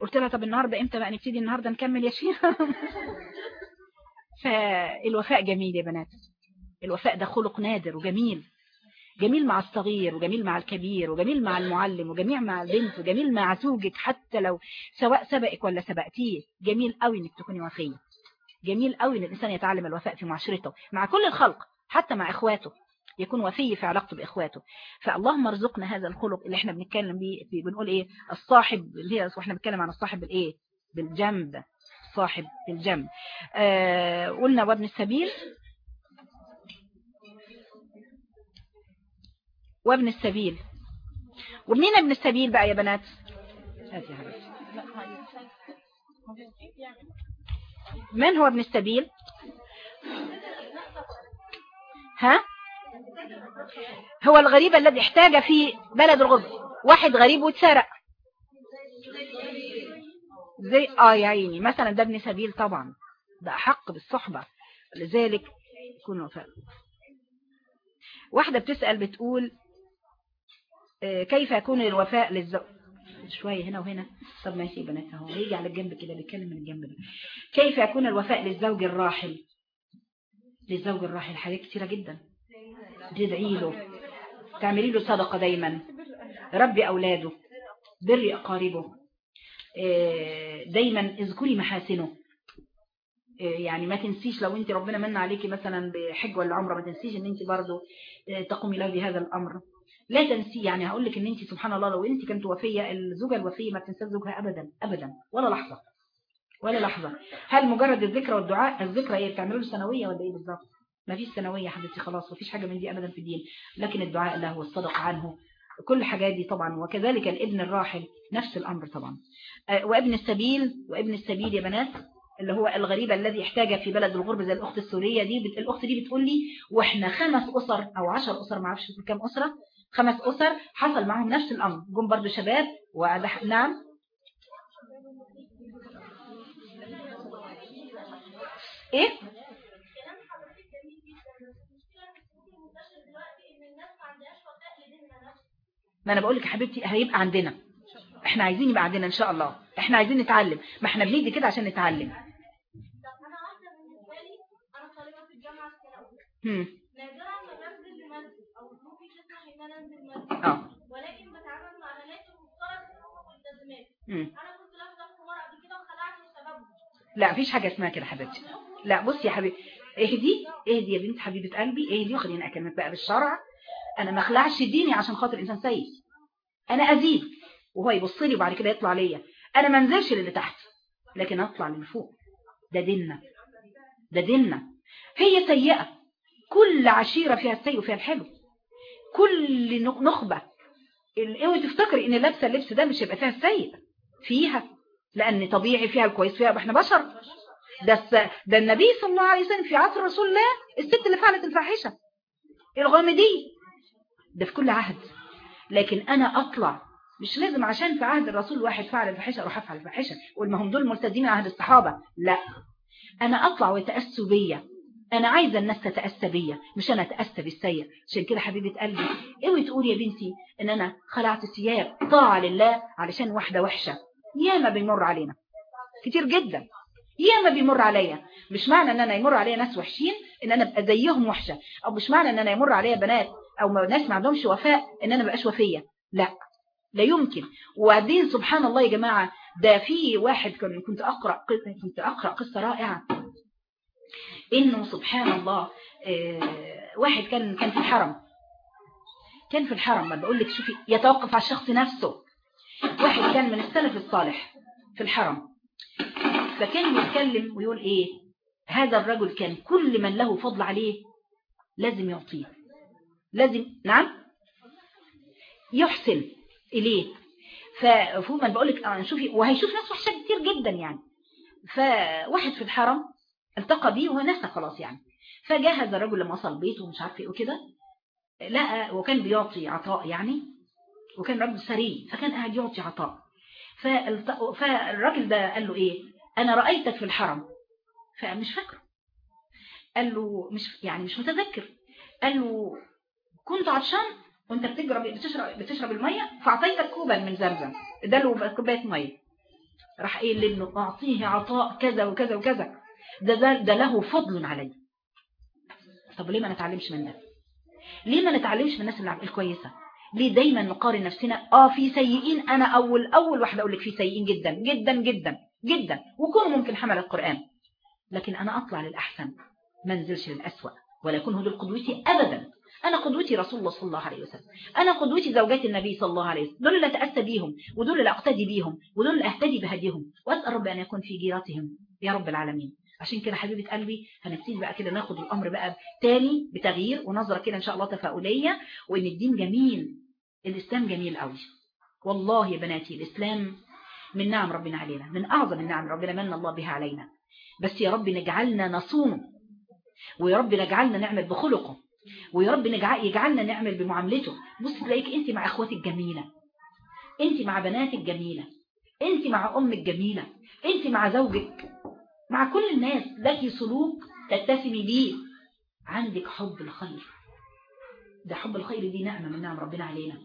قلت لها طب النهاردة إمتى بقى نبتدي النهاردة نكمل يا شيخ؟ فالوفاء جميل يا بنات. الوفاء ده خلق نادر وجميل. جميل مع الصغير وجميل مع الكبير وجميل مع المعلم وجميل مع البنت وجميل مع زوجك حتى لو سواء سبقك ولا سبقتيه. جميل قوي إنك تكوني وفية. جميل قوي إن الإنسان يتعلم الوفاء في معاشرته. مع كل الخلق حتى مع إخواته. يكون وفي في علاقته بإخواته. فاللهم ارزقنا هذا الخلق اللي إحنا بنتكلم بيه بنقول إيه؟ الصاحب اللي هي وإحنا بنتكلم عن الصاحب بالايه بالجنب. صاحب بالجنب. آه قلنا وابن السبيل. وابن السبيل. ومنين ابن السبيل بقى يا بنات؟ من هو ابن السبيل؟ ها؟ هو الغريب الذي احتاج في بلد الغرب واحد غريب واتسرق. زي آه يا عيني. مثلا ده ابن سبيل طبعا. ده حق بالصحبة. لذلك يكون وفاء. واحدة بتسأل بتقول كيف يكون الوفاء للزوج شوية هنا وهنا. طب ماشي بنات أهو. هيجي على الجنب كده بيتكلم من الجنب ده. كيف يكون الوفاء للزوج الراحل؟ للزوج الراحل حاجات كتيرة جدا. تدعي له. تعملي له صدقة دايما. ربي أولاده. بري أقاربه. آه، دايما اذكري محاسنه. آه، يعني ما تنسيش لو انت ربنا من عليكي مثلا بحج ولا عمرة ما تنسيش إن انت برضو آه، تقومي له بهذا الأمر. لا تنسي يعني هقول لك إن انت سبحان الله لو انت كنت وفية الزوجة الوفية ما بتنساش زوجها ابدا ابدا ولا لحظة ولا لحظة. هل مجرد الذكرى والدعاء الذكرى إيه بتعملوا له سنويه ولا إيه بالظبط؟ ما فيش يا حبيبتي خلاص ما فيش حاجة من دي ابدا في الدين. لكن الدعاء له والصدقه عنه كل الحاجات دي طبعا وكذلك الابن الراحل نفس الأمر طبعا. آه، وابن السبيل وابن السبيل يا بنات اللي هو الغريب الذي احتاج في بلد الغرب زي الأخت السورية دي الأخت دي بتقول لي وإحنا خمس أسر أو عشر أسر ما أعرفش كام أسرة خمس أسر حصل معهم نفس الأمر. جم برضه شباب وده نعم. إيه؟ ما أنا بقول لك يا حبيبتي هيبقى عندنا. إحنا عايزين يبقى عندنا إن شاء الله. إحنا عايزين نتعلم. ما إحنا بندي كده عشان نتعلم. أنا واحدة بالنسبة لي أنا طالبه في الجامعة الثانويه هم. نادرا ما بنزل المسجد أو ظروفي تسمح ان أنا انزل المسجد آه. ولكن بتعامل مع بنات المفترض انهم ملتزمات. هم. أنا كنت لابسة قبل كده وخلعت لا مفيش حاجة اسمها كده حبيبتي. لا بصي يا حبيبتي اهدي اهدي يا بنت حبيبة قلبي اهدي وخليني أكلمك بقى بالشرع. أنا ما أخلعش ديني عشان خاطر إنسان سيء. أنا أزيد وهو يبص لي وبعد كده يطلع ليا. أنا ما أنزلش للي تحت لكن أطلع للي فوق. ده ديننا. ده ديننا. هي سيئة. كل عشيرة فيها السيء وفيها الحلو. كل نخ- نخبة. اوعي تفتكري إن لابسة اللبس ده مش هيبقى فيها السيء فيها. لأن طبيعي فيها الكويس فيها إحنا بشر. ده ده النبي صلى الله عليه وسلم في عصر رسول الله الست اللي فعلت الفاحشة. الغامديه ده في كل عهد. لكن أنا أطلع. مش لازم عشان في عهد الرسول واحد فعل الفاحشة أروح أفعل الفاحشة. قول ما هم دول مرتدين عهد الصحابة. لا. أنا أطلع ويتاسوا بيا أنا عايزة الناس تتأسى بيا مش أنا أتأسى بالسيء عشان كده حبيبة قلبي اوعي تقولي يا بنتي إن أنا خلعت ثياب طاعة لله علشان واحدة وحشة. ياما بيمر علينا. كتير جدا. ياما بيمر عليا. مش معنى إن أنا يمر عليا ناس وحشين إن أنا أبقى زيهم وحشة. أو مش معنى إن أنا يمر عليا بنات ما- ناس ما عندهمش وفاء إن أنا بقاش وفية. لا. لا يمكن. وبعدين سبحان الله يا جماعة ده في واحد كنت أقرأ كنت أقرأ قصة رائعة. إنه سبحان الله آه، واحد كان كان في الحرم. كان في الحرم ما بقول لك شوفي يتوقف على الشخص نفسه. واحد كان من السلف الصالح في الحرم. فكان يتكلم ويقول إيه؟ هذا الرجل كان كل من له فضل عليه لازم يعطيه. لازم نعم؟ يحسن إليه. ففوق ما بقول لك شوفي وهيشوف ناس وحشه كتير جدا يعني. فواحد في الحرم التقى بيه وهو ناسا خلاص يعني. هذا الرجل لما وصل بيته ومش عارف إيه وكده لقى وكان بيعطي عطاء يعني وكان رجل سري فكان قاعد يعطي عطاء. فالراجل ده قال له إيه؟ أنا رأيتك في الحرم. فمش فاكره. قال له مش يعني مش متذكر. قال له كنت عطشان وأنت بتجرب بتشرب بتشرب المية فأعطيتك كوبا من زمزم. ده له كوباية مية. راح قايل لابنه أعطيه عطاء كذا وكذا وكذا. ده ده, ده له فضل علي طب ليه ما نتعلمش من ده؟ ليه ما نتعلمش من الناس اللي الكويسة؟ ليه دايما نقارن نفسنا؟ آه في سيئين. أنا أول أول واحدة أقول لك في سيئين جدا جدا جدا جدا. وكونوا ممكن حمل القرآن. لكن أنا أطلع للأحسن. ما أنزلش للأسوأ. ولا يكون هدول قدوتي ابدا. أنا قدوتي رسول الله صلى الله عليه وسلم. أنا قدوتي زوجات النبي صلى الله عليه وسلم. دول اللي أتأسى بيهم ودول اللي أقتدي بيهم ودول اللي أهتدي بهديهم. وأسأل رب أن يكون في جيراتهم. يا رب العالمين. عشان كده حبيبة قلبي هنبتدي بقى كده ناخد الأمر بقى تاني بتغيير ونظرة كده إن شاء الله تفاؤلية وإن الدين جميل الإسلام جميل قوي والله يا بناتي الإسلام من نعم ربنا علينا من أعظم النعم ربنا من الله بها علينا. بس يا رب نجعلنا نصوم ويا رب نجعلنا نعمل بخلقه ويا رب يجعلنا نعمل بمعاملته. بص تلاقيك أنت مع أخواتك جميلة أنت مع بناتك جميلة أنت مع أمك جميلة أنت مع زوجك مع كل الناس لك سلوك تتسمي بيه عندك حب الخير. ده حب الخير دي نعمة من نعم ربنا علينا.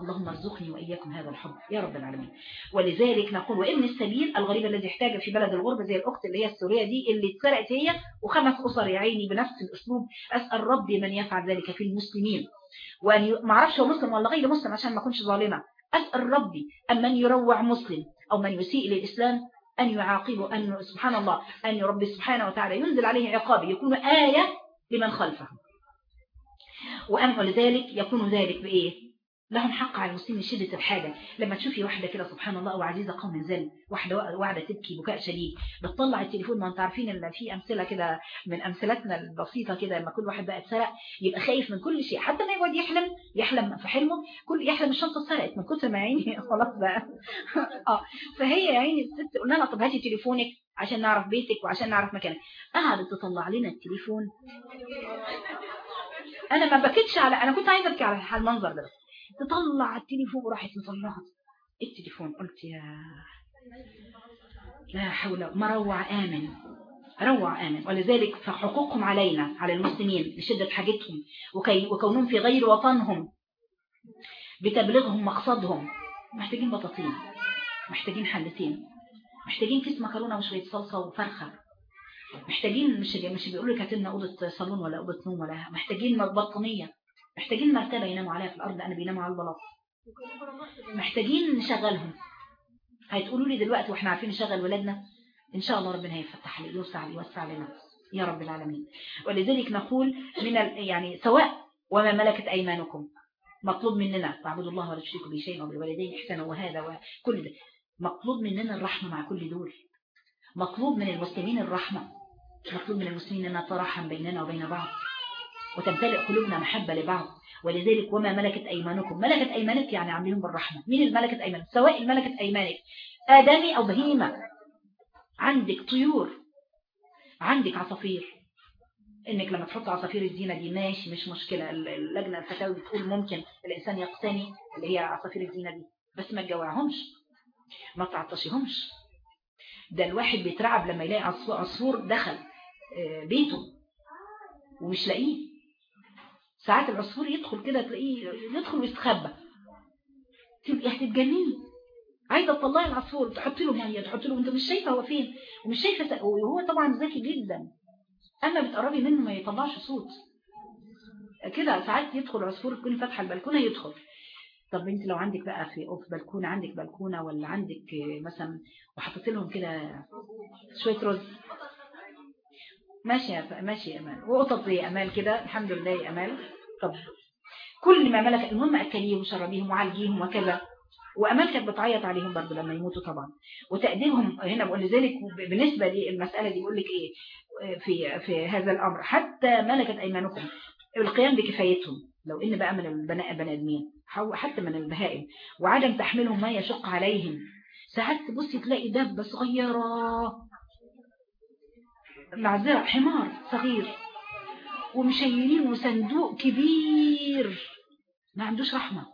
اللهم ارزقني وإياكم هذا الحب يا رب العالمين. ولذلك نقول وابن السبيل الغريب الذي احتاج في بلد الغربة زي الأخت اللي هي السورية دي اللي اتسرقت هي وخمس أسر يا عيني بنفس الأسلوب. أسأل ربي من يفعل ذلك في المسلمين. وأن ما أعرفش هو مسلم ولا غير مسلم عشان ما أكونش ظالمة. أسأل ربي أن من يروع مسلم أو من يسيء للإسلام أن يعاقبه أن سبحان الله. أن ربي سبحانه وتعالى ينزل عليه عقاب يكون آية لمن خلفه. وأن ولذلك يكون ذلك بإيه؟ لهم حق على المسلمين شدة الحاجة لما تشوفي واحدة كده سبحان الله وعزيزة قوم ذل واحدة واحدة تبكي بكاء شديد بتطلع التليفون. ما انت عارفين ان في أمثلة كده من أمثلتنا البسيطة كده لما كل واحد بقى اتسرق يبقى خايف من كل شيء. حتى ما يقعد يحلم يحلم في حلمه كل يحلم الشنطة اتسرقت من كتر ما عيني. خلاص بقى. آه. فهي يا عيني الست قلنا لها طب هاتي تليفونك عشان نعرف بيتك وعشان نعرف مكانك. قعدت تطلع لنا التليفون. أنا ما بكتش على أنا كنت عايزة أبكي على المنظر ده تطلع التليفون وراحت مطلعها التليفون قلت يا لا حول مروع آمن روع آمن. ولذلك فحقوقهم علينا على المسلمين لشدة حاجتهم وكونهم في غير وطنهم بتبلغهم مقصدهم. محتاجين بطاطين محتاجين حلتين محتاجين كيس مكرونة وشوية صلصة وفرخة. محتاجين مش مش بيقولوا لك أوضة صالون ولا أوضة نوم ولا محتاجين بطانيه محتاجين مرتبة يناموا عليها في الأرض أنا بيناموا على البلاط. محتاجين نشغلهم. هتقولوا لي دلوقتي وإحنا عارفين نشغل ولادنا إن شاء الله ربنا هيفتح لي يوسع لي يوسع لنا. يا رب العالمين. ولذلك نقول من يعني سواء وما ملكت أيمانكم مطلوب مننا تعبدوا الله ولا تشركوا به شيئا وبالوالدين إحسانا وهذا وكل ده. مطلوب مننا الرحمة مع كل دول. مطلوب من المسلمين الرحمة. مطلوب من المسلمين أن نترحم بيننا وبين بعض. وتمتلئ قلوبنا محبة لبعض. ولذلك وما ملكت أيمانكم؟ ملكت أيمانك يعني عاملين بالرحمة. مين الملكت أيمانك؟ سواء الملكت أيمانك آدمي أو بهيمة. عندك طيور. عندك عصافير. إنك لما تحط عصافير الزينة دي ماشي مش مشكلة. اللجنة الفتاوي بتقول ممكن الإنسان يقتني اللي هي عصافير الزينة دي. بس ما تجوعهمش. ما تعطشيهمش. ده الواحد بيترعب لما يلاقي عصفور دخل بيته ومش لاقيه. ساعات العصفور يدخل كده تلاقيه يدخل ويستخبى. تبقي هتتجنني عايزة تطلعي العصفور تحطي له مية تحطي له انت مش شايفة هو فين. ومش شايفة وهو طبعا ذكي جدا. أما بتقربي منه ما يطلعش صوت. كده ساعات يدخل عصفور تكوني فاتحه البلكونة يدخل. طب انت لو عندك بقى في أوف بلكونة عندك بلكونة ولا عندك مثلا وحطيت لهم كده شوية رز؟ ماشي يا ماشي يا أمال. وقطط زي أمال كده. الحمد لله يا أمال. طب كل ما ملك المهم اكليهم وشربيهم وعالجيهم وكذا. كانت بتعيط عليهم برضه لما يموتوا طبعا. وتقديرهم هنا بقول لذلك بالنسبة للمسألة دي بيقول لك إيه في في هذا الأمر. حتى ملكت أيمانكم القيام بكفايتهم. لو إن بقى من البناء بني آدمين حتى من البهائم. وعدم تحملهم ما يشق عليهم. ساعات تبصي تلاقي دبه صغيرة معذرة حمار صغير. ومشيلين وصندوق كبير. ما عندوش رحمة.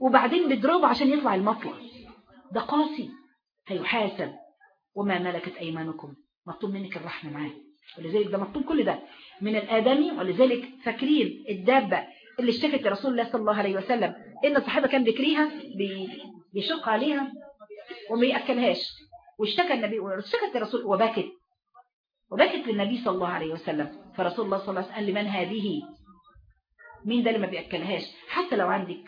وبعدين بيضربه عشان يطلع المطلع ده قاسي. هيحاسب وما ملكت أيمانكم. مطلوب منك الرحمة معاه. ولذلك ده مطلوب كل ده. من الآدمي ولذلك فاكرين الدابة اللي اشتكت لرسول الله صلى الله عليه وسلم. إن الصحابة كان بيكريها بي- بيشق عليها وما يأكلهاش. واشتكى النبي واشتكت لرسول وبكت. وبكت للنبي صلى الله عليه وسلم فرسول الله صلى الله عليه وسلم قال لمن هذه؟ مين ده اللي ما بيأكلهاش؟ حتى لو عندك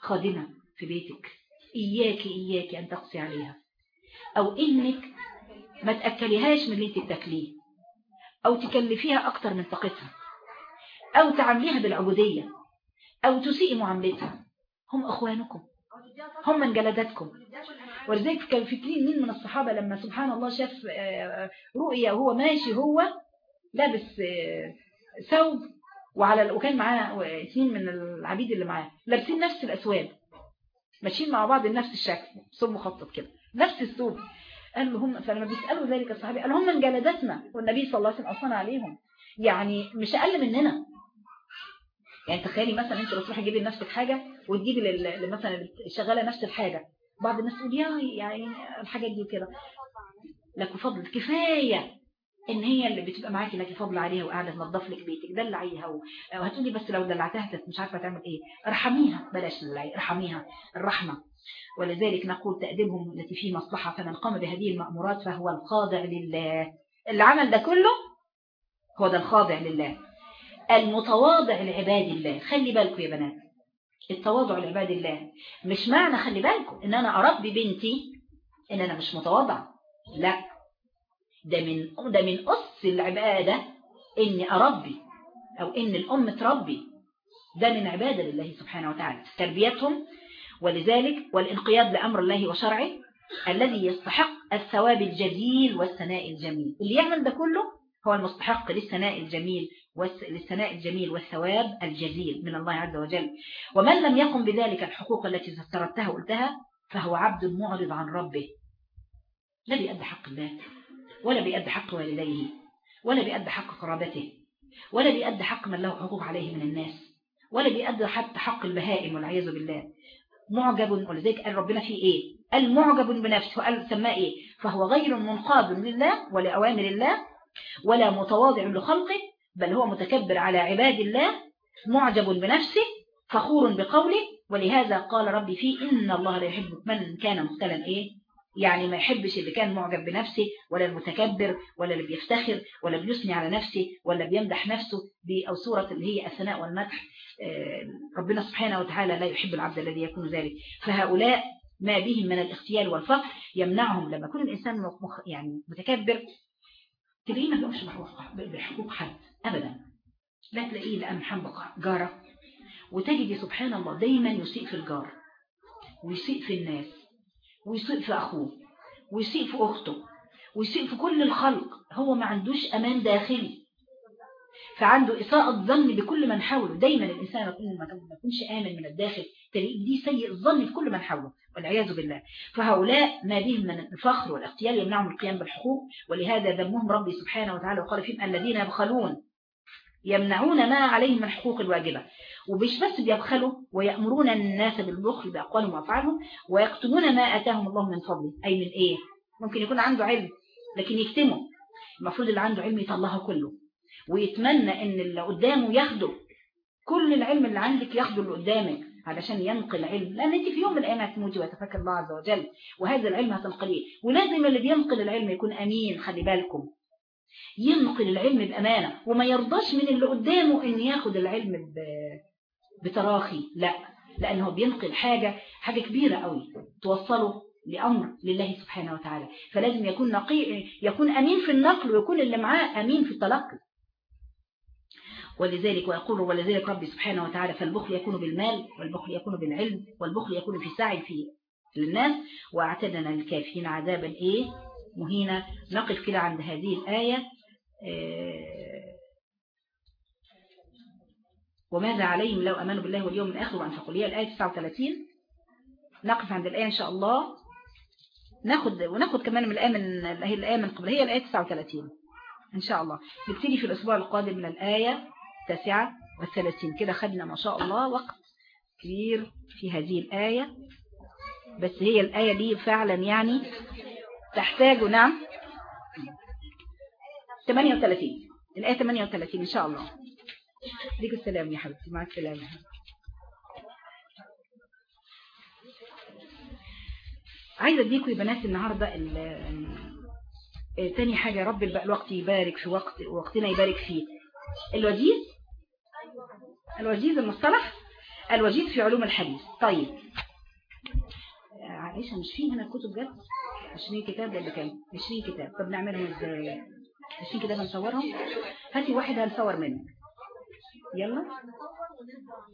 خادمة في بيتك إياك إياك أن تقسي عليها أو إنك ما تأكليهاش من اللي أنت بتاكليه أو تكلفيها أكتر من طاقتها أو تعامليها بالعبودية أو تسيئي معاملتها هم أخوانكم هم من جلداتكم ولذلك كان فاكرين مين من الصحابة لما سبحان الله شاف آه، رؤيا وهو ماشي هو لابس آه، ثوب وعلى وكان معاه اثنين من العبيد اللي معاه لابسين نفس الأسواب ماشيين مع بعض بنفس الشكل ثوب مخطط كده نفس الثوب. قال لهم فلما بيسألوا ذلك الصحابي قال هم من جلدتنا والنبي صلى الله عليه وسلم أصنع عليهم. يعني مش أقل مننا. يعني تخيلي مثلا أنت لو تروحي تجيبي لنفسك حاجة وتجيبي مثلا شغالة نفس الحاجة بعض الناس تقول يعني الحاجات دي وكده. لك فضل كفاية إن هي اللي بتبقى معاكي لك فضل عليها وقاعدة تنظف لك بيتك دلعيها وهتقولي بس لو دلعتها مش عارفة تعمل إيه. ارحميها بلاش دلعي ارحميها الرحمة. ولذلك نقول تأديبهم التي فيه مصلحة فمن قام بهذه المأمورات فهو الخاضع لله. اللي عمل ده كله هو ده الخاضع لله. المتواضع لعباد الله. خلي بالكم يا بنات. التواضع لعباد الله. مش معنى خلي بالكم إن أنا أربي بنتي إن أنا مش متواضع لا. ده من ده من أس العبادة إني أربي أو إن الأم تربي. ده من عبادة لله سبحانه وتعالى. تربيتهم ولذلك والانقياد لأمر الله وشرعه الذي يستحق الثواب الجزيل والثناء الجميل. اللي يعمل ده كله هو المستحق للثناء الجميل. للثناء الجميل والثواب الجزيل من الله عز وجل. ومن لم يقم بذلك الحقوق التي ذكرتها وقلتها فهو عبد معرض عن ربه. لا بيأدي حق الله ولا بيأدي حق والديه ولا بيأدي حق قرابته ولا بيأدي حق من له حقوق عليه من الناس ولا بيأدي حتى حق البهائم والعياذ بالله. معجب ولذلك قال ربنا فيه إيه؟ قال معجب بنفسه وقال سماه إيه؟ فهو غير منقاد لله ولأوامر الله ولا متواضع لخلقه بل هو متكبر على عباد الله معجب بنفسه فخور بقوله ولهذا قال ربي فيه إن الله لا يحب من كان مختلا إيه؟ يعني ما يحبش اللي كان معجب بنفسه ولا المتكبر ولا اللي بيفتخر ولا بيثني على نفسه ولا بيمدح نفسه ب- أو صورة اللي هي الثناء والمدح. آه، ربنا سبحانه وتعالى لا يحب العبد الذي يكون ذلك. فهؤلاء ما بهم من الاختيال والفقر يمنعهم. لما يكون الإنسان يعني متكبر تلاقيه ما بيقومش بحقوق حد. أبدا. لا تلاقيه لأن حنبق جارة. وتجد سبحان الله دايما يسيء في الجار ويسيء في الناس ويسيء في أخوه ويسيء في أخته ويسيء في كل الخلق. هو ما عندوش أمان داخلي. فعنده إساءة ظن بكل من حوله. دايما الإنسان يكون ما ما يكونش آمن من الداخل. تلاقيه دي سيء الظن في كل من حوله والعياذ بالله. فهؤلاء ما بهم من الفخر والاغتيال يمنعهم القيام بالحقوق. ولهذا ذمهم ربي سبحانه وتعالى وقال فيهم الذين يبخلون. يمنعون ما عليهم من الحقوق الواجبة. ومش بس بيبخلوا ويأمرون الناس بالبخل بأقوالهم وأفعالهم ويكتمون ما آتاهم الله من فضله. أي من إيه؟ ممكن يكون عنده علم لكن يكتمه. المفروض اللي عنده علم يطلعه كله. ويتمنى إن اللي قدامه ياخده. كل العلم اللي عندك ياخده اللي قدامك علشان ينقل علم لأن أنت في يوم من الأيام هتموتي ويتفكر الله عز وجل وهذا العلم هتنقليه ولازم اللي بينقل العلم يكون أمين خلي بالكم. ينقل العلم بأمانة وما يرضاش من اللي قدامه إن ياخد العلم. بتراخي لا لأنه بينقل حاجة حاجة كبيرة قوي توصله لأمر لله سبحانه وتعالى فلازم يكون نقي يكون أمين في النقل ويكون اللي معاه أمين في التلقي ولذلك ويقول ولذلك ربي سبحانه وتعالى فالبخل يكون بالمال والبخل يكون بالعلم والبخل يكون في سعي في للناس واعتدنا للكافرين عذابا إيه مهينة نقف كده عند هذه الآية. آه، وماذا عليهم لو أمنوا بالله واليوم الآخر وأنفقوا؟ لي الآية 39 نقف عند الآية إن شاء الله. ناخد وناخد كمان من الآية من هي الآية من قبل. هي الآية 39 إن شاء الله. نبتدي في الأسبوع القادم من الآية التاسعة والثلاثين كده خدنا ما شاء الله وقت كبير في هذه الآية. بس هي الآية دي فعلا يعني تحتاج نعم. 38 الآية 38 إن شاء الله. ليك السلام يا حبيبتي. مع السلامة. عايزة اديكم يا بنات النهاردة ال- ال- تاني حاجة. رب الوقت يبارك في وقت وقتنا يبارك فيه. الوجيز؟ الوجيز المصطلح؟ الوجيز في علوم الحديث. طيب. مش فيه هنا كتب جد 20 كتاب ولا كام؟ 20 كتاب. طب نعملهم إزاي؟ 20 كتاب هنصورهم؟ هاتي واحد هنصور منه يلا.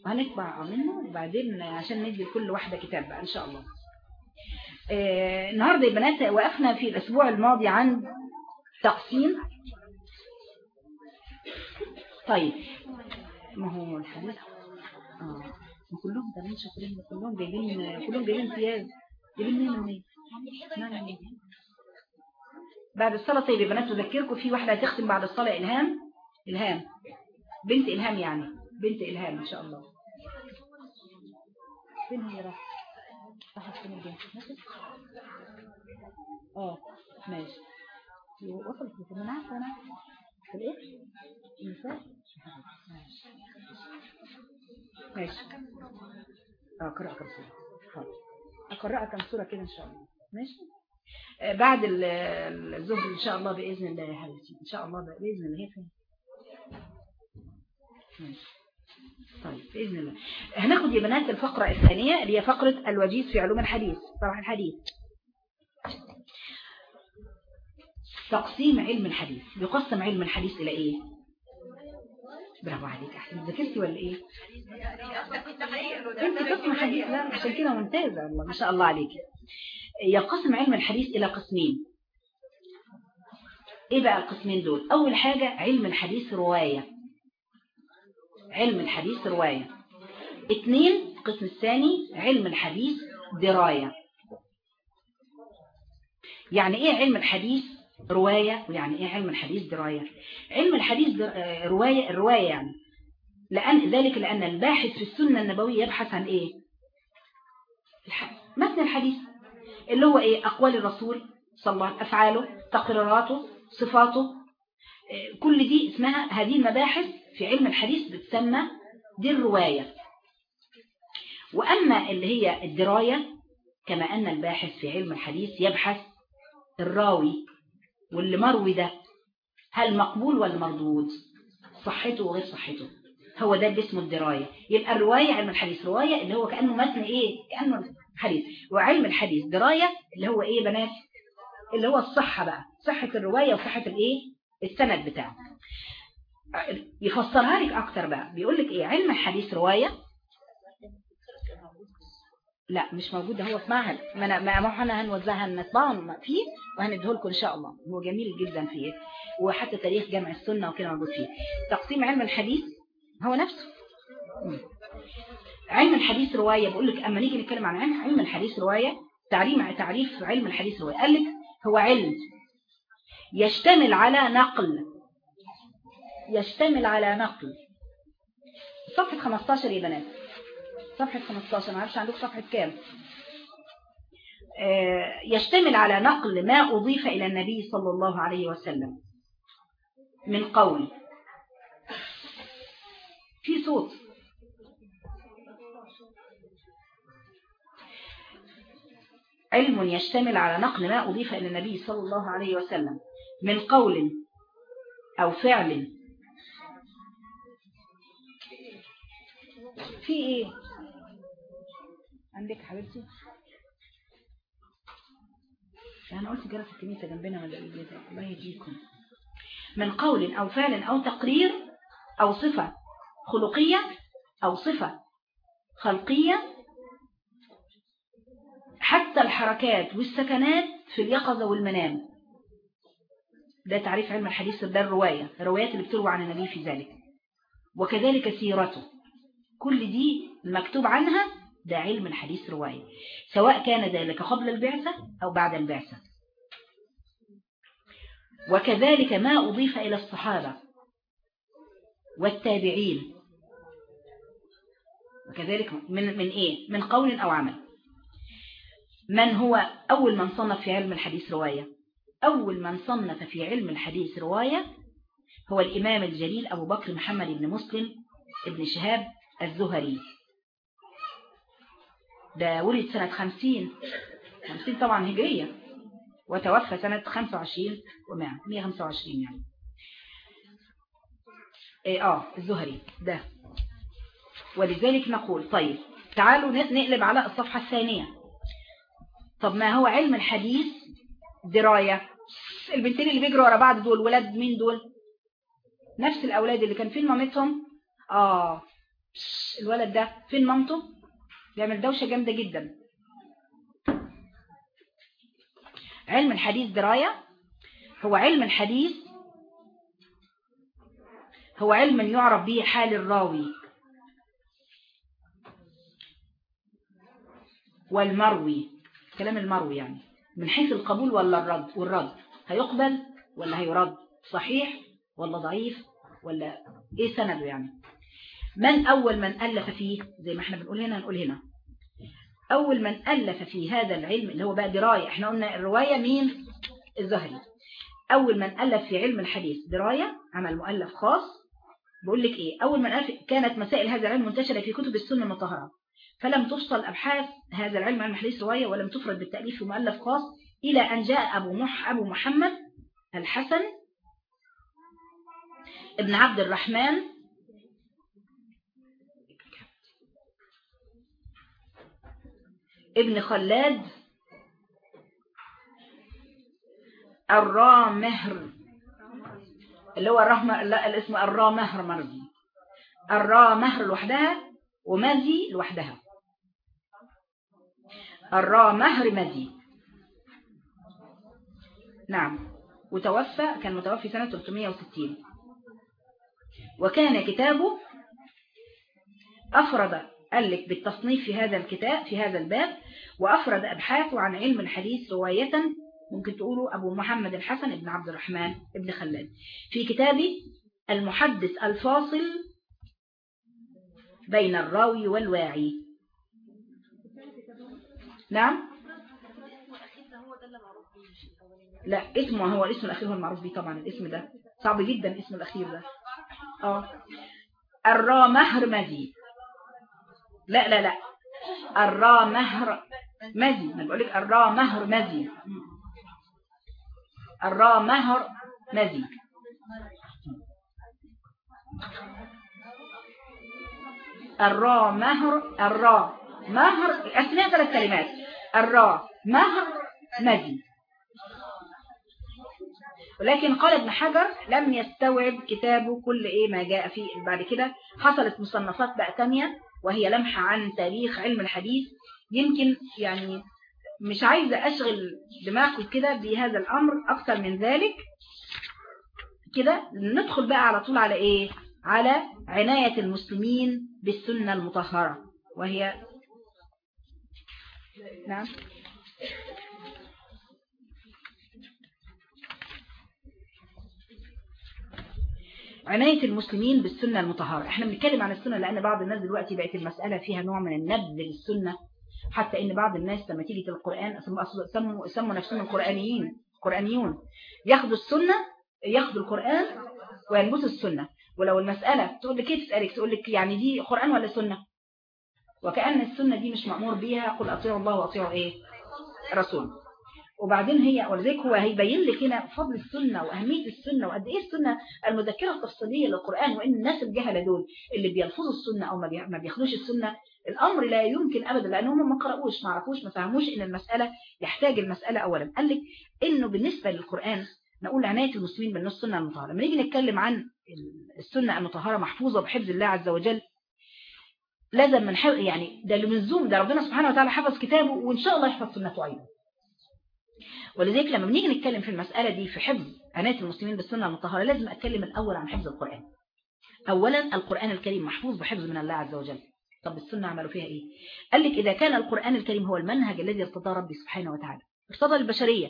هنطبع منه وبعدين عشان ندي لكل واحدة كتاب بقى إن شاء الله. آه، النهاردة يا بنات وقفنا في الأسبوع الماضي عن تقسيم. طيب. ما هو الحديث آه. كلهم كلهم جايبين كلهم جايبين إمتياز. بعد الصلاة طيب يا بنات أذكركم في واحدة هتختم بعد الصلاة إلهام. إلهام. بنت إلهام يعني. بنت إلهام إن شاء الله. فين هي راح راحت فين ماشي آه ماشي. وصلت لكم أنا عارفه أنا في الإيه؟ النساء ماشي. ماشي. آه كم سورة حاضر اقرأ كم سورة كده إن شاء الله. ماشي؟ آه، بعد ال- الزهر إن شاء الله بإذن الله يا حبيبتي. إن شاء الله بإذن الله. هي طيب بإذن الله. هناخد يا بنات الفقرة الثانية اللي هي فقرة الوجيز في علوم الحديث. طبعا الحديث. تقسيم علم الحديث. يقسم علم الحديث إلى إيه؟ برافو عليك. أحسن ذاكرتي ولا إيه؟ أنت قسم حديث لا عشان كده ممتازة والله ما شاء الله عليك. يقسم علم الحديث إلى قسمين. إيه بقى القسمين دول؟ أول حاجة علم الحديث رواية. علم الحديث رواية. اثنين القسم الثاني علم الحديث دراية. يعني إيه علم الحديث رواية ويعني إيه علم الحديث؟ دراية. علم الحديث در... آه، رواية الرواية يعني. لأن ذلك لأن الباحث في السنة النبوية يبحث عن إيه؟ الح... متن الحديث اللي هو إيه؟ أقوال الرسول صلى الله عليه أفعاله تقريراته صفاته. آه، كل دي اسمها هذه المباحث في علم الحديث بتسمى دي الرواية وأما اللي هي الدراية كما أن الباحث في علم الحديث يبحث الراوي واللي مروي ده هل مقبول ولا مردود؟ صحته وغير صحته. هو ده اللي اسمه الدراية. يبقى الرواية علم الحديث رواية اللي هو كأنه متن إيه؟ كأنه حديث. وعلم الحديث دراية اللي هو إيه بنات؟ اللي هو الصحة بقى. صحة الرواية وصحة الإيه؟ السند بتاعه. يفسرها لك أكتر بقى. بيقول لك إيه؟ علم الحديث رواية لا مش موجود ده هو في معهد. ما أنا ما إحنا هنوزعها نطبعه فيه وهنديه لكم إن شاء الله. هو جميل جدا فيه وحتى تاريخ جمع السنة وكده موجود فيه. تقسيم علم الحديث هو نفسه. علم الحديث رواية بقول لك أما نيجي نتكلم عن علم علم الحديث رواية تعريف تعريف علم الحديث رواية. قال لك هو علم يشتمل على نقل. يشتمل على نقل. صفحة 15 يا بنات. صفحة 15 ما عارفش عندك صفحة كام؟ آه، يشتمل على نقل ما أضيف إلى النبي صلى الله عليه وسلم من قول. في صوت. علم يشتمل على نقل ما أضيف إلى النبي صلى الله عليه وسلم من قول أو فعل. في إيه؟ عندك حبيبتي؟ أنا قلت جرس الكنيسة جنبنا ولا إيه؟ الله يهديكم من قول أو فعل أو تقرير أو صفة خلقية أو صفة خلقية حتى الحركات والسكنات في اليقظة والمنام. ده تعريف علم الحديث ده الرواية الروايات اللي بتروى عن النبي في ذلك. وكذلك سيرته. كل دي المكتوب عنها ده علم الحديث رواية. سواء كان ذلك قبل البعثة أو بعد البعثة. وكذلك ما أضيف إلى الصحابة والتابعين. وكذلك من, من إيه؟ من قول أو عمل. من هو أول من صنف في علم الحديث رواية؟ أول من صنف في علم الحديث رواية هو الإمام الجليل أبو بكر محمد بن مسلم ابن شهاب الزهري. ده ولد سنة خمسين. خمسين طبعا هجرية. وتوفى سنة خمسة وعشرين ومع مية خمسة وعشرين يعني. إيه آه الزهري. ده. ولذلك نقول طيب تعالوا نقلب على الصفحة الثانية. طب ما هو علم الحديث دراية. البنتين اللي بيجروا ورا بعض دول ولاد مين دول؟ نفس الأولاد اللي كان فين مامتهم؟ آه الولد ده. فين مامته؟ بيعمل دوشة جامدة جدا. علم الحديث دراية. هو علم الحديث. هو علم يعرف به حال الراوي. والمروي. كلام المروي يعني. من حيث القبول ولا الرد؟ والرد. هيقبل ولا هيرد؟ صحيح ولا ضعيف ولا إيه سنده يعني؟ من أول من ألف فيه؟ زي ما إحنا بنقول هنا نقول هنا. أول من ألف في هذا العلم اللي هو بقى دراية. إحنا قلنا الرواية مين الزهري أول من ألف في علم الحديث دراية عمل مؤلف خاص. بقول لك إيه؟ أول من ألف كانت مسائل هذا العلم منتشرة في كتب السنة المطهرة. فلم تفصل أبحاث هذا العلم عن حديث رواية ولم تفرد بالتأليف في مؤلف خاص إلى أن جاء أبو, مح أبو محمد الحسن ابن عبد الرحمن ابن خلاد الرامهر اللي هو الرحمة لا الاسم الرامهر مرضي. الرامهر لوحدها ومزي لوحدها. الراء مهر مدي نعم. وتوفى كان متوفي سنة 360 وكان كتابه أفرد قال لك بالتصنيف في هذا الكتاب في هذا الباب وأفرد أبحاثه عن علم الحديث رواية ممكن تقولوا أبو محمد الحسن بن عبد الرحمن بن خلاد. في كتابه المحدث الفاصل بين الراوي والواعي. نعم؟ لا اسمه هو الاسم الأخير هو المعروف به طبعا الاسم ده صعب جدا الاسم الأخير ده. آه. الرا مهر مزي لا لا لا. الرا مهر مزي. ما بقول لك الرا مهر مزي. الرا مهر مزي. الرا مهر الرا مهر. أثناء ثلاث كلمات. الراء مهر مدي ولكن قال ابن حجر لم يستوعب كتابه كل إيه ما جاء فيه. بعد كده حصلت مصنفات بقى تانية. وهي لمحة عن تاريخ علم الحديث يمكن يعني مش عايزة أشغل دماغكم كده بهذا الأمر أكثر من ذلك. كده ندخل بقى على طول على إيه؟ على عناية المسلمين بالسنة المطهرة وهي نعم. عناية المسلمين بالسنة المطهرة. إحنا بنتكلم عن السنة لأن بعض الناس دلوقتي بقت المسألة فيها نوع من النبذ للسنة. حتى إن بعض الناس لما تيجي القرآن سموا, سموا نفسهم القرآنيين قرآنيون. ياخدوا السنة ياخدوا القرآن وينبثوا السنة. ولو المسألة تقول لك كيف تسألك؟ تقول لك يعني دي قرآن ولا سنة؟ وكأن السنة دي مش مأمور بيها قل أطيعوا الله وأطيعوا إيه؟ رسول وبعدين هي ولذلك هو هيبين لك هنا فضل السنة وأهمية السنة وقد إيه السنة المذكرة التفصيلية للقرآن وإن الناس الجهلة دول اللي بيلفظوا السنة أو ما بياخدوش السنة الأمر لا يمكن أبدا لأنهم ما قرأوش ما عرفوش ما فهموش إن المسألة يحتاج المسألة أولا. قال لك إنه بالنسبة للقرآن نقول عناية المسلمين بالنص السنة المطهرة. لما نيجي نتكلم عن السنة المطهرة محفوظة بحفظ الله عز وجل لازم من حفظ يعني ده اللي من ده ربنا سبحانه وتعالى حفظ كتابه وإن شاء الله يحفظ سنته أيضا. ولذلك لما بنيجي نتكلم في المسألة دي في حفظ عناية المسلمين بالسنة المطهرة لازم أتكلم الأول عن حفظ القرآن. أولا القرآن الكريم محفوظ بحفظ من الله عز وجل. طب السنة عملوا فيها إيه؟ قال لك إذا كان القرآن الكريم هو المنهج الذي ارتضى ربي سبحانه وتعالى. ارتضى للبشرية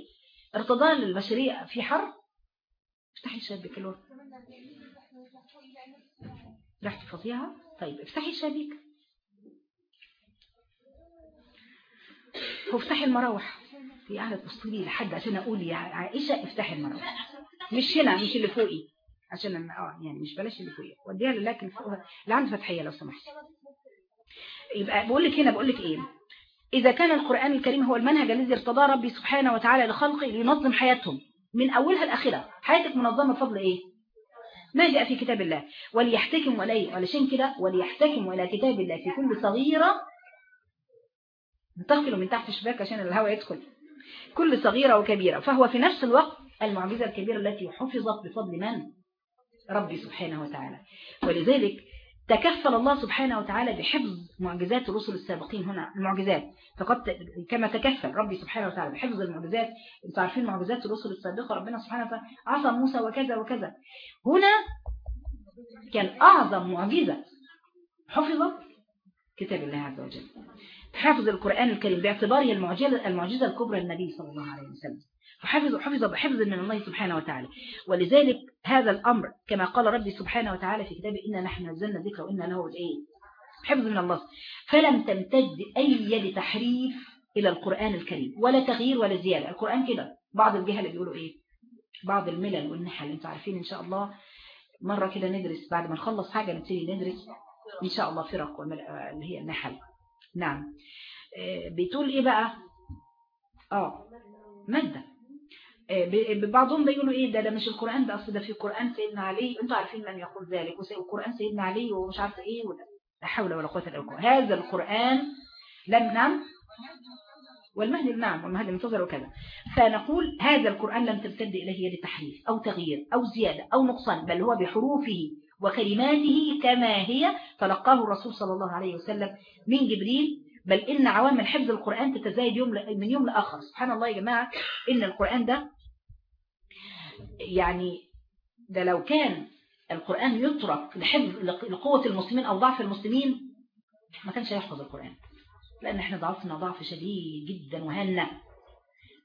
ارتضى للبشرية في حر؟ افتحي الشبك الورد رحت فظيعة طيب افتحي الشبك هو افتحي المراوح. في قاعدة تبصي لي لحد عشان أقول يا عائشة افتحي المراوح مش هنا مش اللي فوقي. عشان آه يعني مش بلاش اللي فوقيها وديها لكن فوقها. اللي عند فتحية لو سمحت يبقى بقول لك هنا بقول لك إيه؟ إذا كان القرآن الكريم هو المنهج الذي ارتضاه ربي سبحانه وتعالى لخلقه لينظم حياتهم من أولها لآخرها. حياتك منظمة بفضل إيه؟ ما جاء في كتاب الله. وليحتكم إليه علشان كده. وليحتكم إلى كتاب الله في كل صغيرة. انتقلوا من تحت الشباك عشان الهواء يدخل. كل صغيرة وكبيرة. فهو في نفس الوقت المعجزة الكبيرة التي حفظت بفضل من؟ ربي سبحانه وتعالى. ولذلك تكفل الله سبحانه وتعالى بحفظ معجزات الرسل السابقين هنا المعجزات. فقد كما تكفل ربي سبحانه وتعالى بحفظ المعجزات. أنتم عارفين معجزات الرسل السابقة ربنا سبحانه وتعالى عصى موسى وكذا وكذا. هنا كان أعظم معجزة حفظت كتاب الله عز وجل. حافظ القرآن الكريم باعتباره المعجزة, المعجزة الكبرى للنبي صلى الله عليه وسلم. فحفظ حفظ بحفظ من الله سبحانه وتعالى. ولذلك هذا الأمر كما قال ربي سبحانه وتعالى في كتابه إنا نحن نزلنا الذكر وإنا له إيه حفظ من الله. فلم تمتد أي يد تحريف إلى القرآن الكريم. ولا تغيير ولا زيادة. القرآن كده. بعض الجهل بيقولوا إيه؟ بعض الملل والنحل. أنتوا عارفين إن شاء الله مرة كده ندرس بعد ما نخلص حاجة نبتدي ندرس إن شاء الله فرق اللي هي النحل. نعم. بتقول إيه بقى؟ آه مادة. بعضهم بيقولوا إيه؟ ده ده مش القرآن ده أصل ده في قرآن سيدنا علي أنتوا عارفين من يقول ذلك وقرآن سيدنا علي ومش عارفة إيه ولا لا حول ولا قوة إلا بالله. هذا القرآن لم نعم؟ والمهدي نعم والمهدي منتظر وكذا. فنقول هذا القرآن لم تمتد إليه يد تحريف أو تغيير أو زيادة أو نقصان بل هو بحروفه وكلماته كما هي تلقاه الرسول صلى الله عليه وسلم من جبريل. بل إن عوامل حفظ القرآن تتزايد يوم من يوم لآخر. سبحان الله يا جماعة إن القرآن ده يعني ده لو كان القرآن يترك لحفظ لقوة المسلمين أو ضعف المسلمين ما كانش يحفظ القرآن. لأن إحنا ضعفنا ضعف شديد جدا وهنا.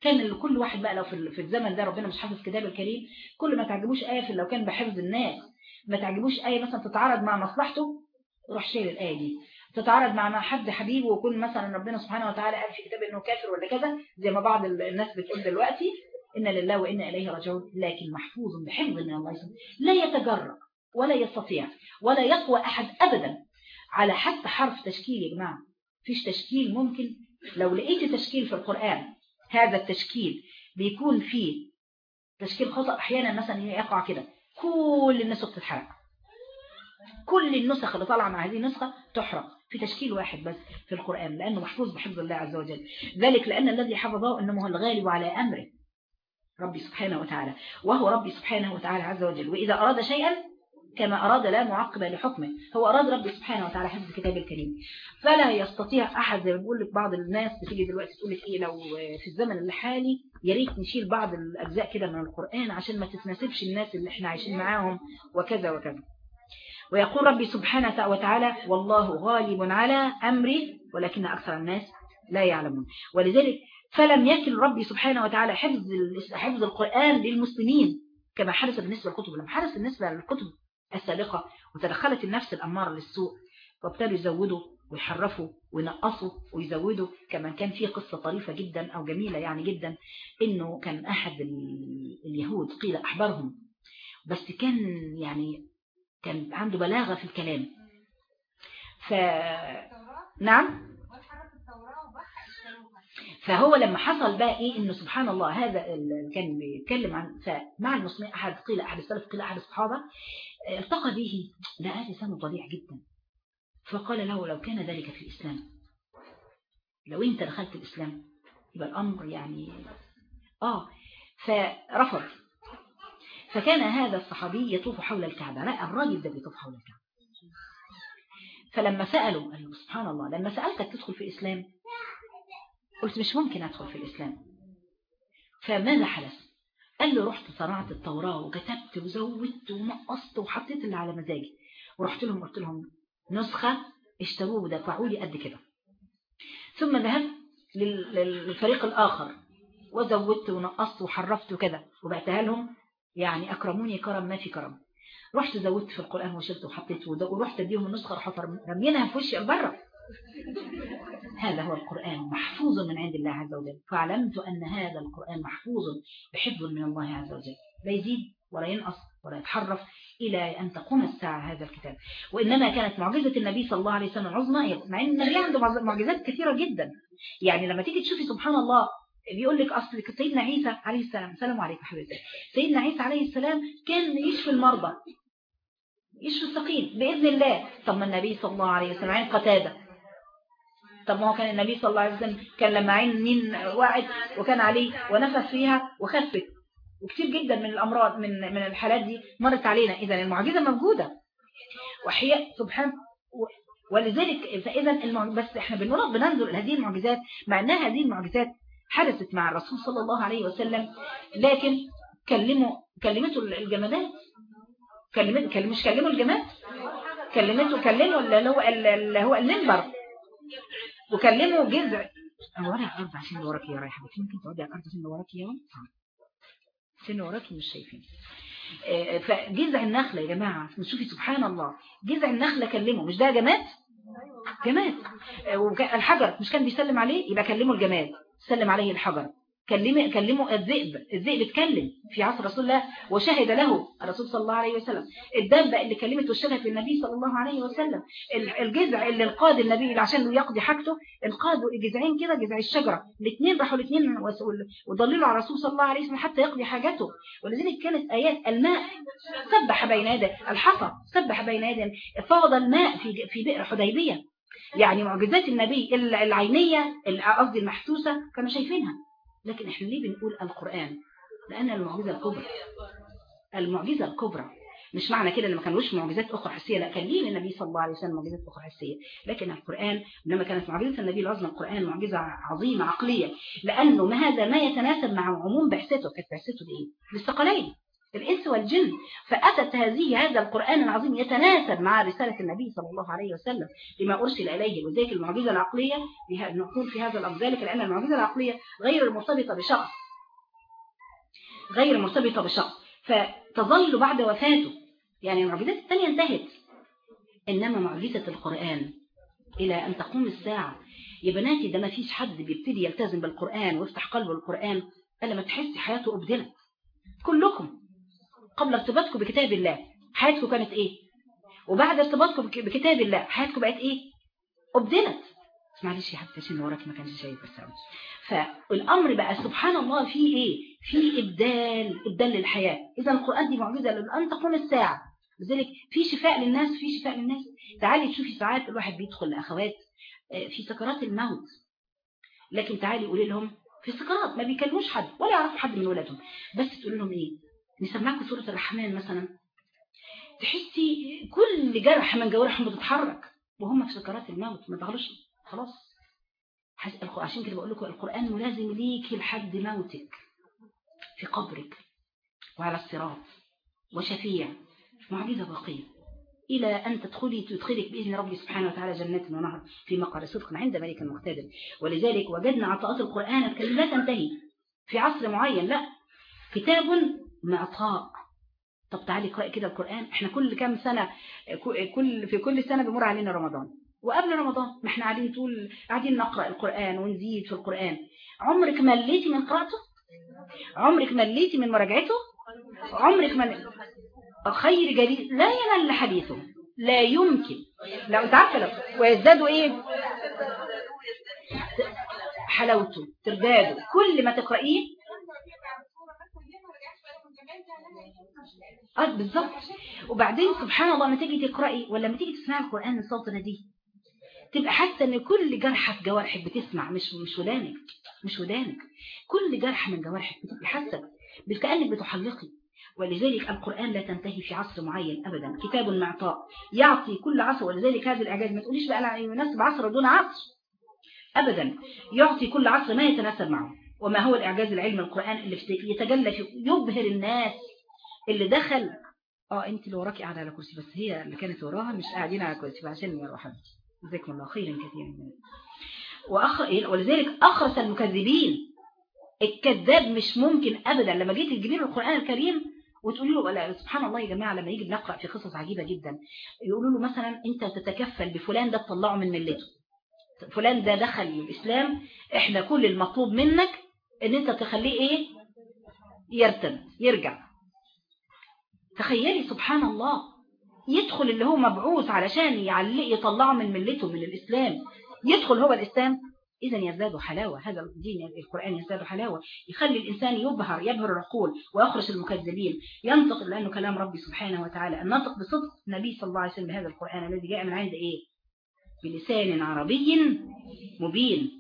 كان كل واحد بقى لو في الزمن ده ربنا مش حافظ كتاب الكريم كل ما تعجبوش آية لو كان بحفظ الناس. ما تعجبوش آية مثلا تتعارض مع مصلحته روح شيل الآية دي. تتعارض مع حد حبيبه ويكون مثلا ربنا سبحانه وتعالى قال في كتاب إنه كافر ولا كذا زي ما بعض الناس بتقول دلوقتي إن لله وإنا إليه راجعون لكن محفوظ بحفظ من الله سبحانه لا يتجرأ ولا يستطيع ولا يقوى أحد أبدا على حتى حرف تشكيل يا جماعة. فيش تشكيل ممكن. لو لقيت تشكيل في القرآن هذا التشكيل بيكون فيه تشكيل خطأ. أحيانا مثلا يقع كده. كل النسخ تتحرق كل النسخ اللي طالعة مع هذه النسخة تحرق في تشكيل واحد بس في القرآن لأنه محفوظ بحفظ الله عز وجل. ذلك لأن الذي حفظه إنه هو الغالب على أمره. ربي سبحانه وتعالى. وهو ربي سبحانه وتعالى عز وجل. وإذا أراد شيئا كما أراد لا معقب لحكمه. هو أراد ربي سبحانه وتعالى حفظ كتاب الكريم. فلا يستطيع أحد زي ما بقول لك بعض الناس بتيجي دلوقتي تقول لك إيه لو في الزمن الحالي يا ريت نشيل بعض الأجزاء كده من القرآن عشان ما تتناسبش الناس اللي إحنا عايشين معاهم وكذا وكذا. ويقول ربي سبحانه وتعالى والله غالب على أمره ولكن أكثر الناس لا يعلمون. ولذلك فلم يكن ربي سبحانه وتعالى حفظ حفظ القرآن للمسلمين كما حدث بالنسبة للكتب. لما حدث بالنسبة للكتب السابقة وتدخلت النفس الأمارة للسوء وابتدوا يزودوا ويحرفوا وينقصوا ويزودوا كما كان في قصة طريفة جدا أو جميلة يعني جدا إنه كان أحد اليهود قيل أحبرهم. بس كان يعني كان عنده بلاغة في الكلام. ف نعم؟ فهو لما حصل بقى إيه؟ إنه سبحان الله هذا كان بيتكلم عن فمع المسلمين أحد قيل أحد السلف قيل أحد الصحابة التقى به لقى لسانه ضليع جدا. فقال له لو كان ذلك في الإسلام لو أنت دخلت الإسلام يبقى الأمر يعني آه فرفض. فكان هذا الصحابي يطوف حول الكعبة لا الراجل ده بيطوف حول الكعبة. فلما سألوا قال له سبحان الله لما سألتك تدخل في الإسلام قلت مش ممكن أدخل في الإسلام. فماذا حدث؟ قال له رحت صنعت التوراة وكتبت وزودت ونقصت وحطيت اللي على مزاجي. ورحت لهم قلت لهم نسخة اشتروه ودفعوا لي قد كده. ثم ذهبت للفريق الآخر وزودت ونقصت وحرفت وكذا وبعتها لهم يعني أكرموني كرم ما في كرم. رحت زودت في القرآن وشلت وحطيت ورحت أديهم النسخة راحوا رمينها في وشي بره هذا هو القرآن محفوظ من عند الله عز وجل. فعلمت أن هذا القرآن محفوظ بحفظ من الله عز وجل. لا يزيد ولا ينقص ولا يتحرف إلى أن تقوم الساعة هذا الكتاب. وإنما كانت معجزة النبي صلى الله عليه وسلم عظمى مع أن النبي عنده معجزات كثيرة جدا. يعني لما تيجي تشوفي سبحان الله بيقول لك أصل سيدنا عيسى عليه السلام سلام عليكم حبيبتي. سيدنا عيسى عليه السلام كان يشفي المرضى يشفي السقيم بإذن الله. طب ما النبي صلى الله عليه وسلم عين قتادة. طب ما هو كان النبي صلى الله عليه وسلم كان لما عين مين وقعت وكان عليه ونفس فيها وخفت. وكثير جدا من الأمراض من من الحالات دي مرت علينا. إذا المعجزة موجودة. وحي سبحان ولذلك فإذا بس إحنا بنقول بننظر هذه المعجزات مع أنها هذه المعجزات حدثت مع الرسول صلى الله عليه وسلم. لكن كلموا كلمته الجمادات كلمت مش كلموا الجماد كلمته كلموا اللي هو اللي هو المنبر. وكلموا جذع. أنا ورايا على الأرض عشان وراك يا رايحه بس ممكن تقعدي على الأرض عشان وراك يا عشان وراك مش شايفين. فجذع النخلة يا جماعة. نشوفي سبحان الله. جذع النخلة كلمه. مش ده جماد؟ جماد. الحجر مش كان بيسلم عليه؟ يبقى كلمه الجماد. سلم عليه الحجر. كلمه كلمه الذئب الذئب اتكلم في عصر رسول الله وشهد له الرسول صلى الله عليه وسلم. الدابة اللي كلمت وشهدت للنبي صلى الله عليه وسلم. الجذع اللي القاد النبي اللي عشان يقضي حاجته القادوا الجذعين كده جذع الشجرة. الاثنين راحوا الاثنين وضللوا على الرسول صلى الله عليه وسلم حتى يقضي حاجته ولذلك كانت آيات الماء سبح بين يدي الحصى سبح بين يدي فوض الماء في في بئر حديبية. يعني معجزات النبي العينية قصدي المحسوسة كانوا شايفينها. لكن إحنا ليه بنقول القرآن؟ لأن المعجزة الكبرى. المعجزة الكبرى مش معنى كده إن ما كانوش معجزات أخرى حسية لا كان ليه للنبي صلى الله عليه وسلم معجزات أخرى حسية؟ لكن القرآن لما كانت معجزة النبي العظمى القرآن معجزة عظيمة عقلية لأنه ما هذا ما يتناسب مع عموم بعثته كانت بعثته لإيه؟ للثقلين الإنس والجن. فأتت هذه هذا القرآن العظيم يتناسب مع رسالة النبي صلى الله عليه وسلم لما أرسل إليه وذلك المعجزة العقلية نقول في هذا الأمر ذلك لأن المعجزة العقلية غير مرتبطة بشخص. غير مرتبطة بشخص. فتظل بعد وفاته. يعني المعجزات الثانية انتهت. إنما معجزة القرآن إلى أن تقوم الساعة. يا بناتي ده ما فيش حد بيبتدي يلتزم بالقرآن ويفتح قلبه للقرآن إلا ما تحسي حياته أبدلت. كلكم. قبل ارتباطكم بكتاب الله. حياتكم كانت إيه؟ وبعد ارتباطكم بكتاب الله حياتكم بقت إيه؟ أبدلت معلش يا حبيبتي عشان وراك ما كانش شايف بس فالأمر بقى سبحان الله فيه إيه؟ في إبدال إبدال للحياة. إذا القرآن دي معجزة لأن تقوم الساعة. لذلك في شفاء للناس في شفاء للناس. تعالي تشوفي ساعات الواحد بيدخل لأخوات في سكرات الموت. لكن تعالي قولي لهم في سكرات ما بيكلموش حد ولا يعرفوا حد من ولادهم. بس تقول لهم إيه؟ نسمعكم سورة الرحمن مثلا. تحسي كل جرح من جوارحهم بتتحرك وهم في سكرات الموت ما تغلوش خلاص. عشان كده بقول لكم القرآن ملازم ليك لحد موتك في قبرك وعلى الصراط وشفيع معجزة باقية. إلى أن تدخلي تدخلك بإذن ربي سبحانه وتعالى جنات ونهر في مقر صدق عند ملك مقتدر ولذلك وجدنا عطاءات القرآن لا تنتهي. في عصر معين لا. كتاب معطاء. طب تعالي اقرأي كده القرآن. إحنا كل كام سنة كل في كل سنة بمر علينا رمضان. وقبل رمضان ما إحنا قاعدين طول قاعدين نقرأ القرآن ونزيد في القرآن. عمرك مليتي من قراءته؟ عمرك مليتي من مراجعته؟ عمرك مليتي خير جليل. لا ينال حديثه. لا يمكن. لو انت عارفه لو ويزدادوا إيه؟ حلاوته ترداده. كل ما تقرأيه آه بالظبط وبعدين سبحان الله لما تيجي تقرأي ولا لما تيجي تسمعي القرآن من صوت دي تبقى حاسة إن كل جرحة في جوارحك بتسمع مش مش ودانك مش ودانك. كل جرح من جوارحك بتبقى حاسة كأنك بتحلقي. ولذلك القرآن لا تنتهي في عصر معين أبدا. كتاب معطاء يعطي كل عصر ولذلك هذا الإعجاز ما تقوليش بقى يناسب عصر دون عصر. أبدا يعطي كل عصر ما يتناسب معه. وما هو الإعجاز العلم القرآن اللي يتجلى في يبهر الناس اللي دخل آه أنت اللي وراكي قاعدة على كرسي بس هي اللي كانت وراها مش قاعدين على كرسي فعشان يا روح جزاكم الله خيرا كثيرا. وأخ... ولذلك أخرس المكذبين. الكذاب مش ممكن أبدا. لما جيت تجيبي له القرآن الكريم وتقولي له ولا سبحان الله يا جماعة لما يجي بنقرأ في قصص عجيبة جدا يقولوا له مثلا أنت تتكفل بفلان ده تطلعه من ملته. فلان ده دخل الإسلام إحنا كل المطلوب منك إن أنت تخليه إيه؟ يرتد يرجع. تخيلي سبحان الله. يدخل اللي هو مبعوث علشان يعلق يطلعه من ملته من الإسلام. يدخل هو الإسلام. إذا يزداد حلاوة. هذا الدين القرآن يزداد حلاوة. يخلي الإنسان يبهر يبهر العقول ويخرج المكذبين. ينطق لأنه كلام ربي سبحانه وتعالى. النطق بصدق النبي صلى الله عليه وسلم بهذا القرآن الذي جاء من عند إيه؟ بلسان عربي مبين.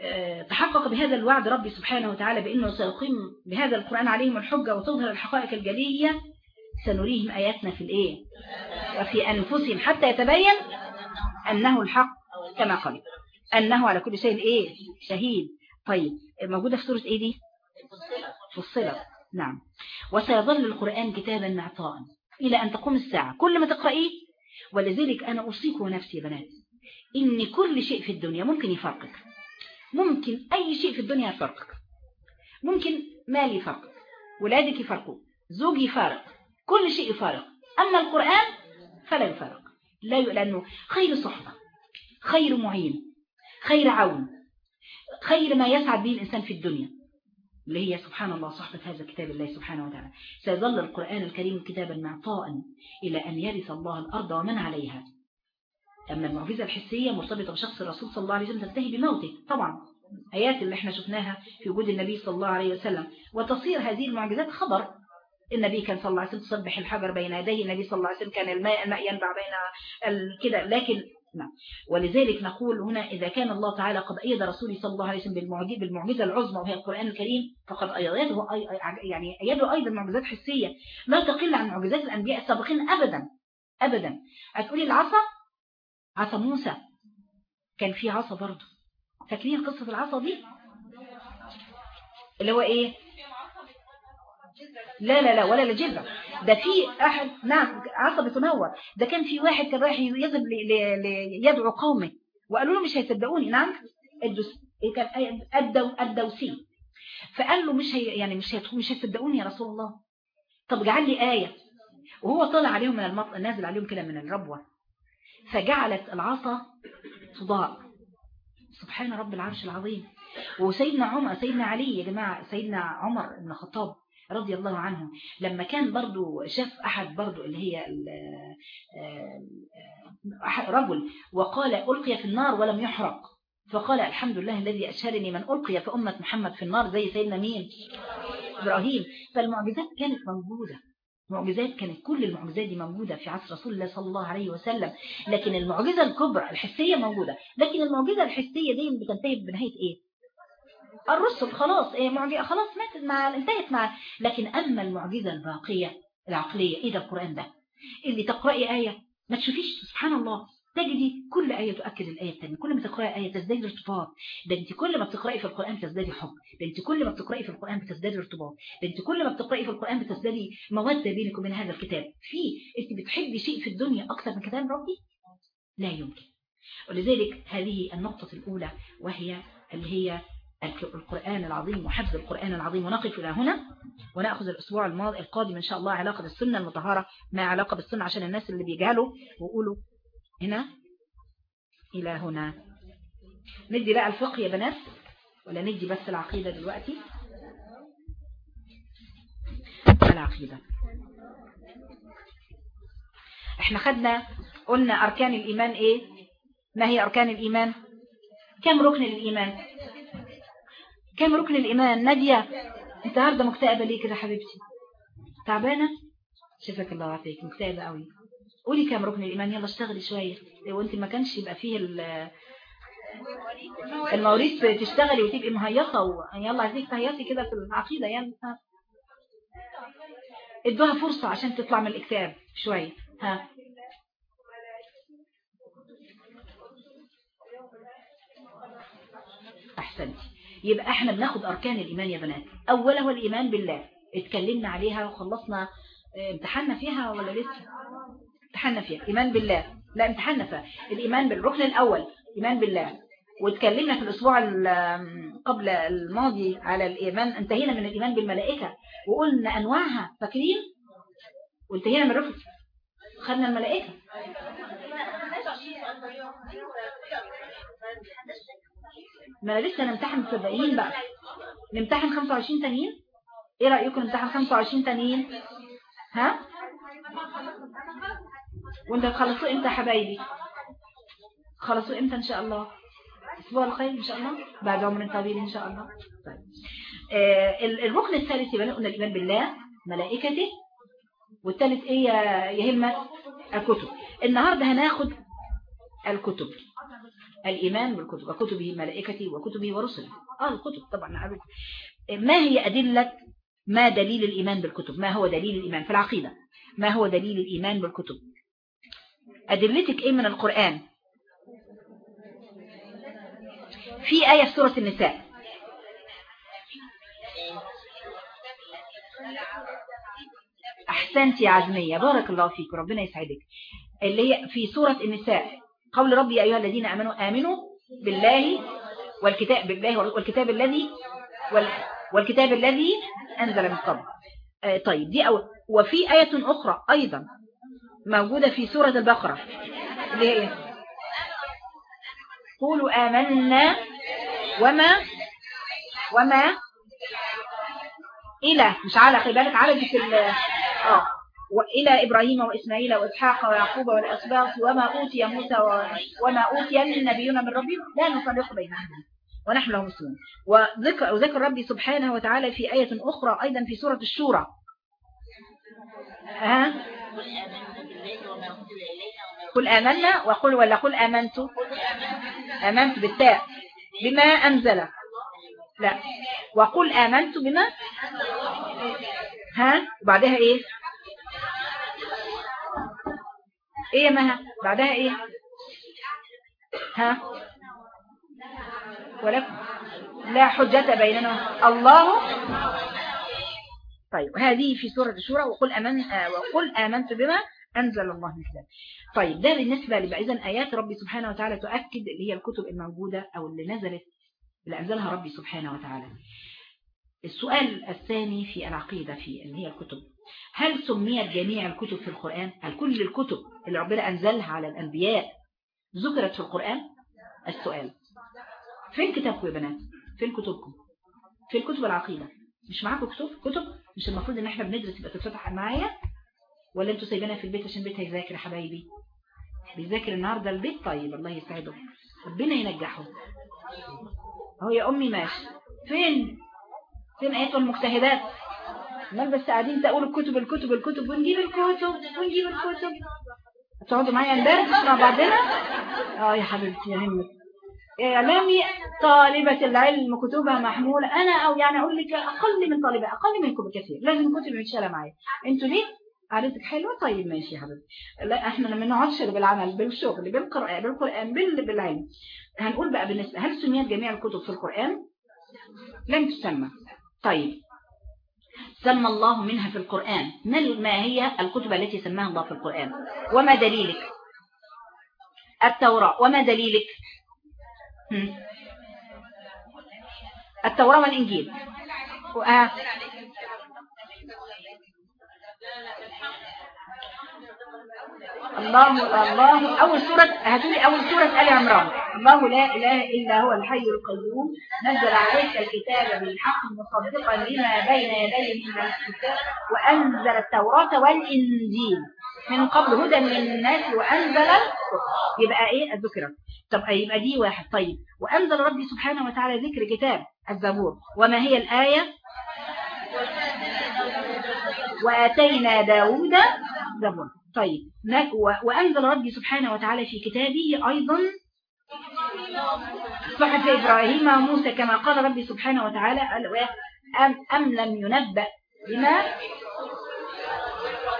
آه، تحقق بهذا الوعد ربي سبحانه وتعالى بأنه سيقيم بهذا القرآن عليهم الحجة وتظهر الحقائق الجلية. سنريهم آياتنا في الإيه؟ وفي أنفسهم حتى يتبين أنه الحق كما قال. أنه على كل شيء إيه؟ شهيد. طيب موجودة في سورة إيه دي؟ فصلت نعم. وسيظل القرآن كتابا معطاء إلى أن تقوم الساعة. كل ما تقرأيه ولذلك أنا أوصيك نفسي يا بنات إن كل شيء في الدنيا ممكن يفرقك. ممكن أي شيء في الدنيا يفرقك. ممكن مال يفرقك ولادك يفرقوا زوج يفارق كل شيء يفارق. أما القرآن فلا يفارق. لا لأنه خير صحبة خير معين خير عون خير ما يسعد به الإنسان في الدنيا. اللي هي سبحان الله صحبة هذا كتاب الله سبحانه وتعالى. سيظل القرآن الكريم كتابا معطاء إلى أن يرث الله الأرض ومن عليها. أما المعجزة الحسية مرتبطة بشخص الرسول صلى الله عليه وسلم تنتهي بموته طبعا. آيات اللي إحنا شفناها في وجود النبي صلى الله عليه وسلم. وتصير هذه المعجزات خبر النبي كان صلى الله عليه وسلم تصبح الحجر بين يديه النبي صلى الله عليه وسلم كان الماء الماء ينبع بين كده. لكن نعم. ولذلك نقول هنا إذا كان الله تعالى قد أيد رسوله صلى الله عليه وسلم بالمعجزة, بالمعجزة العظمى وهي القرآن الكريم فقد أيده يعني أيده أيضا معجزات حسية. لا تقل عن معجزات الأنبياء السابقين أبدا أبدا. هتقولي العصا؟ عصا موسى. كان في عصا برضه. فاكرين قصة العصا دي؟ اللي هو إيه؟ لا لا لا ولا لجزة ده في أحد نعم عصا بتنور ده كان في واحد كان رايح يذهب يدعو قومه. وقالوا له مش هيصدقوني. نعم؟ الدوس كان الدو الدوسي فقال له مش هي يعني مش مش هيصدقوني يا رسول الله. طب جعل لي آية. وهو طلع عليهم من المط... نازل عليهم كده من الربوة. فجعلت العصا تضاء سبحان رب العرش العظيم. وسيدنا عمر سيدنا علي يا جماعة سيدنا عمر بن الخطاب. رضي الله عنه لما كان برضو شاف أحد برضو اللي هي رجل وقال ألقي في النار ولم يحرق. فقال الحمد لله الذي أشهرني من ألقي في أمة محمد في النار زي سيدنا مين؟ إبراهيم. فالمعجزات كانت موجودة. معجزات كانت كل المعجزات دي موجودة في عصر رسول الله صلى الله عليه وسلم. لكن المعجزة الكبرى الحسية موجودة. لكن المعجزة الحسية دي بتنتهي بنهاية إيه؟ الرسل خلاص إيه معجزة خلاص ماتت مع انتهت مع. لكن أما المعجزة الباقية العقلية إيه ده القرآن ده؟ اللي تقرأي آية؟ ما تشوفيش سبحان الله. تجدي كل آية تؤكد الآية الثانية كل ما تقرأي آية تزداد ارتباط. ده أنت كل ما بتقرأي في القرآن تزدادي حب. ده أنت كل ما بتقرأي في القرآن بتزدادي ارتباط. ده أنت كل ما بتقرأي في القرآن بتزدادي مودة بينك وبين هذا الكتاب. في أنت بتحبي شيء في الدنيا أكثر من كلام ربي؟ لا يمكن. ولذلك هذه النقطة الأولى وهي اللي هي القرآن العظيم وحفظ القرآن العظيم. ونقف إلى هنا ونأخذ الأسبوع الماضي القادم إن شاء الله علاقة بالسنة المطهرة ما علاقة بالسنة عشان الناس اللي بيجهلوا ويقولوا هنا إلى هنا. ندي بقى الفقه يا بنات ولا ندي بس العقيدة دلوقتي؟ العقيدة إحنا خدنا قلنا أركان الإيمان إيه؟ ما هي أركان الإيمان؟ كم ركن الإيمان؟ كم ركن الإيمان؟ نادية. انت هارده مكتئبة ليه كده حبيبتي؟ تعبانة؟ شفك الله عافيك مكتئبة قوي قولي كم ركن الإيمان؟ يلا اشتغلي شوية. وانت ما كانش يبقى فيه المواريث تشتغلي وتبقي مهيصة و... يلا عايزيك تهيصي كده في العقيدة يعني. ها. ادوها فرصة عشان تطلع من الإكتئاب شوية. ها. أحسنتي. يبقى إحنا بناخد أركان الإيمان يا بنات. اوله الإيمان بالله. اتكلمنا عليها وخلصنا امتحنا فيها ولا لسه؟ امتحنا فيها. إيمان بالله. لا امتحنا فيها. الإيمان بالركن الأول. إيمان بالله. واتكلمنا في الأسبوع قبل الماضي على الإيمان. انتهينا من الإيمان بالملائكة وقلنا أنواعها. فاكرين؟ وانتهينا من الركن. خدنا الملائكة. ما أنا لسه نمتحن 70 بقى. نمتحن 25 تانيين؟ إيه رأيكم نمتحن 25 تانيين؟ ها؟ وأنت هتخلصوه إمتى يا حبايبي؟ خلصوا إمتى إن شاء الله؟ الأسبوع الخير إن شاء الله؟ بعد عمر طويل إن شاء الله. طيب. آه الركن الثالث يبقى قلنا الإيمان بالله ملائكته. والثالث إيه يا همه الكتب. النهارده هناخد الكتب. الإيمان بالكتب وكتبه ملائكته وكتبه ورسله. آه الكتب طبعا نعرف ما هي أدلة ما دليل الإيمان بالكتب؟ ما هو دليل الإيمان في العقيدة؟ ما هو دليل الإيمان بالكتب؟ أدلتك إيه من القرآن؟ في آية في سورة النساء. أحسنت يا عزمية. بارك الله فيك. ربنا يسعدك. اللي هي في سورة النساء. قول ربي يا أيها الذين آمنوا آمنوا بالله والكتاب بالله والكتاب الذي والكتاب الذي أنزل من قبل. آه، طيب دي أول. وفي آية أخرى أيضا موجودة في سورة البقرة. اللي هي إيه؟ قولوا آمنا وما وما إلى مش على خلي بالك على دي في آه. وإلى إبراهيم وإسماعيل وإسحاق ويعقوب والأسباط وما أوتي موسى وما أوتي النبيون من ربهم لا نفرق بينهم ونحن له مسلمون. وذكر, وذكر ربي سبحانه وتعالى في آية أخرى أيضا في سورة الشورى. ها؟ قل آمنا وقل ولا قل آمنت؟ آمنت بالتاء. بما أنزل. لا. وقل آمنت بما ها؟ وبعدها إيه؟ إيه يا مها؟ بعدها إيه؟ ها؟ ولكم لا حجة بيننا. الله. طيب هذه في سورة الشورى وقل, أمن وقل آمنت بما أنزل الله مثلا طيب ده بالنسبة لبعضا آيات ربي سبحانه وتعالى تؤكد اللي هي الكتب الموجودة أو اللي نزلت اللي أنزلها ربي سبحانه وتعالى. السؤال الثاني في العقيدة في اللي هي الكتب. هل سميت جميع الكتب في القرآن؟ هل كل الكتب اللي ربنا أنزلها على الأنبياء ذكرت في القرآن؟ السؤال. فين كتابكم يا بنات؟ فين كتبكم؟ في الكتب العقيدة. مش معاكم كتب؟ كتب؟ مش المفروض إن إحنا بندرس يبقى تتفتح معايا؟ ولا أنتوا سايبينها في البيت عشان البيت هيذاكر يا حبايبي؟ بيذاكر النهارده البيت؟ طيب الله يسعده. ربنا ينجحه. أهو يا أمي ماشي. فين؟ فين آيات المجتهدات؟ امال بس قاعدين تقولوا الكتب الكتب الكتب ونجيب الكتب ونجيب الكتب. تقعدوا معايا ندردش مع بعضنا؟ آه يا حبيبتي يا همك اعلامي طالبة العلم كتبها محمولة. أنا أو يعني أقول لك أقل من طالبة أقل منكم بكثير لازم الكتب متشالة معايا. أنتوا ليه؟ قعدتك حلوة؟ طيب ماشي يا حبيبتي. لا إحنا ما نقعدش بالعمل بالشغل بالقرآن بالقرآن بالعلم هنقول بقى بالنسبة هل سميت جميع الكتب في القرآن؟ لم تسمى. طيب. سمى الله منها في القرآن. ما هي الكتب التي سماها الله في القرآن؟ وما دليلك؟ التوراة. وما دليلك؟ التوراة والإنجيل. وآه الله الله. أول سورة هاتولي أول سورة آل عمران. الله لا إله إلا هو الحي القيوم. نزل عليك الكتاب بالحق مصدقا لما بين يديه من الكتاب وأنزل التوراة والإنجيل. من قبل هدى للناس وأنزل يبقى إيه؟ الذكرى. طب يبقى دي واحد. طيب. وأنزل ربي سبحانه وتعالى ذكر كتاب الزبور. وما هي الآية؟ وآتينا داود زبور. طيب وأنزل ربي سبحانه وتعالى في كتابه أيضا صحف إبراهيم وموسى كما قال ربي سبحانه وتعالى أم, أم لم ينبأ بما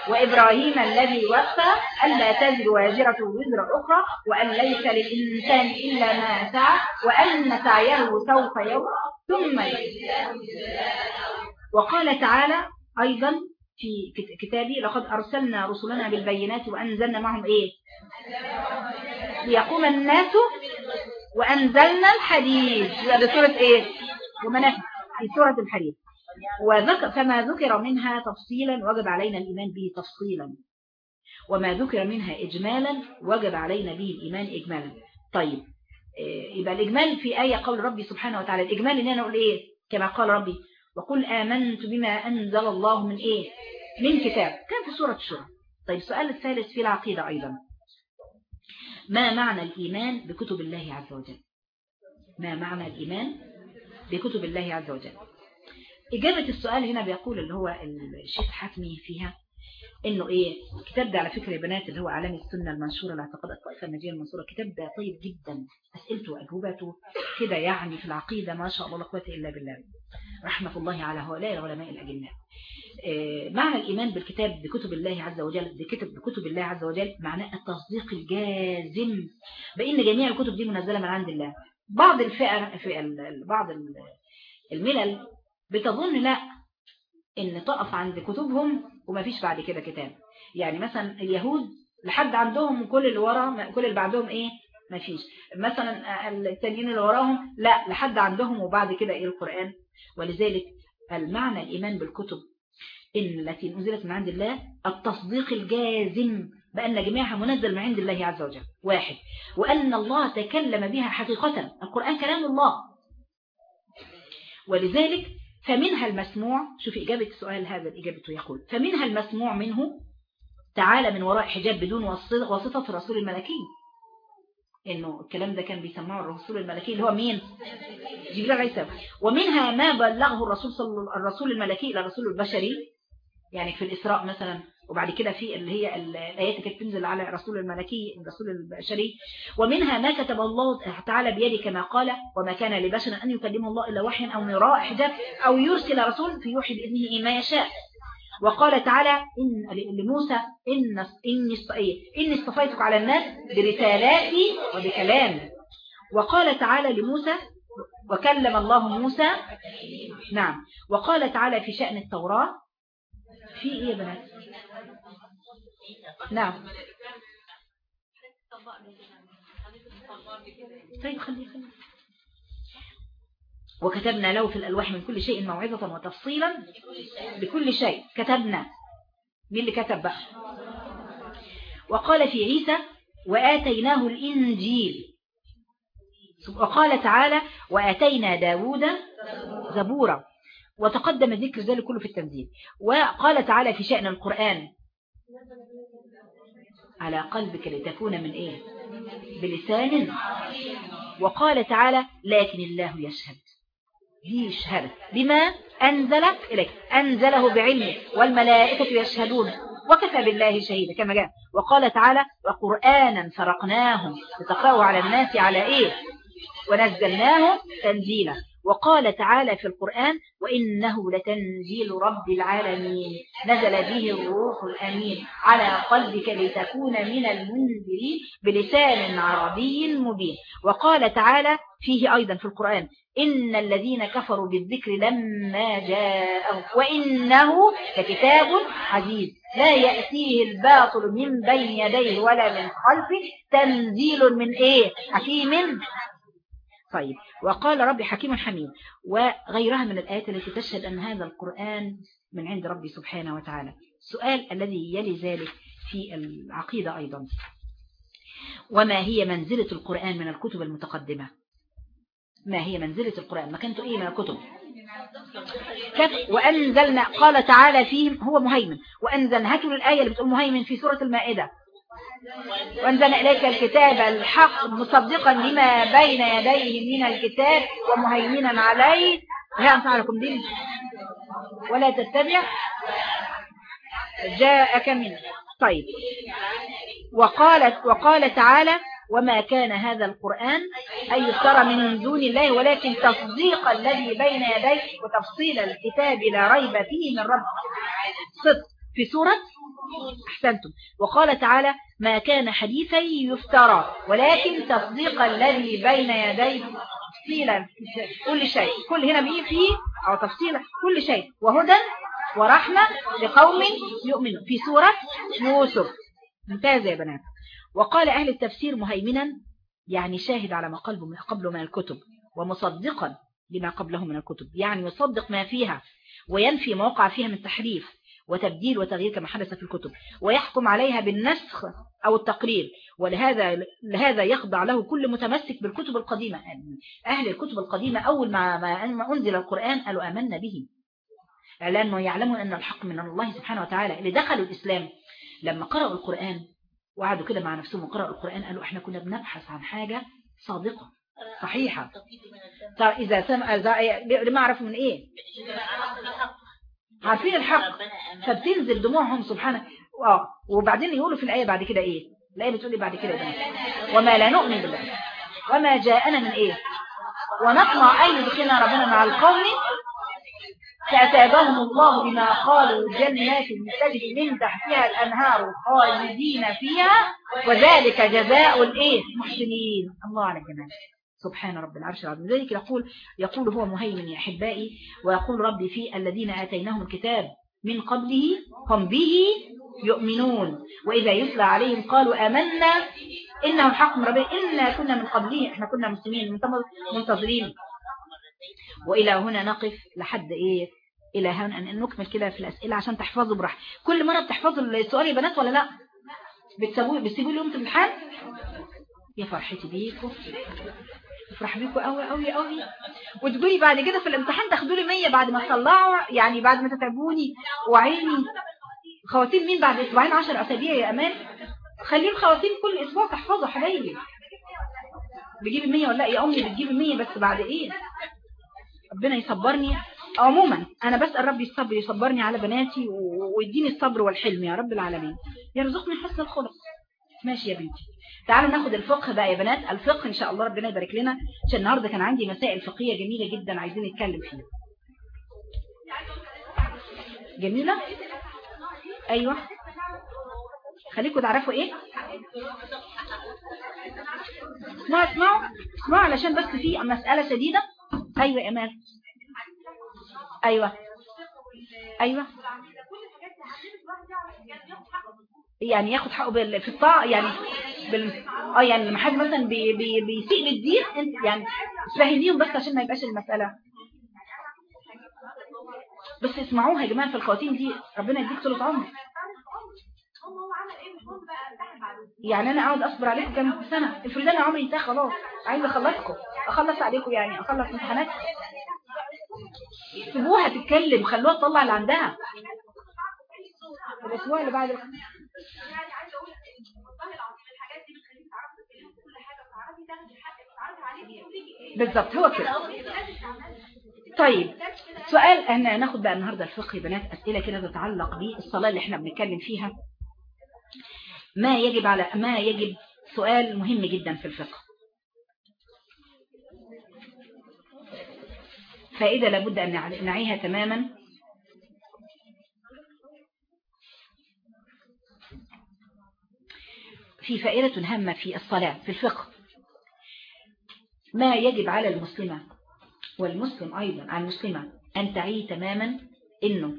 وإبراهيم الذي وفى ألا تزر واجرة وزر أخرى وأن ليس للإنسان إلا ما سعى وأن سعيه سوف يوم ثم وقال تعالى أيضا في كتابي لقد أرسلنا رسلنا بالبينات وأنزلنا معهم إيه؟ ليقوم الناس وأنزلنا الحديد بسورة إيه؟ ومنافع في سورة الحديد وذكر فما ذكر منها تفصيلا وجب علينا الإيمان به تفصيلا. وما ذكر منها إجمالا وجب علينا به الإيمان إجمالا. طيب إيه، يبقى الإجمال في آية قول ربي سبحانه وتعالى. الإجمال إن أنا أقول إيه؟ كما قال ربي. وقل آمنت بما أنزل الله من إيه؟ من كتاب. كان في سورة الشورى طيب السؤال الثالث في العقيدة أيضا. ما معنى الإيمان بكتب الله عز وجل؟ ما معنى الإيمان بكتب الله عز وجل؟ إجابة السؤال هنا بيقول اللي هو الشيخ حاتمي فيها إنه إيه؟ الكتاب ده على فكرة يا بنات اللي هو اعلام السنة المنشورة لاعتقاد الطائفة الناجية المنصورة. الكتاب ده طيب جدا. أسئلته وأجوبته كده يعني في العقيدة ما شاء الله لا قوة إلا بالله. رحمة الله على هؤلاء العلماء الاجلاء آه، معنى الإيمان بالكتاب بكتب الله عز وجل بكتب بكتب الله عز وجل معناه التصديق الجازم. بأن جميع الكتب دي منزلة من عند الله. بعض الفئة في بعض الملل بتظن لا إن تقف عند كتبهم وما فيش بعد كده كتاب. يعني مثلا اليهود لحد عندهم كل اللي ورا كل اللي بعدهم إيه؟ ما فيش. مثلا التانيين اللي وراهم لا لحد عندهم وبعد كده إيه القرآن؟ ولذلك المعنى الإيمان بالكتب إن التي نزلت من عند الله التصديق الجازم بأن جميعها منزل من عند الله عز وجل. واحد. وأن الله تكلم بها حقيقة. القرآن كلام الله. ولذلك فمنها المسموع شوف إجابة السؤال هذا إجابته يقول فمنها المسموع منه تعالى من وراء حجاب بدون واسطة الرسول الملكي. إنه الكلام ده كان بيسمعه الرسول الملكي اللي هو مين؟ جبريل عليه السلام. ومنها ما بلغه الرسول صلى الرسول الملكي إلى الرسول البشري يعني في الإسراء مثلا وبعد كده في اللي هي الآيات اللي كانت تنزل على الرسول الملكي الرسول البشري. ومنها ما كتب الله تعالى بيده كما قال وما كان لبشر أن يكلمه الله إلا وحيا أو من وراء حجاب أو يرسل رسول فيوحي بإذنه ما يشاء. وقال تعالى إن لموسى إن إني إني اصطفيتك على الناس برسالاتي وبكلامي. وقال تعالى لموسى وكلم الله موسى نعم. وقال تعالى في شأن التوراة في إيه يا بنات؟ نعم. طيب خليه خليه وكتبنا له في الألواح من كل شيء موعظة وتفصيلا بكل شيء. كتبنا. مين اللي كتب بقى؟ وقال في عيسى وآتيناه الإنجيل. وقال تعالى وآتينا داود زبورا. وتقدم ذكر ذلك كله في التنزيل. وقال تعالى في شأن القرآن على قلبك لتكون من إيه؟ بلسان. وقال تعالى لكن الله يشهد. يشهد بما أنزل إليك أنزله بعلمه والملائكة يشهدون. وكفى بالله شهيدا. كما جاء وقال تعالى وقرآنا فرقناه لتقرأه على الناس على إيه؟ ونزلناه تنزيلا. وقال تعالى في القرآن وإنه لتنزيل رب العالمين. نزل به الروح الأمين على قلبك لتكون من المنذرين بلسان عربي مبين. وقال تعالى فيه أيضا في القرآن إن الذين كفروا بالذكر لما جاءوا وإنه لكتاب عزيز. لا يأتيه الباطل من بين يديه ولا من خلفه. تنزيل من إيه؟ حكيم. طيب. وقال ربي حكيم حميد. وغيرها من الآيات التي تشهد أن هذا القرآن من عند ربي سبحانه وتعالى. السؤال الذي يلي ذلك في العقيدة أيضا. وما هي منزلة القرآن من الكتب المتقدمة؟ ما هي منزلة القرآن؟ مكانته إيه من الكتب؟ وأنزلنا قال تعالى فيهم هو مهيمن. وأنزلنا هاتوا الآية اللي بتقول مهيمن في سورة المائدة. وانزل إليك الكتاب الحق مصدقا لما بين يديه من الكتاب ومهيمنا عليه. لا أنفع لكم دين ولا تتبع جاءك منه. طيب. وقالت وقال تعالى وما كان هذا القرآن أن يفترى من دون الله ولكن تصديق الذي بين يديه وتفصيل الكتاب لا ريب فيه من رب صدق. في سورة أحسنتم. وقال تعالى ما كان حديثا يفترى ولكن تصديق الذي بين يديه تفصيلا كل شيء. كل هنا بيه فيه أو تفصيلا كل شيء. وهدى ورحمة لقوم يؤمنون. في سورة يوسف. ممتازة يا بنات. وقال أهل التفسير مهيمنا يعني شاهد على ما قبله من الكتب ومصدقا لما قبله من الكتب يعني يصدق ما فيها وينفي ما وقع فيها من تحريف وتبديل وتغيير كما حدث في الكتب ويحكم عليها بالنسخ أو التقرير ولهذا لهذا يخضع له كل متمسك بالكتب القديمة. أهل الكتب القديمة أول ما, ما أنزل القرآن قالوا آمنا به. لأنه يعلمون أن الحق من الله سبحانه وتعالى. اللي دخلوا الإسلام لما قرأوا القرآن وقعدوا كده مع نفسهم وقرأوا القرآن قالوا إحنا كنا بنبحث عن حاجة صادقة صحيحة. طب إذا سمع ما عرفوا من إيه؟ عارفين الحق. فبتنزل دموعهم سبحانه آه وبعدين يقولوا في الآية بعد كده إيه؟ الآية بتقول لي بعد كده؟ إيه وما لا نؤمن بالله. وما جاءنا من إيه؟ ونطمع أن يدخلنا ربنا مع القوم فأتابهم الله بما قالوا جنات تجري من تحتها الأنهار خالدين فيها وذلك جزاء الإيه المحسنين. الله على الجمال سبحان رب العرش العظيم. ذلك يقول يقول هو مهيمن يا أحبائي ويقول ربي في الذين آتيناهم الكتاب من قبله هم به يؤمنون. وإذا يتلى عليهم قالوا آمنا إنه الحق من ربنا إنا كنا من قبله إحنا كنا مسلمين منتظرين. وإلى هنا نقف لحد إيه؟ إلى هنا أن نكمل كده في الأسئلة عشان تحفظوا براحة كل مرة بتحفظوا السؤال يا بنات ولا لا؟ بتسوي بتسيبوا لهم الامتحان؟ يا فرحتي بيكم. افرح بيكم قوي قوي قوي وتقولي بعد كده في الامتحان تاخدوا لي 100 بعد ما تطلعوا يعني بعد ما تتعبوني. وعيني. خواتيم مين بعد؟ أسبوعين 10 أسابيع يا أمان. خليهم خواتيم كل أسبوع تحفظوا حبايبي. بجيب 100 ولا لأ؟ يا أمي بتجيب 100 بس بعد إيه؟ ربنا يصبرني. عموما أنا بسأل ربي الصبر يصبرني على بناتي ويديني الصبر والحلم يا رب العالمين. يرزقني حسن الخلق. ماشي يا بنتي. تعالوا ناخد الفقه بقى يا بنات. الفقه إن شاء الله ربنا يبارك لنا عشان النهارده كان عندي مسائل فقهية جميلة جدا عايزين نتكلم فيها. جميلة؟ أيوه. خليكم تعرفوا إيه؟ اسمعوا اسمعوا اسمعوا علشان بس في مسألة شديدة. أيوه يا امال أيوه. أيوه. يعني ياخد حقه بال... في الطاعة يعني بال... آه يعني لما حد مثلا بي... بي... بيسيء للدين أنت يعني تفهميهم بس عشان ما يبقاش المسألة. بس اسمعوها يا جماعة في الخواتيم دي ربنا يديك طول عمر. يعني أنا أقعد أصبر عليكم كام سنة؟ افرض أنا عمري انتهى خلاص عايز أخلصكم. أخلص عليكم يعني أخلص امتحانات سيبوها تتكلم خلوها تطلع اللي عندها. الأسبوع اللي بعد بالظبط هو كده. طيب سؤال إحنا ناخد بقى النهارده الفقه يا بنات أسئلة كده تتعلق بالصلاة اللي إحنا بنتكلم فيها. ما يجب على ما يجب سؤال مهم جدا في الفقه. فائدة لابد أن نعيها تماما. في فائدة هامة في الصلاة في الفقه. ما يجب على المسلمة والمسلم أيضا على المسلمة أن تعي تماما؟ إنه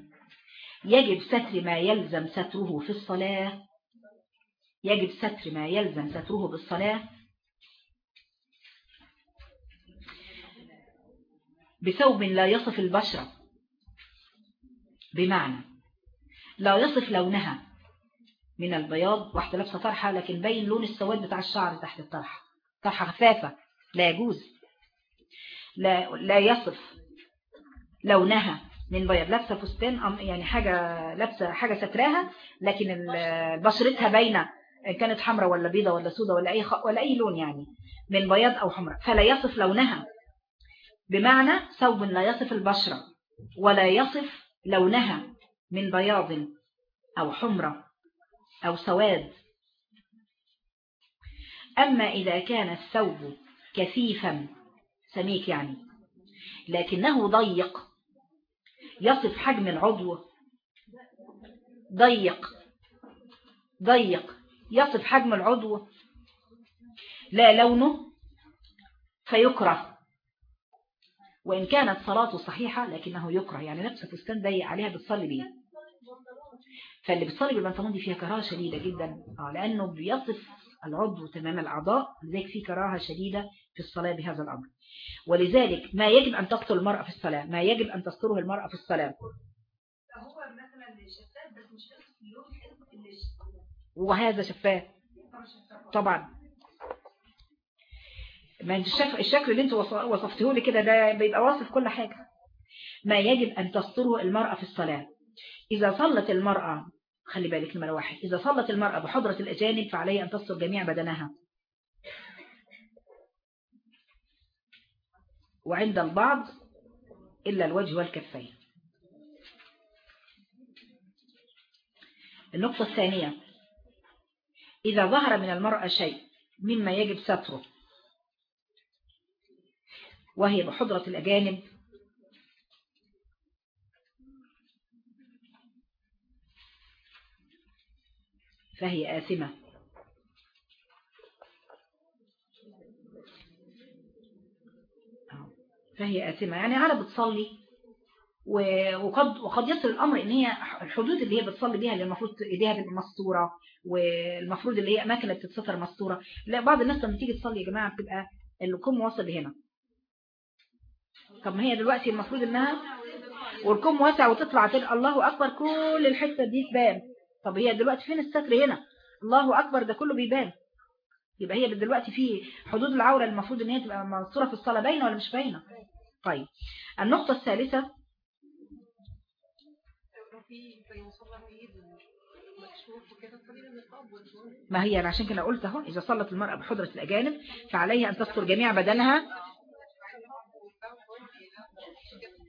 يجب ستر ما يلزم ستره في الصلاة. يجب ستر ما يلزم ستره بالصلاة بثوب لا يصف البشرة بمعنى لا يصف لونها من البياض واحدة لابسة طرحة لكن بين لون السواد بتاع الشعر تحت الطرحة. طرحة خفافة لا يجوز. لا, لا يصف لونها من بياض. لابسة فستان يعني حاجة لابسة حاجة ستراها لكن بشرتها باينة كانت حمراء ولا بيضة ولا سودة ولا أي, خ... ولا أي لون يعني من بياض أو حمراء. فلا يصف لونها. بمعنى ثوب لا يصف البشرة ولا يصف لونها من بياض أو حمرة أو سواد. أما إذا كان الثوب كثيفا سميك يعني لكنه ضيق يصف حجم العضو ضيق ضيق يصف حجم العضو لا لونه فيكره. وإن كانت صلاته صحيحة لكنه يكره يعني نفس فستان ضيق عليها بتصلي بيه فاللي بتصلي بالبنطلون دي فيها كراهة شديدة جدا. آه لأنه بيصف العضو تمام الأعضاء لذلك في كراهة شديدة في الصلاة بهذا الأمر. ولذلك ما يجب أن تستر المرأة في الصلاة ما يجب أن تستره المرأة في الصلاة. هو مثلا شفاف بس مش اللون وهذا شفاف. طبعا. ما الشكل, الشكل اللي انت وصفته لي كده ده بيبقى واصف كل حاجة. ما يجب أن تستره المرأة في الصلاة. إذا صلت المرأة خلي بالك نمرة واحد إذا صلت المرأة بحضرة الأجانب فعليها أن تستر جميع بدنها. وعند البعض إلا الوجه والكفين. النقطة الثانية إذا ظهر من المرأة شيء مما يجب ستره. وهي بحضرة الأجانب. فهي آثمة. فهي آثمة. يعني على بتصلي وقد وقد يصل الأمر إن هي الحدود اللي هي بتصلي بيها اللي المفروض إيديها تبقى مستورة والمفروض اللي هي أماكن اللي بتتستر مستورة. لا بعض الناس لما تيجي تصلي يا جماعة بتبقى الكم واصل هنا طب ما هي دلوقتي المفروض إنها والكم واسع وتطلع تلقى الله أكبر كل الحتة دي تبان طب هي دلوقتي فين الستر هنا؟ الله أكبر ده كله بيبان. يبقى هي دلوقتي في حدود العورة المفروض إن هي تبقى منصورة في الصلاة باينة ولا مش باينة؟ طيب النقطة الثالثة. ما هي أنا عشان كده قلت أهو إذا صلت المرأة بحضرة الأجانب فعليها أن تستر جميع بدنها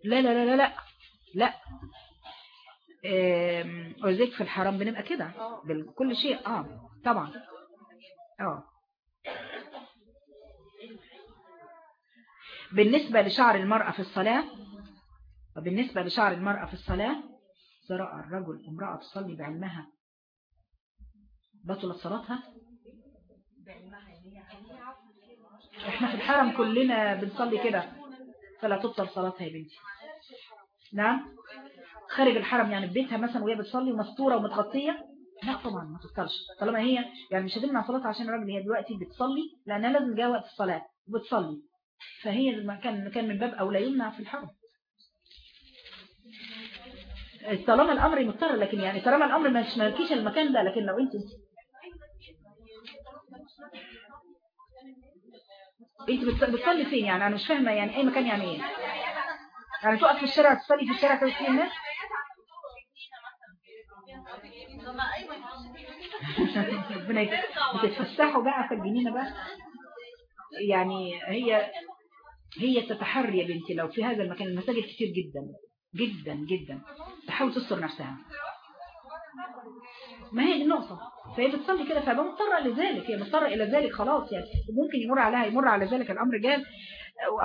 لا لا لا لا لا لا. وذلك في الحرام بنبقى كده بكل شيء آه طبعا. آه. بالنسبة لشعر المرأة في الصلاة وبالنسبة لشعر المرأة في الصلاة رأى الرجل امرأة تصلي بعلمها. بطلت صلاتها؟ إحنا في الحرم كلنا بنصلي كده فلا تبطل صلاتها يا بنتي. نعم خارج الحرم يعني بيتها مثلا وهي بتصلي ومستورة ومتغطية؟ لا طبعا ما تفطرش. طالما هي يعني مش هتمنع صلاتها عشان الراجل هي دلوقتي بتصلي لأنها لازم جاء وقت الصلاة وبتصلي فهي كان كان من باب اولى يمنع في الحرم. طالما الأمر مضطر لكن يعني طالما الأمر مش مالكيش المكان ده لكن لو انت أنت بتصلي فين يعني؟ أنا مش فاهمة يعني أي مكان يعني إيه؟ يعني تقف في الشارع تصلي في الشارع كده فيه الناس؟ ربنا بتتفسحوا بقى في الجنينة بقى. يعني هي هي تتحري يا بنتي لو في هذا المكان المساجد كتير جدا جدا جدا. تحاول تستر نفسها. ما هي دي النقطة. فهي بتصلي كده فهي مضطرة لذلك هي مضطرة إلى ذلك خلاص يعني. ممكن يمر عليها يمر على ذلك الأمر جال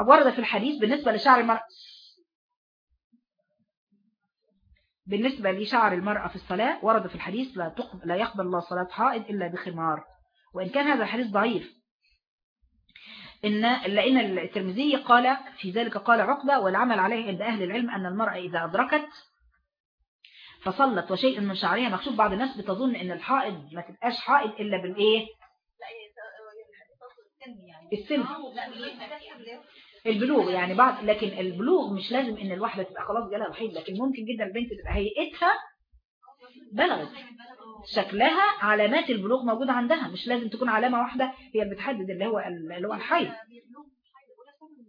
ورد في الحديث بالنسبة لشعر المرأة. بالنسبة لشعر المرأة في الصلاة ورد في الحديث لا, لا يقبل الله صلاة حائض إلا بخمار. وإن كان هذا الحديث ضعيف. إن لأن الترمذي قال في ذلك قال عقبة والعمل عليه عند أهل العلم أن المرأة إذا أدركت فصلت وشيء من شعرها مكشوف. بعض الناس بتظن أن الحائض ما تبقاش حائض إلا بالإيه؟ السن. البلوغ يعني بعض لكن البلوغ مش لازم إن الواحدة تبقى خلاص جالها الحيض لكن ممكن جدا البنت تبقى هيئتها بلغت. شكلها علامات البلوغ موجودة عندها مش لازم تكون علامة واحدة هي اللي بتحدد اللي هو اللي هو الحيض.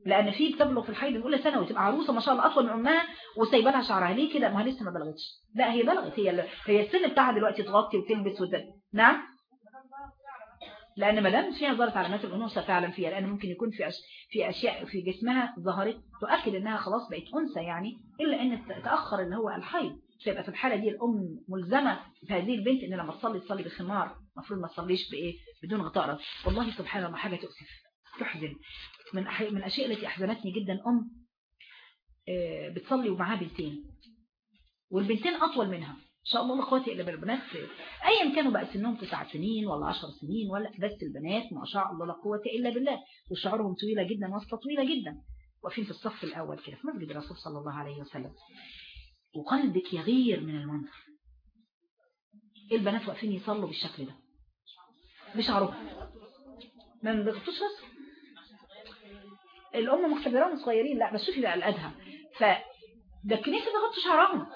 لأن في بتبلغ في الحيض الأولى سنه وتبقى عروسة ما شاء الله أطول من أمها وسايبه لها شعرها ليه كده؟ ما هي لسه ما بلغتش. لا هي بلغت هي هي السن بتاعها دلوقتي تغطي وتلبس وت... نعم؟ لأن ما دام فيها ظهرت علامات الأنوثة فعلا فيها لأن ممكن يكون في في أشياء في جسمها ظهرت تؤكد أنها خلاص بقت أنثى يعني إلا أن تأخر اللي هو الحيض فيبقى في الحالة دي الأم ملزمة بهذه البنت أن لما تصلي تصلي بخمار المفروض ما تصليش بإيه؟ بدون غطاء. والله سبحان الله حاجة تؤسف. تحزن. من من الأشياء التي أحزنتني جدا أم بتصلي ومعاها بنتين. والبنتين أطول منها. إن شاء الله لا قوه إلا بالبنات أيا كانوا بقى سنهم تسع سنين ولا عشر سنين ولا بس البنات ما شاء الله لا قوة إلا بالله وشعرهم طويلة جدا وسطة طويلة جدا. واقفين في الصف الأول كده في مسجد الرسول صلى الله عليه وسلم. وقلبك يغير من المنظر. البنات واقفين يصلوا بالشكل ده؟ بشعرهم ما بيغطوش راسهم الأم مختبران صغيرين. لا بس شوفي بقى الأدهى. ف ده الكنيسة بيغطوا شعرهم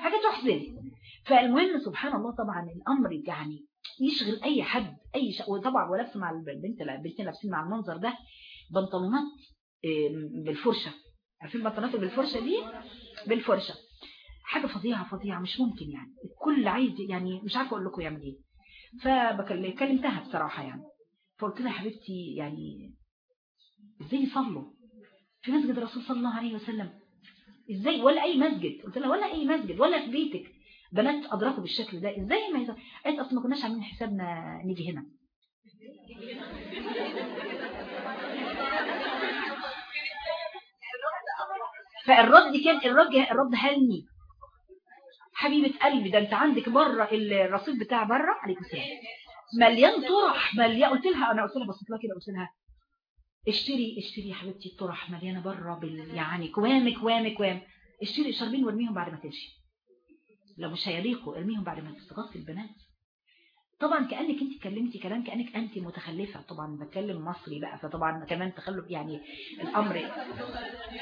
حاجة تحزن. فالمهم سبحان الله طبعا الأمر يعني يشغل أي حد أي شيء وطبعا ولبس مع البنت البنت لابسين مع المنظر ده بنطلونات بالفرشة. عارفين البنطلونات بالفرشة دي؟ بالفرشة. حاجة فظيعة فظيعة. مش ممكن يعني. الكل عايز يعني مش عارفة أقول لكم يعمل إيه. فكلمتها بصراحة يعني. فقلت لها حبيبتي يعني إزاي يصلوا؟ في مسجد الرسول صلى الله عليه وسلم. إزاي؟ ولا أي مسجد. قلت لها ولا أي مسجد ولا في بيتك. بنات أدركوا بالشكل ده. إزاي ما يصلوا قالت أصل ما كناش عاملين حسابنا نيجي هنا. فالرد كان الرد الرد هلني. حبيبة قلبي ده أنت عندك بره الرصيد بتاع بره؟ عليكم السلام. مليان طرح مليان. قلت لها أنا قلت لها بصيت لها كده قلت لها اشتري اشتري يا حبيبتي الطرح مليانة برة بال يعني كوام كوام كوام اشتري شربين وارميهم بعد ما تمشي لو مش هيليقوا ارميهم بعد ما تستغطي البنات. طبعا كأنك انت اتكلمتي كلام كأنك انت متخلفة. طبعا بتكلم مصري بقى فطبعا كمان تخلف يعني الأمر.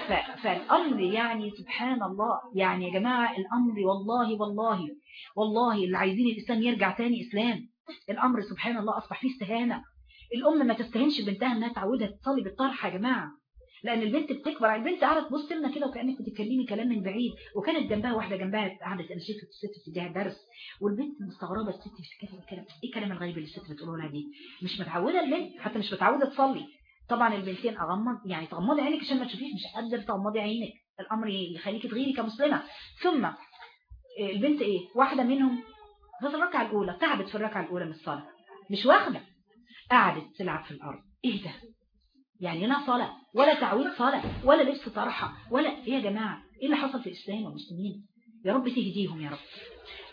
ف... فالأمر يعني سبحان الله. يعني يا جماعة الأمر والله والله والله اللي عايزين الإسلام يرجع تاني إسلام. الأمر سبحان الله أصبح فيه استهانة. الأم ما تستهنش بنتها إنها تعودها تصلي بالطرح يا جماعة. لأن البنت بتكبر البنت قاعدة تبص لنا كده وكأنك بتتكلمي كلام من بعيد وكانت جنبها واحدة جنبها قعدت أنا شايفه الست بتديها درس والبنت مستغربة الست بتتكلم الكلام إيه الكلام الغريب اللي الست بتقوله لها دي؟ مش متعودة البنت حتى مش متعودة تصلي. طبعا البنتين أغمض يعني تغمضي عينك عشان ما تشوفيش مش قادرة تغمضي عينك. الأمر يخليكي تغيري كمسلمة. ثم البنت إيه؟ واحدة منهم في الركعه الأولى تعبت في الركعة الأولى من الصلاة مش واخدة. قعدت تلعب في الأرض. إيه ده؟ يعني لا صلاة ولا تعويض صلاة ولا لبس طرحة ولا إيه يا جماعة؟ إيه اللي حصل في الإسلام والمسلمين؟ يا رب تهديهم يا رب.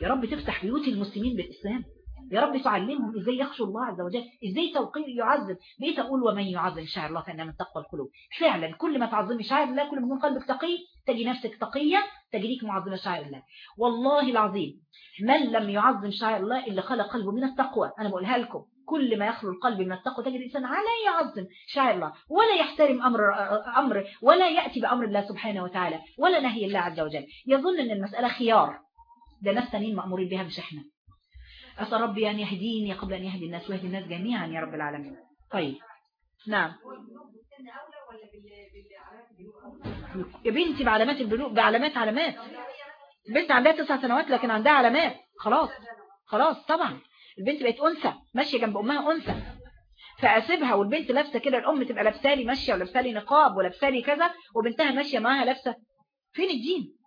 يا رب تفتح بيوت المسلمين بالإسلام. يا رب تعلمهم إزاي يخشوا الله عز وجل إزاي توقير يعظم. بقيت أقول ومن يعظم شعر الله فانها من تقوى القلوب؟ فعلا كل ما تعظمي شعر الله كل ما يكون قلبك تقي تجي نفسك تقية تجريك معظمة شعر الله. والله العظيم من لم يعظم شعر الله إلا خلق قلبه من التقوى. أنا بقولها لكم. كل ما يخلو القلب من التقوى تجد الإنسان على يعظم شعر الله. ولا يحترم أمر, أمر ولا يأتي بأمر الله سبحانه وتعالى ولا نهي الله عز وجل. يظن أن المسألة خيار. ده ناس تانيين مأمورين بها مش إحنا. أسأل ربي أن يهديني قبل أن يهدي الناس ويهدي الناس جميعا يا رب العالمين. طيب. نعم. يا بنتي بعلامات البلوغ بعلامات علامات. البنت عندها تسع سنوات لكن عندها علامات. خلاص. خلاص طبعا. البنت بقت أنثى ماشية جنب أمها أنثى. فأسيبها والبنت لابسة كده الأم تبقى لابسة لي ماشية ولابسة لي نقاب ولابسة لي كذا وبنتها ماشية معاها لابسة. فين الدين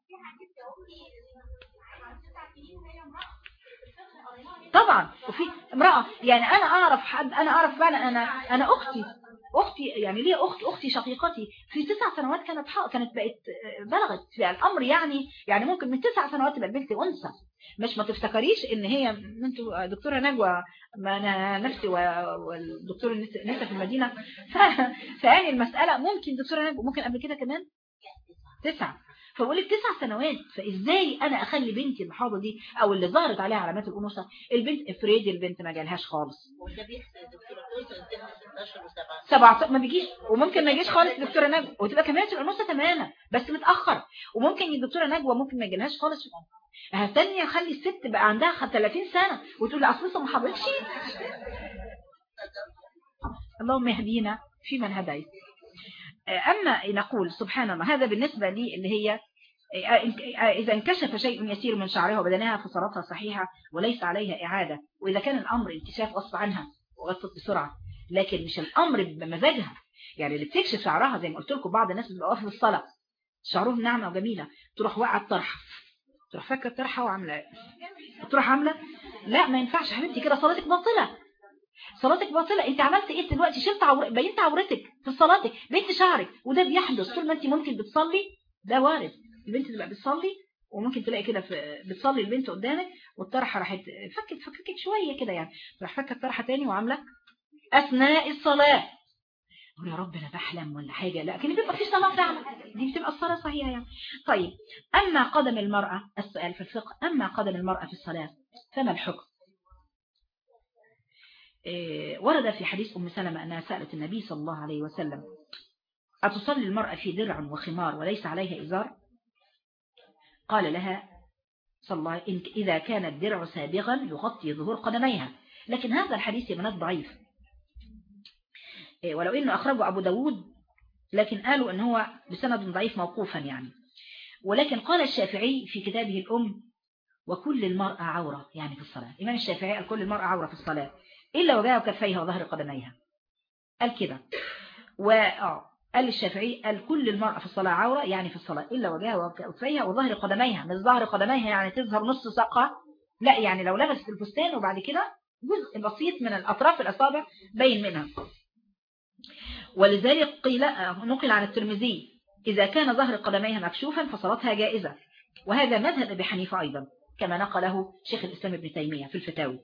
طبعا. وفي امرأة يعني أنا أعرف حد أنا أعرف فعلا أنا أنا أختي أختي يعني ليه أخت أختي شقيقتي في تسع سنوات كانت حق كانت بقت بلغت. في الأمر يعني يعني ممكن من تسع سنوات تبقى البنت أنثى. مش ما تفتكريش إن هي أنتوا دكتورة نجوى ما أنا نفسي والدكتور نسا في المدينة. فيعني المسألة ممكن دكتورة نجوى ممكن قبل كده كمان؟ تسعة. فبقول لك تسع سنوات فإزاي أنا أخلي بنتي المحافظة دي أو اللي ظهرت عليها علامات الأنوثة البنت إفريدي البنت ما جالهاش خالص. سبعة ما بيجيش وممكن ما يجيش خالص دكتورة نجوى وتبقى كمان الأنوثة تماما بس متأخر. وممكن الدكتوره نجوى ممكن ما يجيلهاش خالص هتاني اخلي الست بقى عندها 30 سنة وتقول لي أصل ما حضرتش اللهم يهدينا في من هديت. أما نقول سبحان الله هذا بالنسبة لي اللي هي إذا انكشف شيء يسير من شعرها وبدنها فصارتها صحيحة وليس عليها إعادة وإذا كان الأمر انكشاف غصب عنها وغطت بسرعة لكن مش الأمر بمزاجها. يعني اللي بتكشف شعرها زي ما قلت لكم بعض الناس بتبقى في الصلاة شعرهم ناعمة وجميلة تروح واقعة الطرحة تروح فكة الطرحة وعاملة تروح عاملة؟ لا ما ينفعش حبيبتي كده صلاتك باطلة. صلاتك باطلة. انت عملت إيه دلوقتي؟ شلت عور... بينت عورتك في صلاتك بينت شعرك وده بيحدث. طول ما انت ممكن بتصلي ده وارد. البنت تبقى بتصلي وممكن تلاقي كده في... بتصلي البنت قدامك والطرحة راحت فكت فككت شوية كده يعني. راح فكت الطرحه تاني وعاملة أثناء الصلاة. يا رب أنا بحلم ولا حاجة. لا لكن بيبقى في صلاة فعلا. دي بتبقى الصلاة صحيحة يعني. طيب أما قدم المرأة السؤال في الفقه أما قدم المرأة في الصلاة فما الحكم؟ ورد في حديث أم سلمة أنها سألت النبي صلى الله عليه وسلم أتصلي المرأة في درع وخمار وليس عليها إزار؟ قال لها صلى الله إذا كان الدرع سابغا يغطي ظهور قدميها. لكن هذا الحديث يا بنات ضعيف. ولو إنه أخرجه أبو داود لكن قالوا إن هو بسند ضعيف موقوفا يعني. ولكن قال الشافعي في كتابه الأم وكل المرأة عورة يعني في الصلاة. إمام الشافعي قال كل المرأة عورة في الصلاة. إلا وجهها وكفيها وظهر قدميها. قال كده. وقال الشافعي قال كل المرأة في الصلاة عورة يعني في الصلاة. إلا وجهها وكفيها وظهر قدميها. مش ظهر قدميها يعني تظهر نص ساقها. لا يعني لو لبست الفستان وبعد كده جزء بسيط من الأطراف الأصابع بين منها. ولذلك قيل نقل عن الترمذي إذا كان ظهر قدميها مكشوفا فصلاتها جائزة. وهذا مذهب أبي حنيفة أيضا. كما نقله شيخ الإسلام ابن تيمية في الفتاوي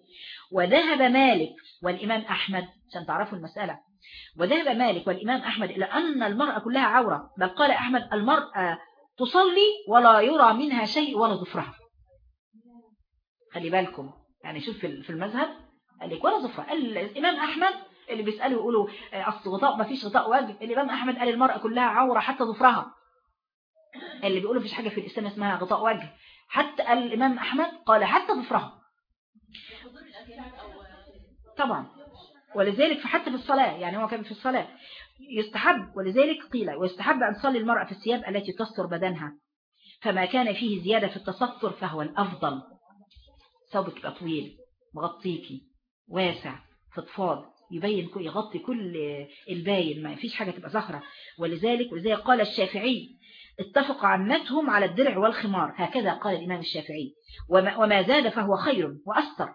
وذهب مالك والإمام أحمد عشان تعرفوا المسألة. وذهب مالك والإمام أحمد إلى أن المرأة كلها عورة بل قال أحمد المرأة تصلي ولا يرى منها شيء ولا ظفرها. خلي بالكم يعني شوف في المذهب قال لك ولا ظفرها. الإمام أحمد اللي بيسألوا يقولوا أصل غطاء ما فيش غطاء وجه الإمام أحمد قال المرأة كلها عورة حتى ظفرها. اللي بيقولوا فيش حاجة في الإسلام اسمها غطاء وجه حتى الإمام أحمد قال حتى ظفرها. طبعا. ولذلك فحتى في الصلاة يعني هو كان في الصلاة. يستحب ولذلك قيل ويستحب أن تصلي المرأة في الثياب التي تستر بدنها. فما كان فيه زيادة في التستر فهو الأفضل. ثوبك يبقى طويل مغطيكي واسع فضفاض يبين يغطي كل الباين ما فيش حاجة تبقى زهرة ولذلك وزي قال الشافعي اتفق عمتهم على الدرع والخمار. هكذا قال الإمام الشافعي. وما, زاد فهو خير وأستر.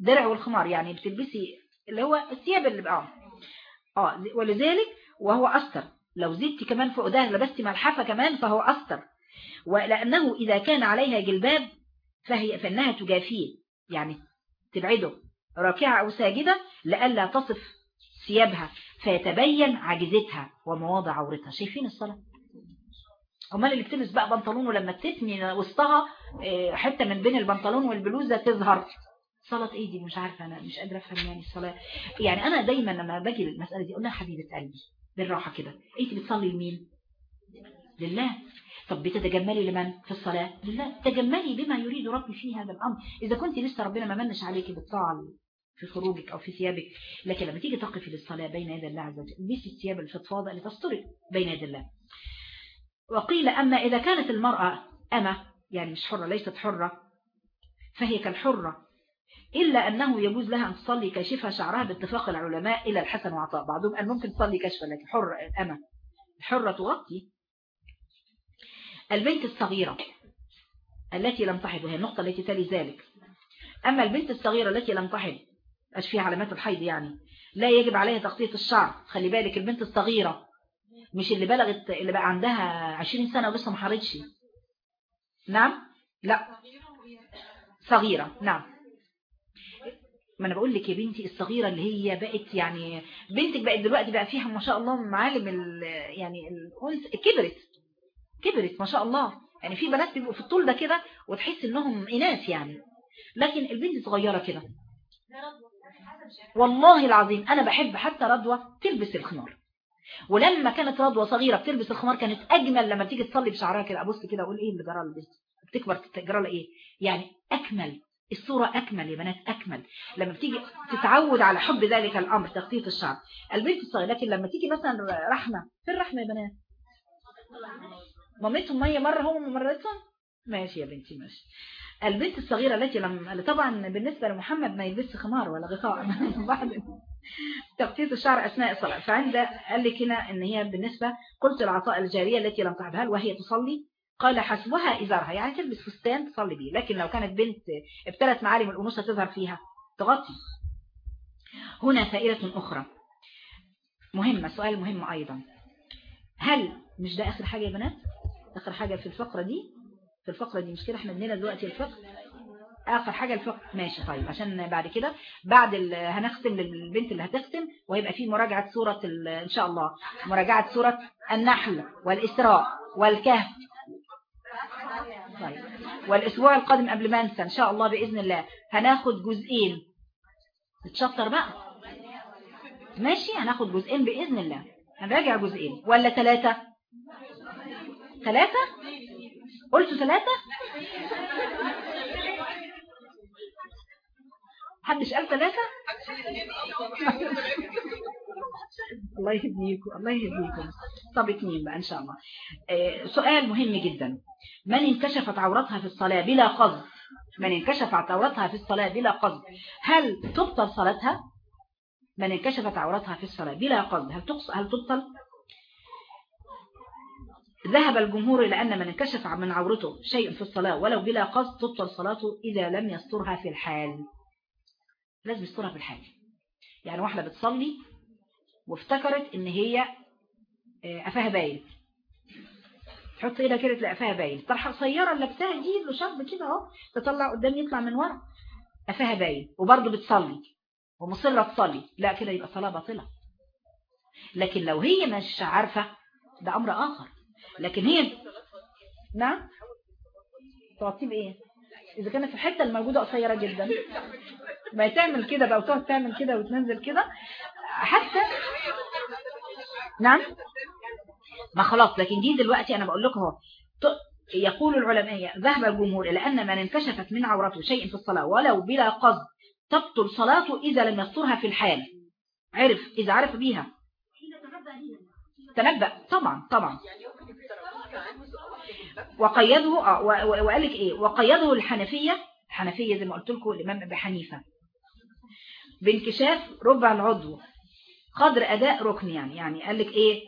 درع والخمار يعني بتلبسي اللي هو الثياب اللي بقى. آه ولذلك وهو أستر. لو زدت كمان فوق ده لبست ملحفة كمان فهو أستر. ولأنه إذا كان عليها جلباب فهي فإنها تجافيه. يعني تبعده. راكعة أو ساجدة لألا تصف ثيابها فيتبين عجزتها ومواضع عورتها. شايفين الصلاة؟ أمال اللي بتلبس بقى بنطلون ولما تتني وسطها حتة من بين البنطلون والبلوزة تظهر. صلاة إيه دي؟ مش عارفة أنا مش قادرة أفهم يعني الصلاة. يعني أنا دايما لما باجي للمسألة دي أقول لها حبيبة قلبي بالراحة كده. انت بتصلي لمين؟ لله. طب بتتجملي لمن؟ في الصلاة؟ لله. تجملي بما يريد ربي في هذا الأمر. إذا كنت لسه ربنا ما منش عليكي بالطاعة في خروجك أو في ثيابك لكن لما تيجي تقفي للصلاة بين يدي الله عز وجل لبسي الثياب الفضفاضة اللي تسترك بين يدي الله. وقيل أما إذا كانت المرأة أما يعني مش حرة ليست حرة فهي كالحرة إلا أنه يجوز لها أن تصلي كاشفة شعرها باتفاق العلماء إلى الحسن وعطاء. بعضهم قال ممكن تصلي كشفة لكن حرة أما الحرة تغطي البنت الصغيرة التي لم تحض وهي النقطة التي تلي ذلك. أما البنت الصغيرة التي لم تحض أش فيها علامات الحيض يعني لا يجب عليها تغطية الشعر. خلي بالك البنت الصغيرة مش اللي بلغت اللي بقى عندها 20 سنة ولسه ما حارتش. نعم؟ لا. صغيرة. نعم. ما أنا بقول لك يا بنتي الصغيرة اللي هي بقت يعني بنتك بقت دلوقتي بقى فيها ما شاء الله معالم ال يعني الانس كبرت. كبرت ما شاء الله. يعني في بنات بيبقوا في الطول ده كده وتحس إنهم إناث يعني. لكن البنت صغيرة كده. والله العظيم أنا بحب حتى رضوى تلبس الخمار. ولما كانت رضوى صغيرة بتلبس الخمار كانت أجمل لما تيجي تصلي بشعرها كده. أبص كده أقول إيه اللي جرى البنت بتكبر تجرى إيه يعني أكمل. الصورة أكمل يا بنات أكمل. لما بتيجي تتعود على حب ذلك الأمر تغطية الشعر. البنت الصغيرة لكن لما تيجي مثلا رحمة في الرحمة يا بنات؟ مامتهم مية مرة هم مرتهم ماشي يا بنتي ماشي. البنت الصغيرة التي لم طبعا بالنسبة لمحمد ما يلبس خمار ولا غطاء. تغطية الشعر أثناء الصلاة فعند قال لك هنا إن هي بالنسبة قلت العطاء الجارية التي لم تحبها وهي تصلي. قال حسبها إزارها يعني تلبس فستان تصلي به لكن لو كانت بنت ابتلت معالم الأنوثة تظهر فيها. تغطي. هنا فائدة أخرى. مهمة سؤال مهم أيضا. هل مش ده آخر حاجة يا بنات؟ آخر حاجة في الفقرة دي؟ في الفقرة دي مش كده؟ إحنا بدنا دلوقتي الفقر. آخر حاجة الفقر ماشي طيب عشان بعد كده بعد هنختم للبنت اللي هتختم وهيبقى فيه مراجعة سورة إن شاء الله مراجعة سورة النحل والإسراء والكهف. طيب والأسبوع القادم قبل ما انسى إن شاء الله بإذن الله هناخد جزئين. تتشطر بقى. ماشي هناخد جزئين بإذن الله. هنراجع جزئين. ولا ثلاثة ثلاثة قلتوا ثلاثة حدش قال ثلاثة؟ الله يهديكم الله يهديكم. طب اتنين بقى إن شاء الله. آه، سؤال مهم جدا. من انكشفت عورتها في الصلاة بلا قصد؟ من انكشفت عورتها في الصلاة بلا قصد؟ هل تبطل صلاتها؟ من انكشفت عورتها في الصلاة بلا قصد هل تقص هل تبطل؟ ذهب الجمهور إلى أن من انكشف من عورته شيء في الصلاة ولو بلا قصد تبطل صلاته إذا لم يسترها في الحال. لازم يسترها في الحال يعني واحدة بتصلي وافتكرت إن هي آه، قفاها باين. تحط إيدها كده تلاقي قفاها باين. طرحه قصيره اللي لابساها دي شرب كده أهو تطلع قدام يطلع من ورا قفاها باين. وبرضه بتصلي ومصرة تصلي. لا كده يبقى صلاه باطلة. لكن لو هي مش عارفة ده أمر آخر. لكن هي نعم؟ تغطيه بإيه؟ إذا كانت الحتة الموجودة قصيرة جدا. ما تعمل كده بقى وتقعد تعمل كده وتنزل كده. حتى نعم؟ ما خلاص لكن دي دلوقتي أنا بقول لكم أهو. يقول العلماء ذهب الجمهور إلى أن من انكشفت من عورته شيء في الصلاة ولو بلا قصد تبطل صلاته إذا لم يسترها في الحال. عرف إذا عرف بيها. تنبأ. طبعا طبعا. وقيده آه، وقال لك إيه؟ وقيده الحنفية الحنفية زي ما قلت لكم الإمام أبي حنيفة. بانكشاف ربع العضو قدر أداء ركن يعني يعني قال لك إيه؟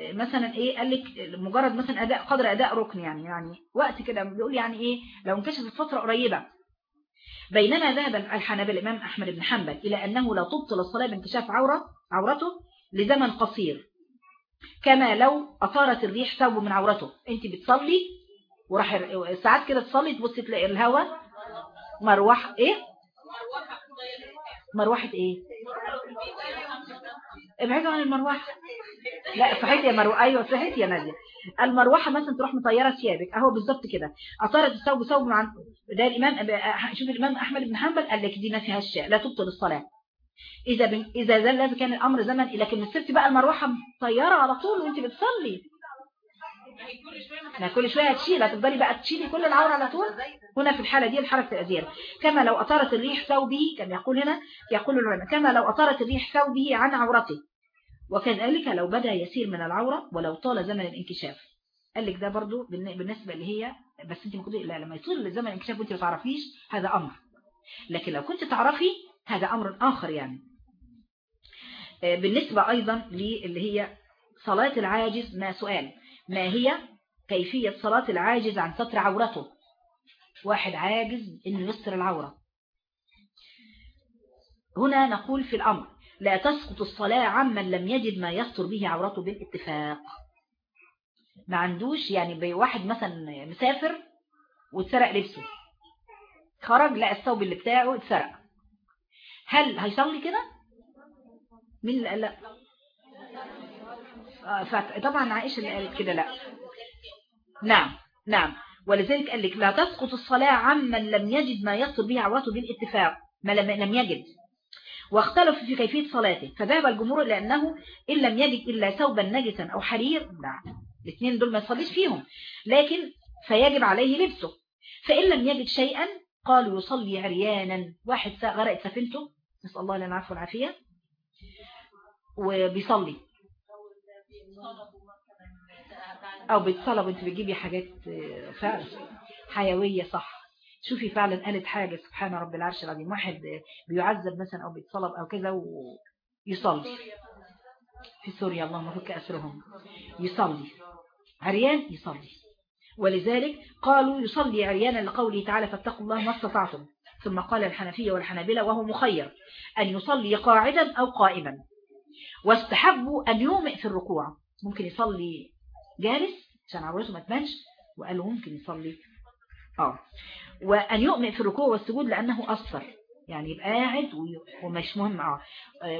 مثلا إيه؟ قال لك مجرد مثلا أداء قدر أداء ركن يعني يعني وقت كده بيقول يعني إيه؟ لو انكشفت فترة قريبة. بينما ذهب الحنابلة الإمام أحمد بن حنبل إلى أنه لا تبطل الصلاة بانكشاف عورة عورته لزمن قصير. كما لو أثارت الريح ثوب من عورته. أنت بتصلي وراح ساعات كده تصلي تبص تلاقي الهواء مروح إيه؟ مروحة إيه؟ ابعدوا عن المروحة. لا صحيت يا مروحة. أيوه صحيت يا نادية. المروحة مثلا تروح مطيرة ثيابك. أهو بالظبط كده. أثارت الثوب ثوب من عن ده الإمام شوف الإمام أحمد بن حنبل قال لك دي ما فيهاش لا تبطل الصلاة. إذا بن... إذا ده لازم كان الأمر زمن لكن الست بقى المروحة طيارة على طول وأنت بتصلي. ما كل شوية هتشيل هتفضلي بقى تشيلي كل العورة على طول. هنا في الحالة دي الحركة الأزير كما لو أطارت الريح ثوبه كما يقول هنا يقول العلماء كما لو أطارت الريح ثوبه عن عورته. وكذلك لو بدأ يسير من العورة ولو طال زمن الانكشاف. قال لك ده برضو بالن- بالنسبة اللي هي بس أنت ممكن لما يطول زمن الانكشاف وأنت ما تعرفيش هذا أمر. لكن لو كنت تعرفي هذا أمر آخر يعني. آه، بالنسبة أيضا اللي هي صلاة العاجز ما سؤال ما هي كيفية صلاة العاجز عن ستر عورته؟ واحد عاجز إنه يستر العورة. هنا نقول في الأمر لا تسقط الصلاة عمن لم يجد ما يستر به عورته بالاتفاق. ما عندوش يعني واحد مثلا مسافر واتسرق لبسه. خرج لقى الثوب اللي بتاعه اتسرق. هل هيصلي كده؟ مين اللي قال لا؟ آه، طبعا عائشة اللي قالت كده لا. نعم نعم. ولذلك قال لك لا تسقط الصلاة عمن لم يجد ما يصل به عورته بالاتفاق. ما لم يجد. واختلف في كيفية صلاته. فذهب الجمهور إلى أنه إن لم يجد إلا ثوبا نجسا أو حرير لا الاثنين دول ما يصليش فيهم. لكن فيجب عليه لبسه. فإن لم يجد شيئا قالوا يصلي عريانا. واحد غرقت سفينته. نسأل الله لنا العفو والعافية. وبيصلي. أو بيتصلب وانت بتجيبي حاجات فعلا حيوية صح. شوفي فعلا قالت حاجة. سبحان رب العرش العظيم. واحد بيعذب مثلا أو بيتصلب أو كذا ويصلي. في سوريا اللهم فك أسرهم. يصلي. عريان يصلي. ولذلك قالوا يصلي عريانا لقوله تعالى فاتقوا الله ما استطعتم. ثم قال الحنفية والحنابلة وهو مخير أن يصلي قاعدا أو قائما. واستحبوا أن يومئ في الركوع. ممكن يصلي جالس عشان عورته ما تبانش. وقالوا ممكن يصلي. آه. وأن يؤمئ في الركوع والسجود لأنه أثر يعني يبقى قاعد ومش مهم. آه،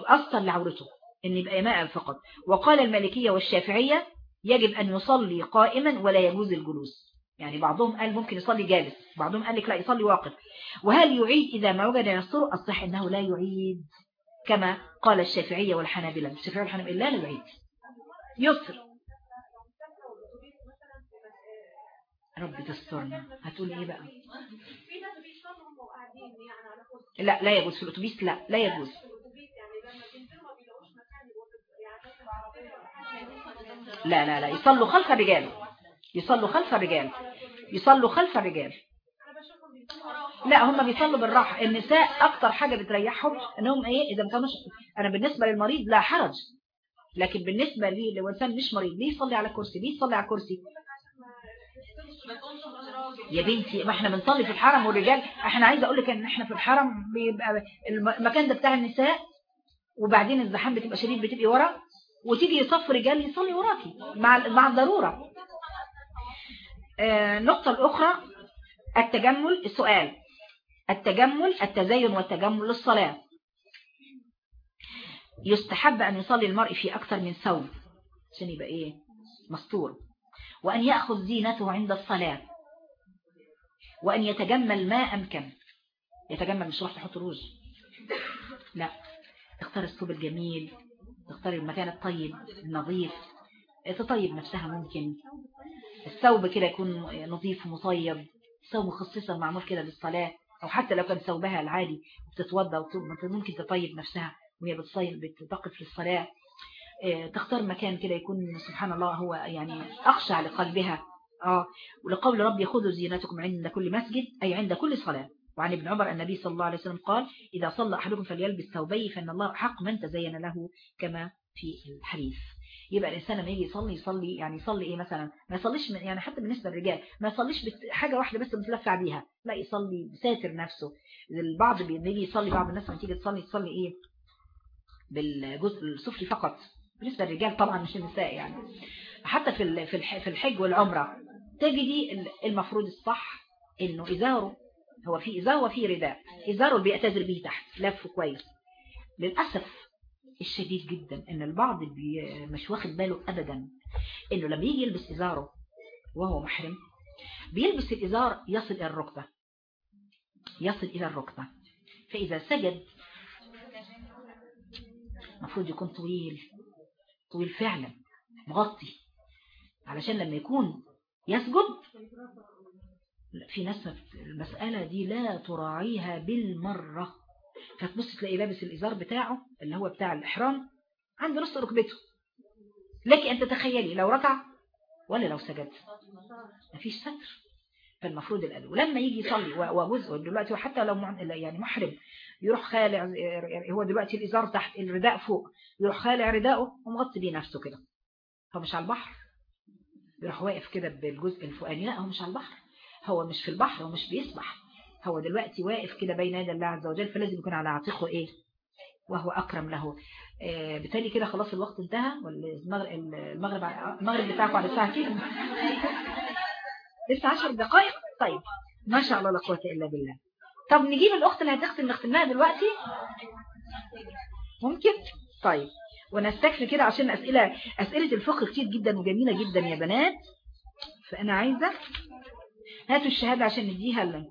أثر لعورته. إن يبقى إماء فقط. وقال المالكية والشافعية يجب أن يصلي قائما ولا يجوز الجلوس. يعني بعضهم قال ممكن يصلي جالس بعضهم قال لك لا يصلي واقف. وهل يعيد إذا ما وجد يسره الصح أنه لا يعيد كما قال الشافعية والحنابلة. الشافعية والحنابلة لا لا يعيد. يسر. رب تسترنا هتقولي إيه بقى؟ يعني لا لا يجوز. في الأتوبيس لا لا يجوز الاتوبيس يعني لما بينزلوا ما بيلاقوش مكان يقعدوا يعني لا لا لا. يصلوا خلف الرجال. يصلوا خلف الرجال. يصلوا خلف الرجال. لا هم بيصلوا بالراحة. النساء أكتر حاجة بتريحهم إنهم إيه إذا ما أنا بالنسبة للمريض لا حرج. لكن بالنسبة لي لو إنسان مش مريض ليه يصلي على كرسي؟ ليه يصلي على كرسي؟ يا بنتي ما إحنا بنصلي في الحرم والرجال. إحنا عايزة أقول لك إن إحنا في الحرم بيبقى المكان ده بتاع النساء وبعدين الزحام بتبقى شديد بتبقي ورا. وتيجي يصف رجال يصلي وراكي مع مع الضرورة. آه، النقطه الأخرى التجمل السؤال. التجمل التزين والتجمل للصلاة. يستحب أن يصلي المرء في أكثر من ثوب عشان يبقى إيه؟ مستور. وأن يأخذ زينته عند الصلاة. وأن يتجمل ما أمكن. يتجمل مش راح تحط روج. لا. اختار الثوب الجميل تختار المكان الطيب النظيف. تطيب نفسها ممكن. الثوب كده يكون نظيف ومطيب. ثوب مخصصا معمول كده للصلاة أو حتى لو كان ثوبها العادي بتتوضى ممكن تطيب نفسها وهي بتصيب بتقف للصلاة. آه، تختار مكان كده يكون سبحان الله هو يعني أخشع لقلبها. آه ولقول رب خذوا زينتكم عند كل مسجد أي عند كل صلاة. وعن ابن عمر النبي صلى الله عليه وسلم قال إذا صلى أحدكم فليلبس ثوبيه فإن الله حق من تزين له كما في الحديث. يبقى الإنسان لما يجي يصلي يصلي يعني يصلي إيه مثلا؟ ما يصليش يعني حتى بالنسبة للرجال ما يصليش حاجة واحدة بس متلفع بيها لا يصلي ساتر نفسه. البعض بيجي يصلي بعض الناس لما تيجي تصلي تصلي إيه؟ بالجزء السفلي فقط. بالنسبة للرجال طبعا مش النساء يعني. حتى في في الحج والعمرة تجدي المفروض الصح إنه إزاره هو في إزار وفي رداء اللي بيعتذر بيه تحت. لفه كويس. للأسف الشديد جدا إن البعض مش واخد باله ابدا إنه لما يجي يلبس إزاره وهو محرم بيلبس الإزار يصل إلى الركبة. يصل إلى الركبة. فإذا سجد المفروض يكون طويل. طويل فعلا. مغطي. علشان لما يكون يسجد في ناس المسألة دي لا تراعيها بالمرة. فتبص تلاقي لابس الإزار بتاعه اللي هو بتاع الإحرام عند نص ركبته. لك أن تتخيلي لو ركع ولا لو سجد. مفيش ستر. فالمفروض الأدب. ولما يجي يصلي وجزء دلوقتي وحتى لو يعني محرم يروح خالع هو دلوقتي الإزار تحت الرداء فوق يروح خالع رداءه ومغطي بيه نفسه كده. هو مش على البحر. يروح واقف كده بالجزء الفوقاني لا هو مش على البحر. هو مش في البحر ومش بيسبح. هو دلوقتي واقف كده بين يدي الله عز وجل فلازم يكون على عاتقه إيه؟ وهو أكرم له. آه بالتالي كده خلاص الوقت انتهى والمغرب المغرب المغرب بتاعكم على الساعة كده لسه 10 دقائق؟ طيب ما شاء الله لا قوة إلا بالله. طب نجيب الأخت اللي هتغسل نختمها دلوقتي؟ ممكن؟ طيب ونستكفي كده عشان أسئلة أسئلة الفقه كتير جدا وجميلة جدا يا بنات. فأنا عايزة هاتوا الشهادة عشان نديها لنا.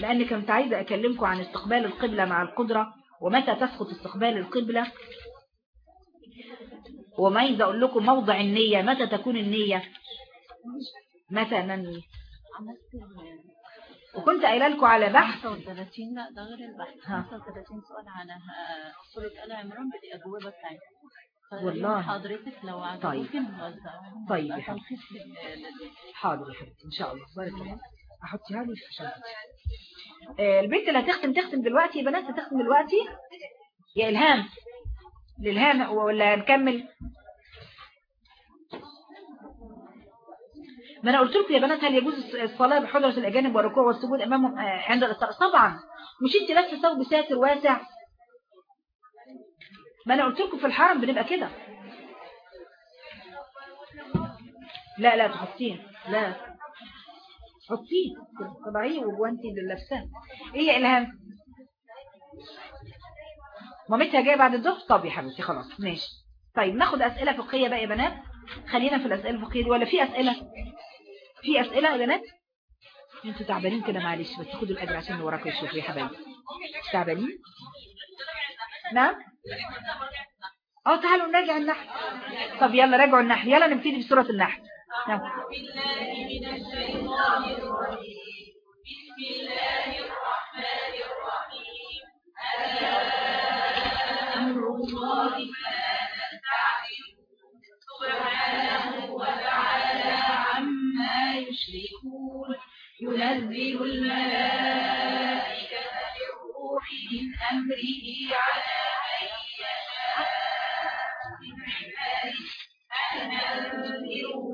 لأن كنت عايزة أكلمكم عن استقبال القبلة مع القدرة ومتى تسقط استقبال القبلة. وما عايزة أقول لكم موضع النية متى تكون النية. متى ننوي وكنت قايلة لكم على بحث. 35 لا ده غير البحث. 35 سؤال على سورة آل عمران بالأجوبة بتاعتها والله. حضرتك لو عجبك طيب. طيب يا حبيبتي. حاضر يا حبيبتي إن شاء الله. بارك الله احطيها لي في شنطتي آه البنت اللي هتختم تختم دلوقتي يا بنات هتختم دلوقتي؟ يا إلهام. الالهام ولا نكمل؟ ما أنا قلت لكم يا بنات هل يجوز الصلاة بحضرة الأجانب والركوع والسجود أمامهم؟ آه، عند الاستقبال طبعا. مش أنت لابسه ثوب ساتر واسع؟ ما أنا قلت لكم في الحرم بنبقى كده. لا لا تحطيه. لا. حطيه. طبيعي وانت اللي لابساه إيه إلهام؟ مامتها جاية بعد الظهر؟ طب يا حبيبتي خلاص. ماشي. طيب ناخد أسئلة فقهية بقى يا بنات. خلينا في الأسئلة الفقهية دي. ولا في أسئلة؟ في أسئلة يا بنات؟ أنتوا تعبانين كده معلش. بس خدوا الأجر عشان وراكم يشوفوا يا حبايبي. تعبانين؟ نعم؟ آه تعالوا نراجع النحل. طب يلا راجعوا النحل. يلا نبتدي بسورة النحل. أعوذ بالله من الشيطان الرجيم بسم الله الرحمن الرحيم أمر الله سبحانه وتعالى عما يشركون ينزل الملائكة بالروح من أمره على من يشاء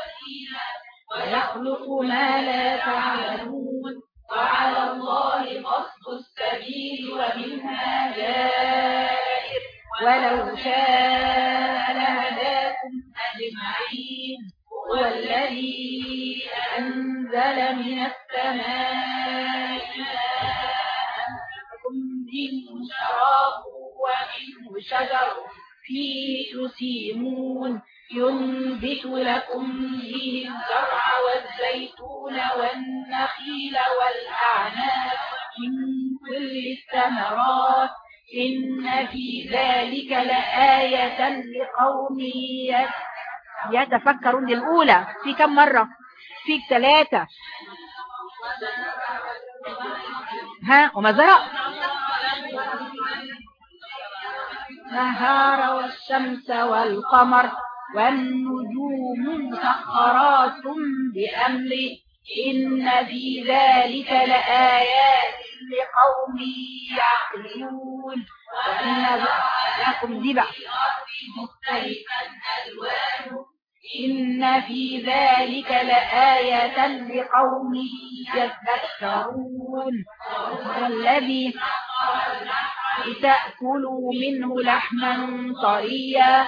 ويخلق ما لا تعلمون. وعلى الله قصد السبيل ومنها جائر. ولو شاء لهداكم أجمعين. هو الذي أنزل من السماء منه شراب ومنه شجر. فيه تسيمون ينبت لكم به الزرع والزيتون والنخيل والأعناب من كل الثمرات. إن في ذلك لآية لقوم يت- يتفكرون دي الأولى في كم مرة؟ في ثلاثة. ها وما زرع؟ النهار والشمس والقمر. والنجوم مسخرات بأمره. إن في ذلك لآيات لقوم يعقلون. لكم دي بقى مختلفا ألوانه إن في ذلك لآية لقوم يذكرون. والذي لتأكلوا منه لحما طريا.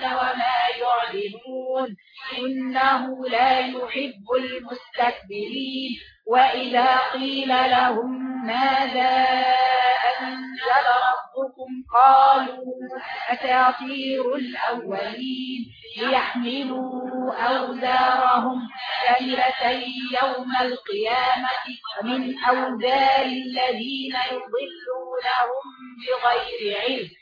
وما يعلنون. إنه لا يحب المستكبرين. وإذا قيل لهم ماذا أنزل ربكم قالوا أساطير الأولين. ليحملوا أوزارهم كاملة يوم القيامة. ومن أوزار الذين يضلونهم بغير علم.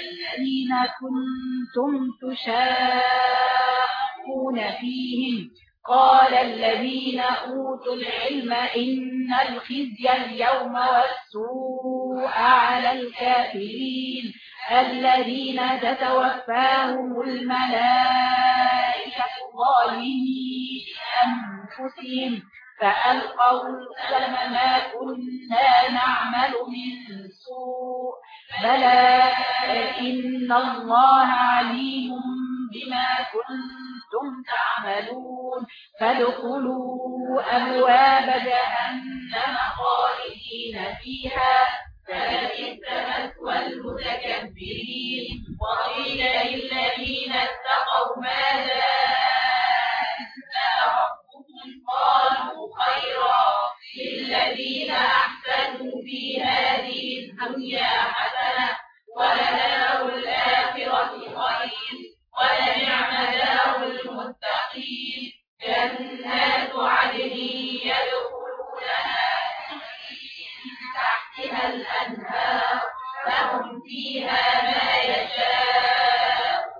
الذين كنتم يستخفون فيهم. قال الذين أوتوا العلم إن الخزي اليوم والسوء على الكافرين. الذين تتوفاهم الملائكة ظالمي أنفسهم. فألقوا القلم ما كنا نعمل من سوء. بلى إن الله عليم بما كنتم تعملون. فادخلوا أبواب جهنم خالدين فيها. فبئس مثوى المتكبرين. وقيل للذين اتقوا ماذا قالوا خيرا للذين أحسنوا في هذه الدنيا حسنة ولدار الآخرة خير ولنعم دار المتقين. جنات عدن يدخلونها من تحتها الأنهار لهم فيها ما يشاءون.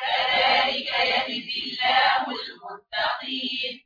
كذلك يجزي الله المتقين.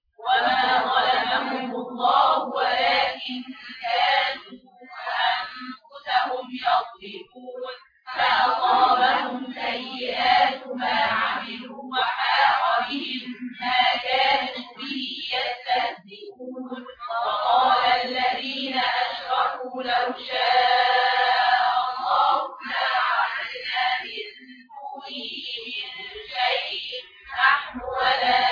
وما ظلمهم الله ولكن كانوا أنفسهم يظلمون فأصابهم سيئات ما عملوا وحاق بهم ما كانوا به يستهزئون وقال الذين أشركوا لو شاء الله ما عملنا من دونه من شيء نحن ولا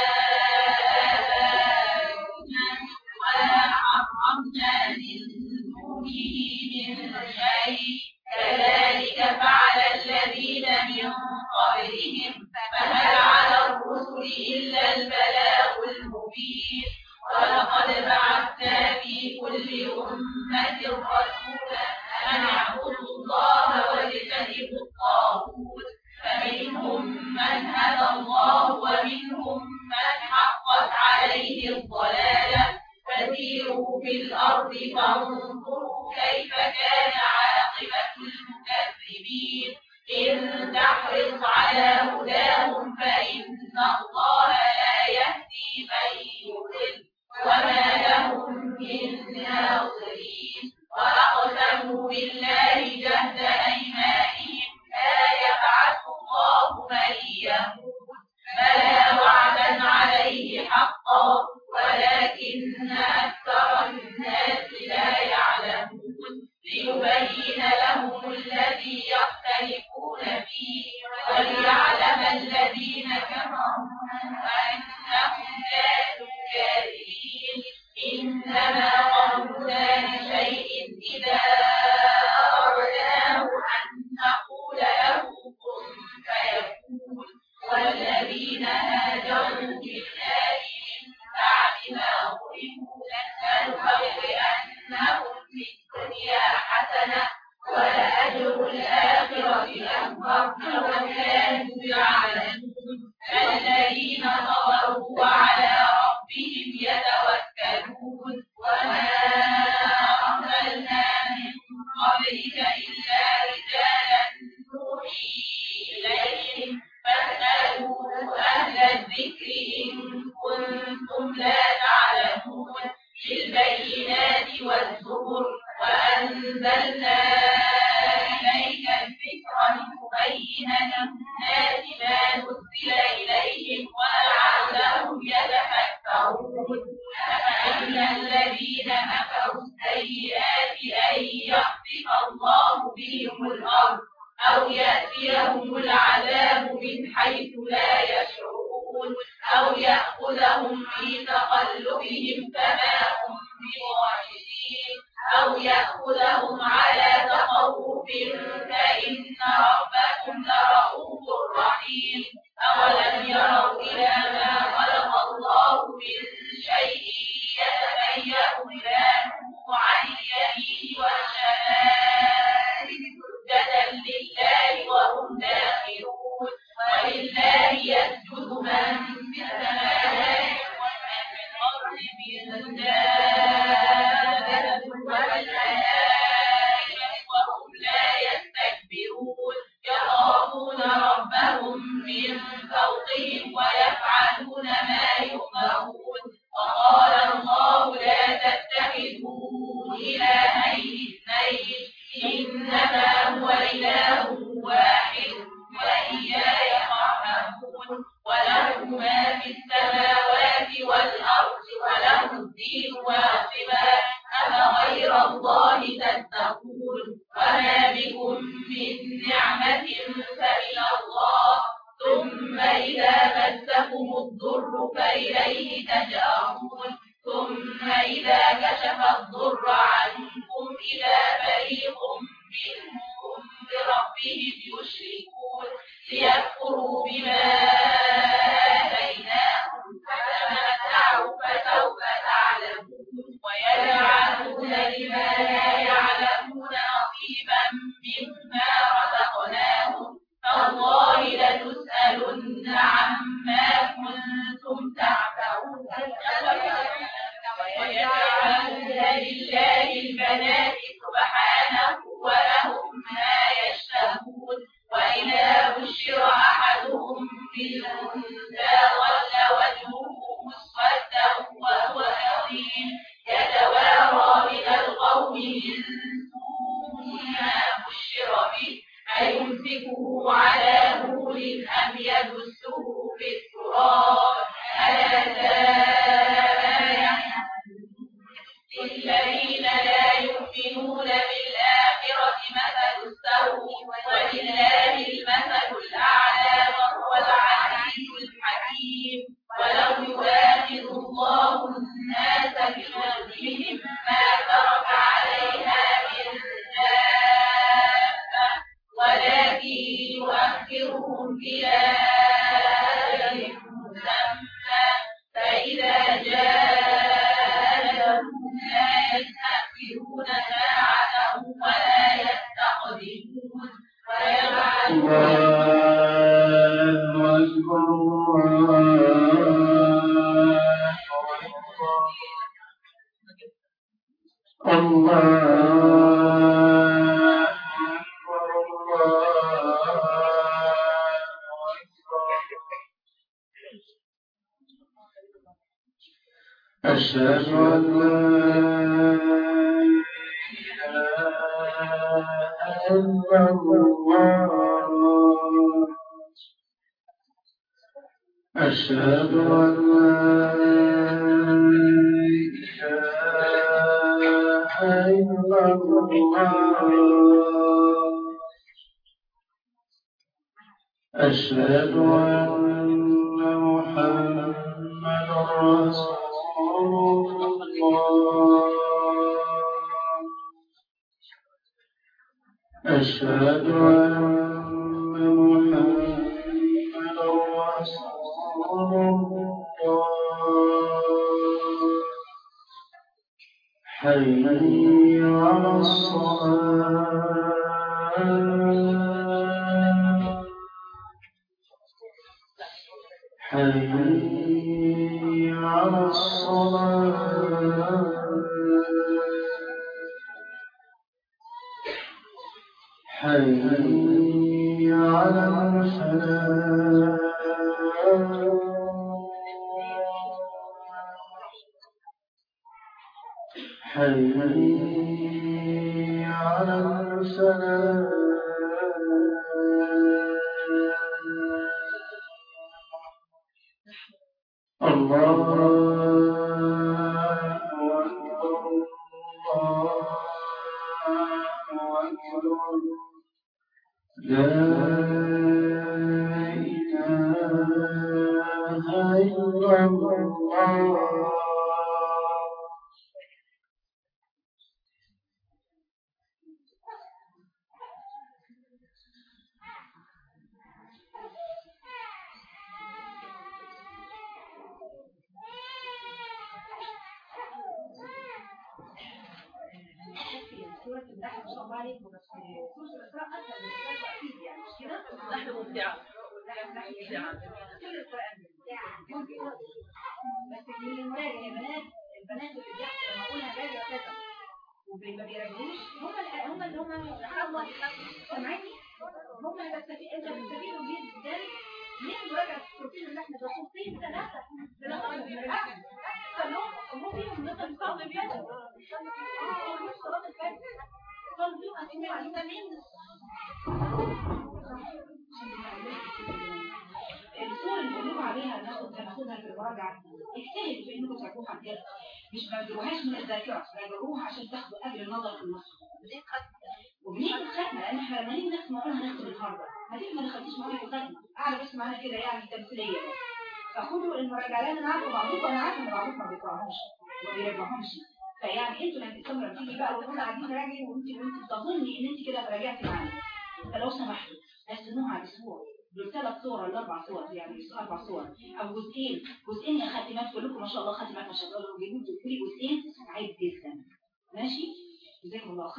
إلا البلاغ المبين. ولقد بعثنا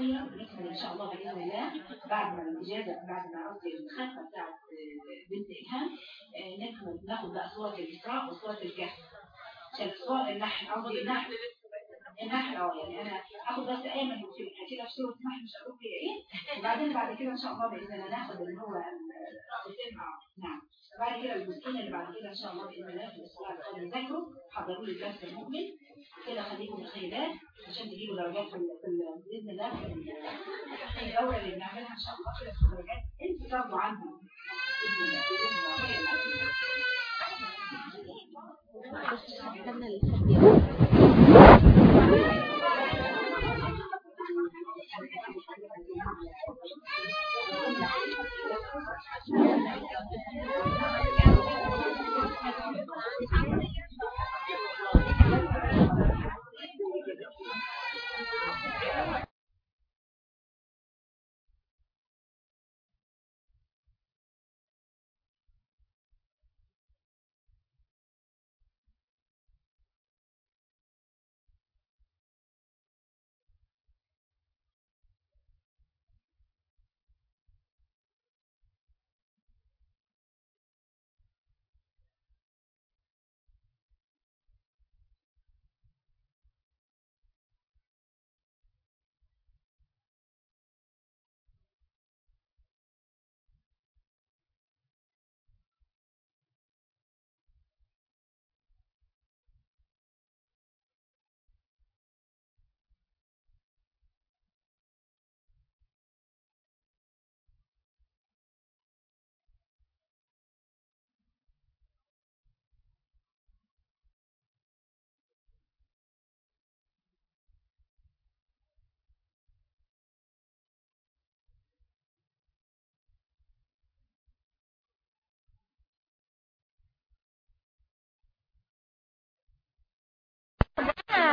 خيرا بنكمل إن شاء الله بإذن الله بعد ما الإجازة بعد ما قصدي الختمه بتاعت بنت الهام آه، نكمل ناخد بقى صورة الإسراء وصورة الكهف عشان صور النحل قصدي النحل النحل آه يعني أنا آخد بس إيه من في كده في صورة النحل مش هقول فيها إيه وبعدين بعد كده إن شاء الله بإذن الله ناخد اللي هو الجزئين مع نعم. بعد كده الجزئين اللي بعد كده إن شاء الله بإذن الله في الأسبوع القادم ذاكروا حضروا لي الدرس المقبل كده خليكم متخيلات عشان تجيبوا درجات في بإذن الله في ال- في الدوره اللي بنعملها إن شاء الله. في الدرجات أنتوا تاخدوا عنها باذن الله باذن الله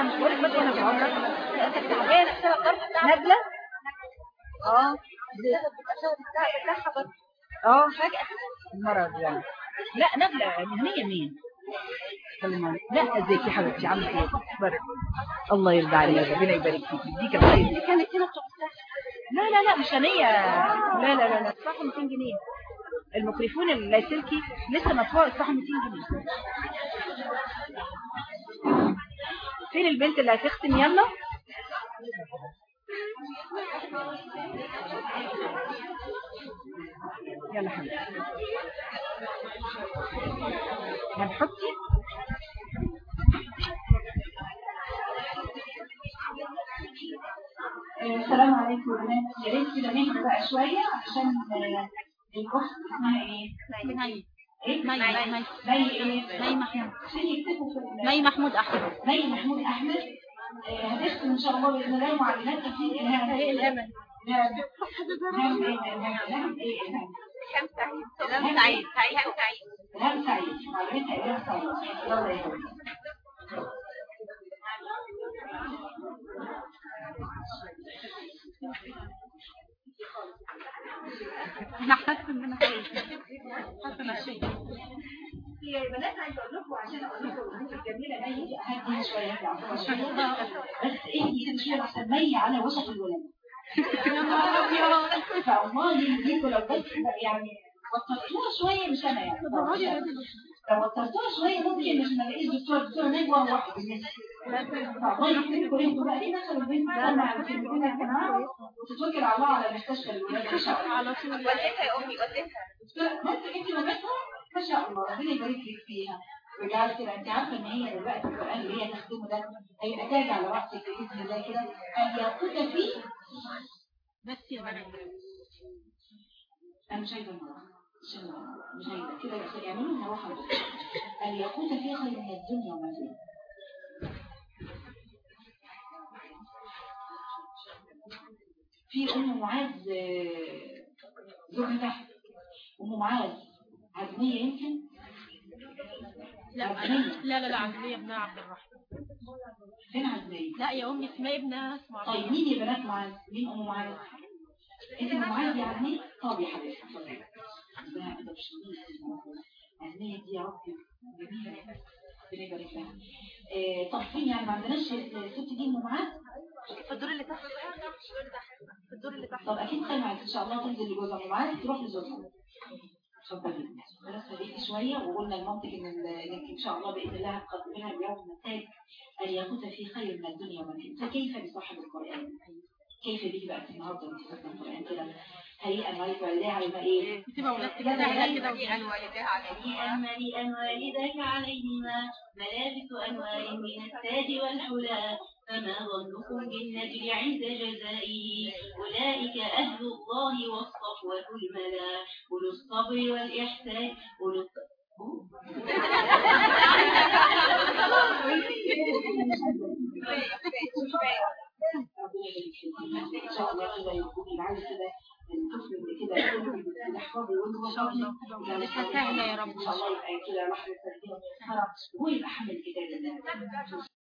بقولك بس وأنا في العمرة نازلة آه آه مرض يعني لا نازلة مهنية مين. لا ازيك يا حبيبتي عامله إيه الله يرضى عليك ربنا يبارك فيك يديك الخير كانت هنا لا لا لا مش هنية لا لا لا لا الصح 200 جنيه الميكروفون اللاسلكي لسه مدفوع الصح 200 جنيه فين البنت اللي هتختم يلا. يلا حبيبتي. هنحطي السلام عليكم. يا بنات يا ريت كده نهدى بقى شوية عشان آه، الاخت اسمها إيه؟ مي إيه؟ مي مي مي مي إيه؟ مي محمود عشان يكتبوا في ال- مي محمود احمد مي محمود احمد آه، هتختم ان شاء الله باذن الله معلمات تكتيب الهام إيه الامل؟ نعم نعم إيه نعم نعم إيه نعم سلام سعيد سعيد سعيد الهام سعيد معلمتها الهام سعيد يلا يا حبيبي أنا حاسه ان أنا حاسه ان شيء. يا بنات عايزة أقول لكم عشان أقول لكم الجميلة مي هديها شوية. بس اهدي كده شوية عشان مي على وشك الولاده يا نهار ابيض فالله يهديكم لو بس يعني بطلتوها شوية مش أنا يعني. لو وترتوها شوية ممكن مش ما الاقيش دكتور دكتور نجوى واحد. يكتب كلهم بقى ليه دخل البيت مع الكلمتين يا جماعة وتتوكل على الله على مستشفى الولاد أن على طول وديتها يا امي وديتها ما انت مامتها ما شاء الله ربنا يبارك لك فيها وجعل كده انت عارفه ان هي دلوقتي القران اللي هي تخدمه ده هيبقى تاج على راسك باذن الله كده ان يقود فيه بس يا بنات أنا عايزه المرأة. مش عايزه كده بس يعملوا لنا واحد ان يقود فيه خير من الدنيا وما فيها في ام معاذ زوجها تحت. ام معاذ عزمية يمكن؟ لا عزمية. لا لا لا عزمية ابنها عبد الرحمن. فين عزمية؟ لا يا أمي اسمها ابنها اسمها عبد طيب مين يا بنات معاذ؟ مين أم معاذ؟ أنت أم معاذ يعني؟ طب يا حبيبتي اتفضلي عزمية دي يا رب جميلة. آه، طب فين يعني ما عندناش الست دي ام معاذ في الدور اللي تحت في الدور اللي تحت طب أكيد سمعت ان شاء الله تنزل لجوزها ام معاذ تروح لزوجها اتفضلي بس هديكي شوية وقلنا المنطق ان ان شاء الله باذن الله هتقدمها اليوم نتاج ان يفوت في خير من الدنيا فيها فكيف بصاحب القران كيف بيجي بقى النهارده لما تفتح القران كده على ما إيه بتبقى ولادتك كده سهلة هيئا كده هنيئا والديها عليها هنيئا والديك عليهما ملابس أنواع من التاج والحلى فما ظنكم بالنجل عند جزائه؟ أولئك أهل الله والصفوة الملا. أولو الصبر والإحسان. أولو الت- إن شاء الله كده يكون العيل كده الطفل كده إن شاء الله لسه سهلة يا رب. إن شاء الله يبقى كده لحظه ترتيب ويبقى حامل كتاب الله